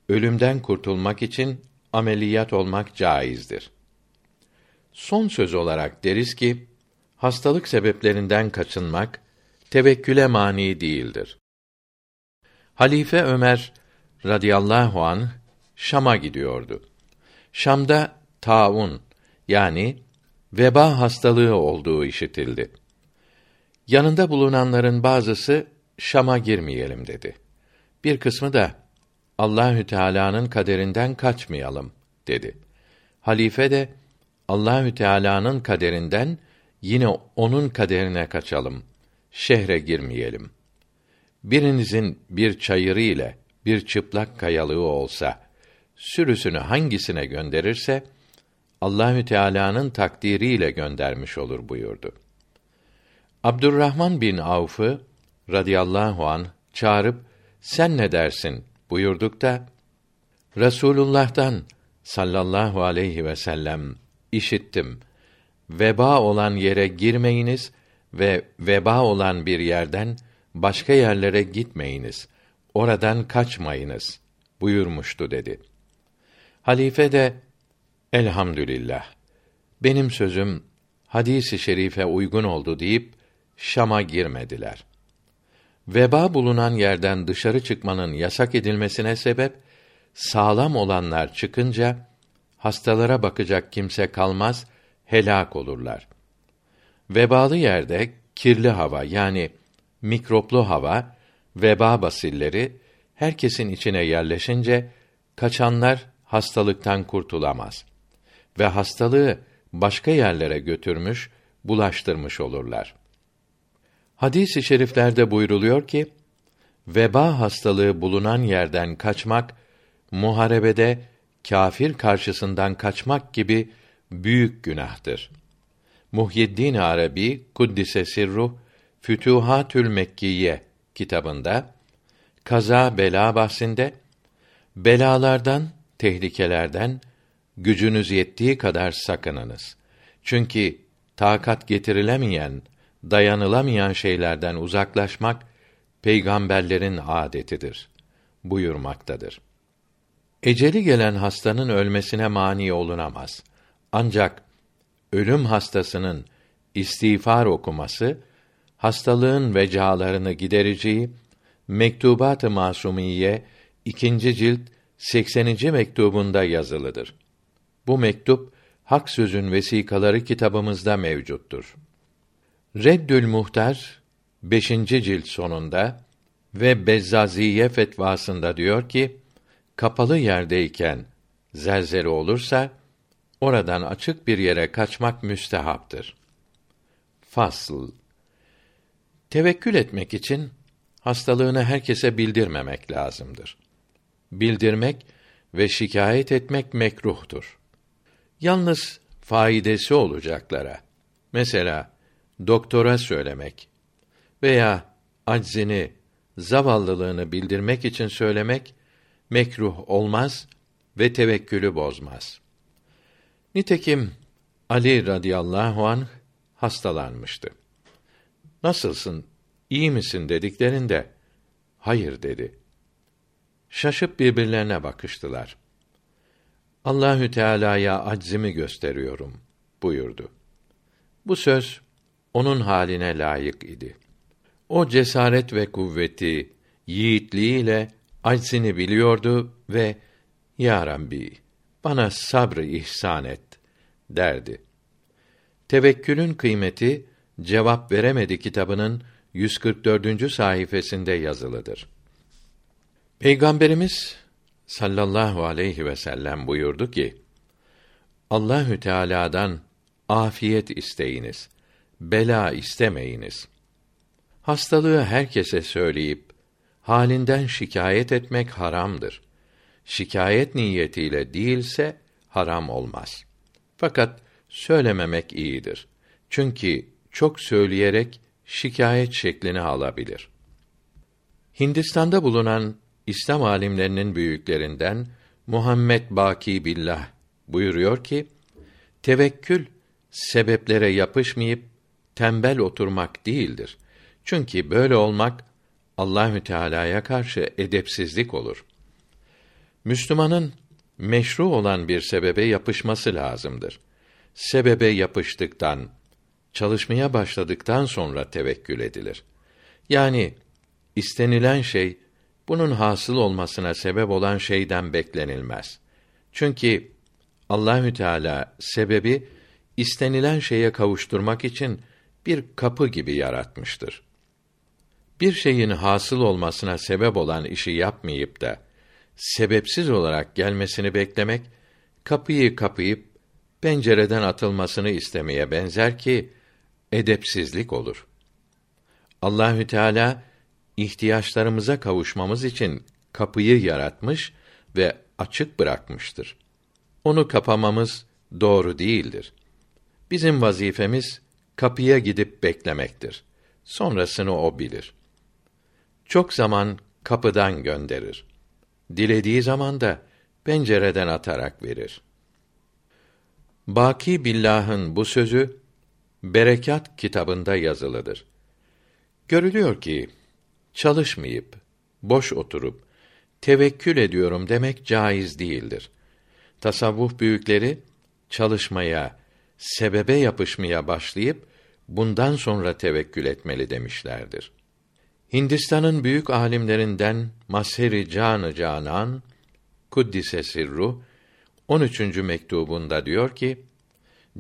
Speaker 1: ölümden kurtulmak için ameliyat olmak caizdir. Son söz olarak deriz ki hastalık sebeplerinden kaçınmak tevekküle mani değildir. Halife Ömer radıyallahu an Şam'a gidiyordu. Şam'da taun yani veba hastalığı olduğu işitildi. Yanında bulunanların bazısı Şam'a girmeyelim dedi. Bir kısmı da Allahü Teala'nın kaderinden kaçmayalım dedi. Halife de Allahü Teala'nın kaderinden yine onun kaderine kaçalım. Şehre girmeyelim. Birinizin bir çayırı ile bir çıplak kayalığı olsa sürüsünü hangisine gönderirse Allahü Teala'nın takdiriyle göndermiş olur buyurdu. Abdurrahman bin Avf'ı radıyallahu an çağırıp sen ne dersin buyurduk da Resulullah'tan sallallahu aleyhi ve sellem işittim. Veba olan yere girmeyiniz ve veba olan bir yerden başka yerlere gitmeyiniz. Oradan kaçmayınız buyurmuştu dedi. Halife de elhamdülillah benim sözüm hadisi şerife uygun oldu deyip Şam'a girmediler. Veba bulunan yerden dışarı çıkmanın yasak edilmesine sebep sağlam olanlar çıkınca hastalara bakacak kimse kalmaz, helak olurlar. Vebalı yerde kirli hava yani mikroplu hava, veba basilleri herkesin içine yerleşince kaçanlar hastalıktan kurtulamaz ve hastalığı başka yerlere götürmüş, bulaştırmış olurlar. Hadis-i şeriflerde buyruluyor ki, veba hastalığı bulunan yerden kaçmak, muharebede kâfir karşısından kaçmak gibi büyük günahtır. Muhyiddin Arabi Kuddise Sirruh Fütuhatül Mekkiye kitabında kaza bela bahsinde belalardan, tehlikelerden gücünüz yettiği kadar sakınınız. Çünkü takat getirilemeyen, dayanılamayan şeylerden uzaklaşmak peygamberlerin adetidir buyurmaktadır. Eceli gelen hastanın ölmesine mani olunamaz. Ancak ölüm hastasının istiğfar okuması hastalığın vecalarını gidereceği Mektubat-ı Masumiye ikinci cilt 80. mektubunda yazılıdır. Bu mektup Hak Sözün Vesikaları kitabımızda mevcuttur. Reddül Muhtar 5. cilt sonunda ve Bezzaziye fetvasında diyor ki kapalı yerdeyken zelzele olursa oradan açık bir yere kaçmak müstehaptır. Fasıl Tevekkül etmek için hastalığını herkese bildirmemek lazımdır. Bildirmek ve şikayet etmek mekruhtur. Yalnız faidesi olacaklara, mesela doktora söylemek veya aczini, zavallılığını bildirmek için söylemek mekruh olmaz ve tevekkülü bozmaz. Nitekim Ali radıyallahu anh hastalanmıştı. Nasılsın? İyi misin dediklerinde hayır dedi. Şaşıp birbirlerine bakıştılar. Allahü Teala'ya aczimi gösteriyorum buyurdu. Bu söz onun haline layık idi. O cesaret ve kuvveti, yiğitliğiyle aczini biliyordu ve Ya Rabbi, bana sabrı ihsan et derdi. Tevekkülün kıymeti cevap veremedi kitabının 144. sayfasında yazılıdır. Peygamberimiz sallallahu aleyhi ve sellem buyurdu ki: Allahü Teala'dan afiyet isteyiniz, bela istemeyiniz. Hastalığı herkese söyleyip halinden şikayet etmek haramdır. Şikayet niyetiyle değilse haram olmaz. Fakat söylememek iyidir. Çünkü çok söyleyerek şikayet şeklini alabilir. Hindistan'da bulunan İslam alimlerinin büyüklerinden Muhammed Baki Billah buyuruyor ki tevekkül sebeplere yapışmayıp tembel oturmak değildir. Çünkü böyle olmak Allahü Teala'ya karşı edepsizlik olur. Müslümanın meşru olan bir sebebe yapışması lazımdır. Sebebe yapıştıktan, çalışmaya başladıktan sonra tevekkül edilir. Yani istenilen şey bunun hasıl olmasına sebep olan şeyden beklenilmez. Çünkü Allahü Teala sebebi istenilen şeye kavuşturmak için bir kapı gibi yaratmıştır. Bir şeyin hasıl olmasına sebep olan işi yapmayıp da sebepsiz olarak gelmesini beklemek kapıyı kapayıp pencereden atılmasını istemeye benzer ki edepsizlik olur. Allahü Teala ihtiyaçlarımıza kavuşmamız için kapıyı yaratmış ve açık bırakmıştır. Onu kapamamız doğru değildir. Bizim vazifemiz kapıya gidip beklemektir. Sonrasını o bilir. Çok zaman kapıdan gönderir. Dilediği zaman da pencereden atarak verir. Baki Billah'ın bu sözü Berekat kitabında yazılıdır. Görülüyor ki çalışmayıp boş oturup tevekkül ediyorum demek caiz değildir. Tasavvuf büyükleri çalışmaya, sebebe yapışmaya başlayıp bundan sonra tevekkül etmeli demişlerdir. Hindistan'ın büyük alimlerinden Maseri Canı Canan Kuddise Sirru 13. mektubunda diyor ki: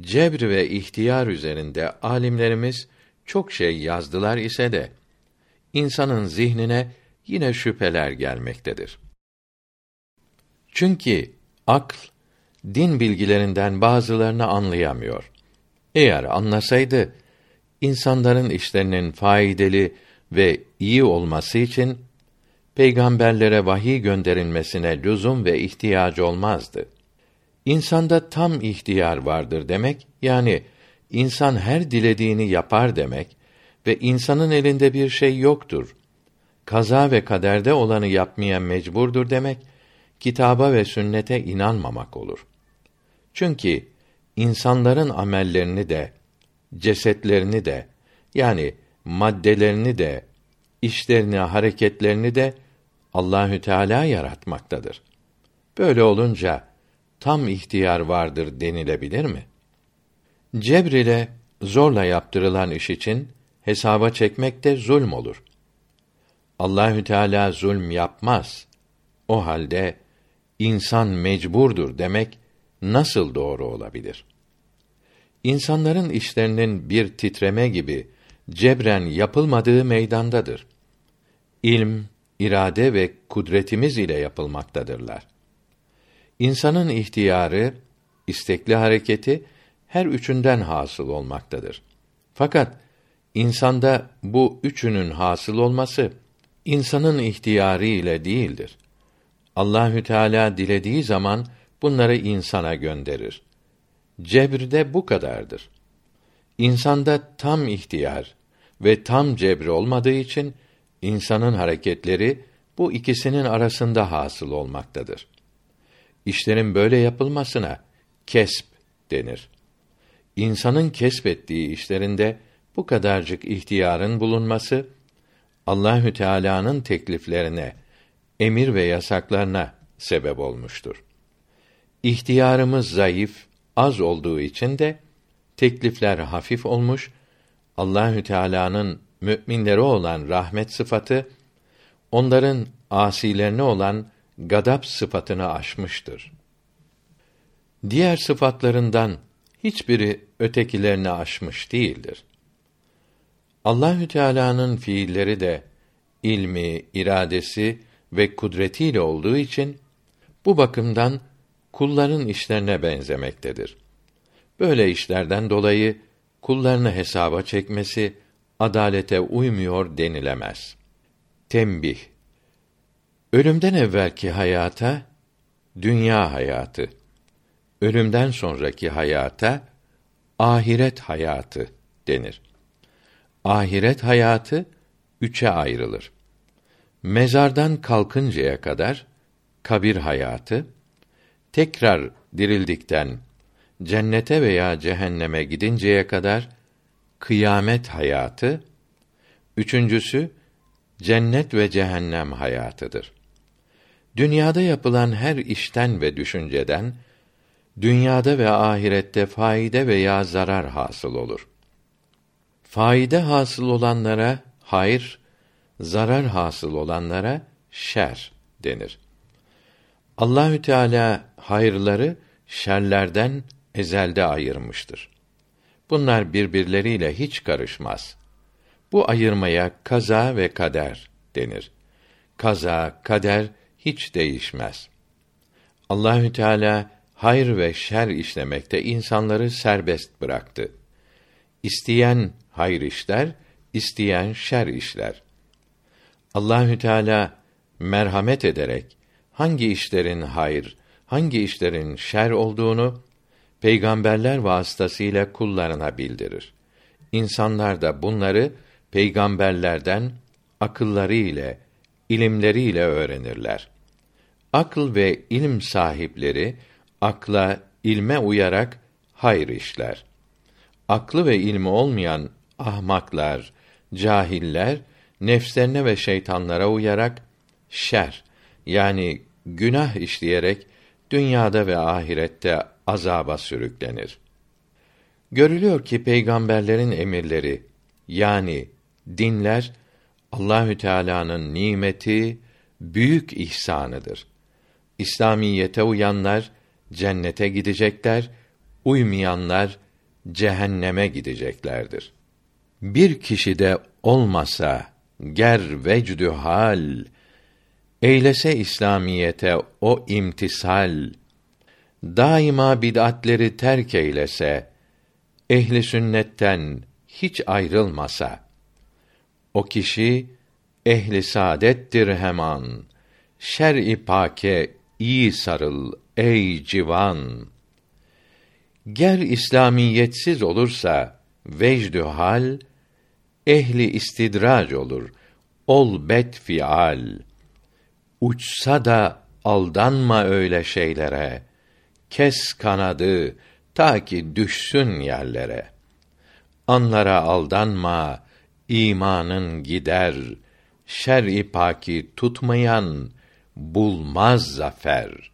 Speaker 1: Cebr ve ihtiyar üzerinde alimlerimiz çok şey yazdılar ise de insanın zihnine yine şüpheler gelmektedir. Çünkü akl din bilgilerinden bazılarını anlayamıyor. Eğer anlasaydı insanların işlerinin faydalı ve iyi olması için peygamberlere vahiy gönderilmesine lüzum ve ihtiyacı olmazdı. İnsanda tam ihtiyar vardır demek, yani insan her dilediğini yapar demek ve insanın elinde bir şey yoktur. Kaza ve kaderde olanı yapmaya mecburdur demek, kitaba ve sünnete inanmamak olur. Çünkü insanların amellerini de, cesetlerini de, yani maddelerini de, işlerini, hareketlerini de Allahü Teala yaratmaktadır. Böyle olunca tam ihtiyar vardır denilebilir mi? Cebr ile zorla yaptırılan iş için hesaba çekmek de zulm olur. Allahü Teala zulm yapmaz. O halde insan mecburdur demek nasıl doğru olabilir? İnsanların işlerinin bir titreme gibi cebren yapılmadığı meydandadır. İlm, irade ve kudretimiz ile yapılmaktadırlar. İnsanın ihtiyarı, istekli hareketi her üçünden hasıl olmaktadır. Fakat insanda bu üçünün hasıl olması insanın ihtiyarı ile değildir. Allahü Teala dilediği zaman bunları insana gönderir. Cebirde bu kadardır. İnsanda tam ihtiyar ve tam cebr olmadığı için insanın hareketleri bu ikisinin arasında hasıl olmaktadır. İşlerin böyle yapılmasına kesp denir. İnsanın kesbettiği işlerinde bu kadarcık ihtiyarın bulunması Allahü Teala'nın tekliflerine, emir ve yasaklarına sebep olmuştur. İhtiyarımız zayıf, az olduğu için de teklifler hafif olmuş, Allahü Teala'nın müminlere olan rahmet sıfatı onların asilerine olan gadap sıfatını aşmıştır. Diğer sıfatlarından hiçbiri ötekilerini aşmış değildir. Allahü Teala'nın fiilleri de ilmi, iradesi ve kudretiyle olduğu için bu bakımdan kulların işlerine benzemektedir. Böyle işlerden dolayı kullarını hesaba çekmesi adalete uymuyor denilemez. Tembih Ölümden evvelki hayata dünya hayatı, ölümden sonraki hayata ahiret hayatı denir. Ahiret hayatı üçe ayrılır. Mezardan kalkıncaya kadar kabir hayatı, tekrar dirildikten cennete veya cehenneme gidinceye kadar kıyamet hayatı, üçüncüsü cennet ve cehennem hayatıdır. Dünyada yapılan her işten ve düşünceden dünyada ve ahirette faide veya zarar hasıl olur. Faide hasıl olanlara hayır, zarar hasıl olanlara şer denir. Allahü Teala hayırları şerlerden ezelde ayırmıştır. Bunlar birbirleriyle hiç karışmaz. Bu ayırmaya kaza ve kader denir. Kaza, kader hiç değişmez. Allahü Teala hayır ve şer işlemekte insanları serbest bıraktı. İsteyen hayır işler, isteyen şer işler. Allahü Teala merhamet ederek hangi işlerin hayır, hangi işlerin şer olduğunu peygamberler vasıtasıyla kullarına bildirir. İnsanlar da bunları peygamberlerden akılları ile, ilimleri ile öğrenirler. Akıl ve ilim sahipleri akla, ilme uyarak hayır işler. Aklı ve ilmi olmayan ahmaklar, cahiller nefslerine ve şeytanlara uyarak şer yani günah işleyerek dünyada ve ahirette azaba sürüklenir. Görülüyor ki peygamberlerin emirleri yani dinler Allahü Teala'nın nimeti, büyük ihsanıdır. İslamiyete uyanlar cennete gidecekler, uymayanlar cehenneme gideceklerdir. Bir kişi de olmasa ger vecdü hal eylese İslamiyete o imtisal daima bid'atleri terk eylese ehli sünnetten hiç ayrılmasa o kişi ehli saadettir heman şer-i pake iyi sarıl ey civan. Ger İslamiyetsiz olursa vecdü hal ehli istidrac olur ol bet fial. Uçsa da aldanma öyle şeylere kes kanadı ta ki düşsün yerlere. Anlara aldanma imanın gider şer-i paki tutmayan bulmaz zafer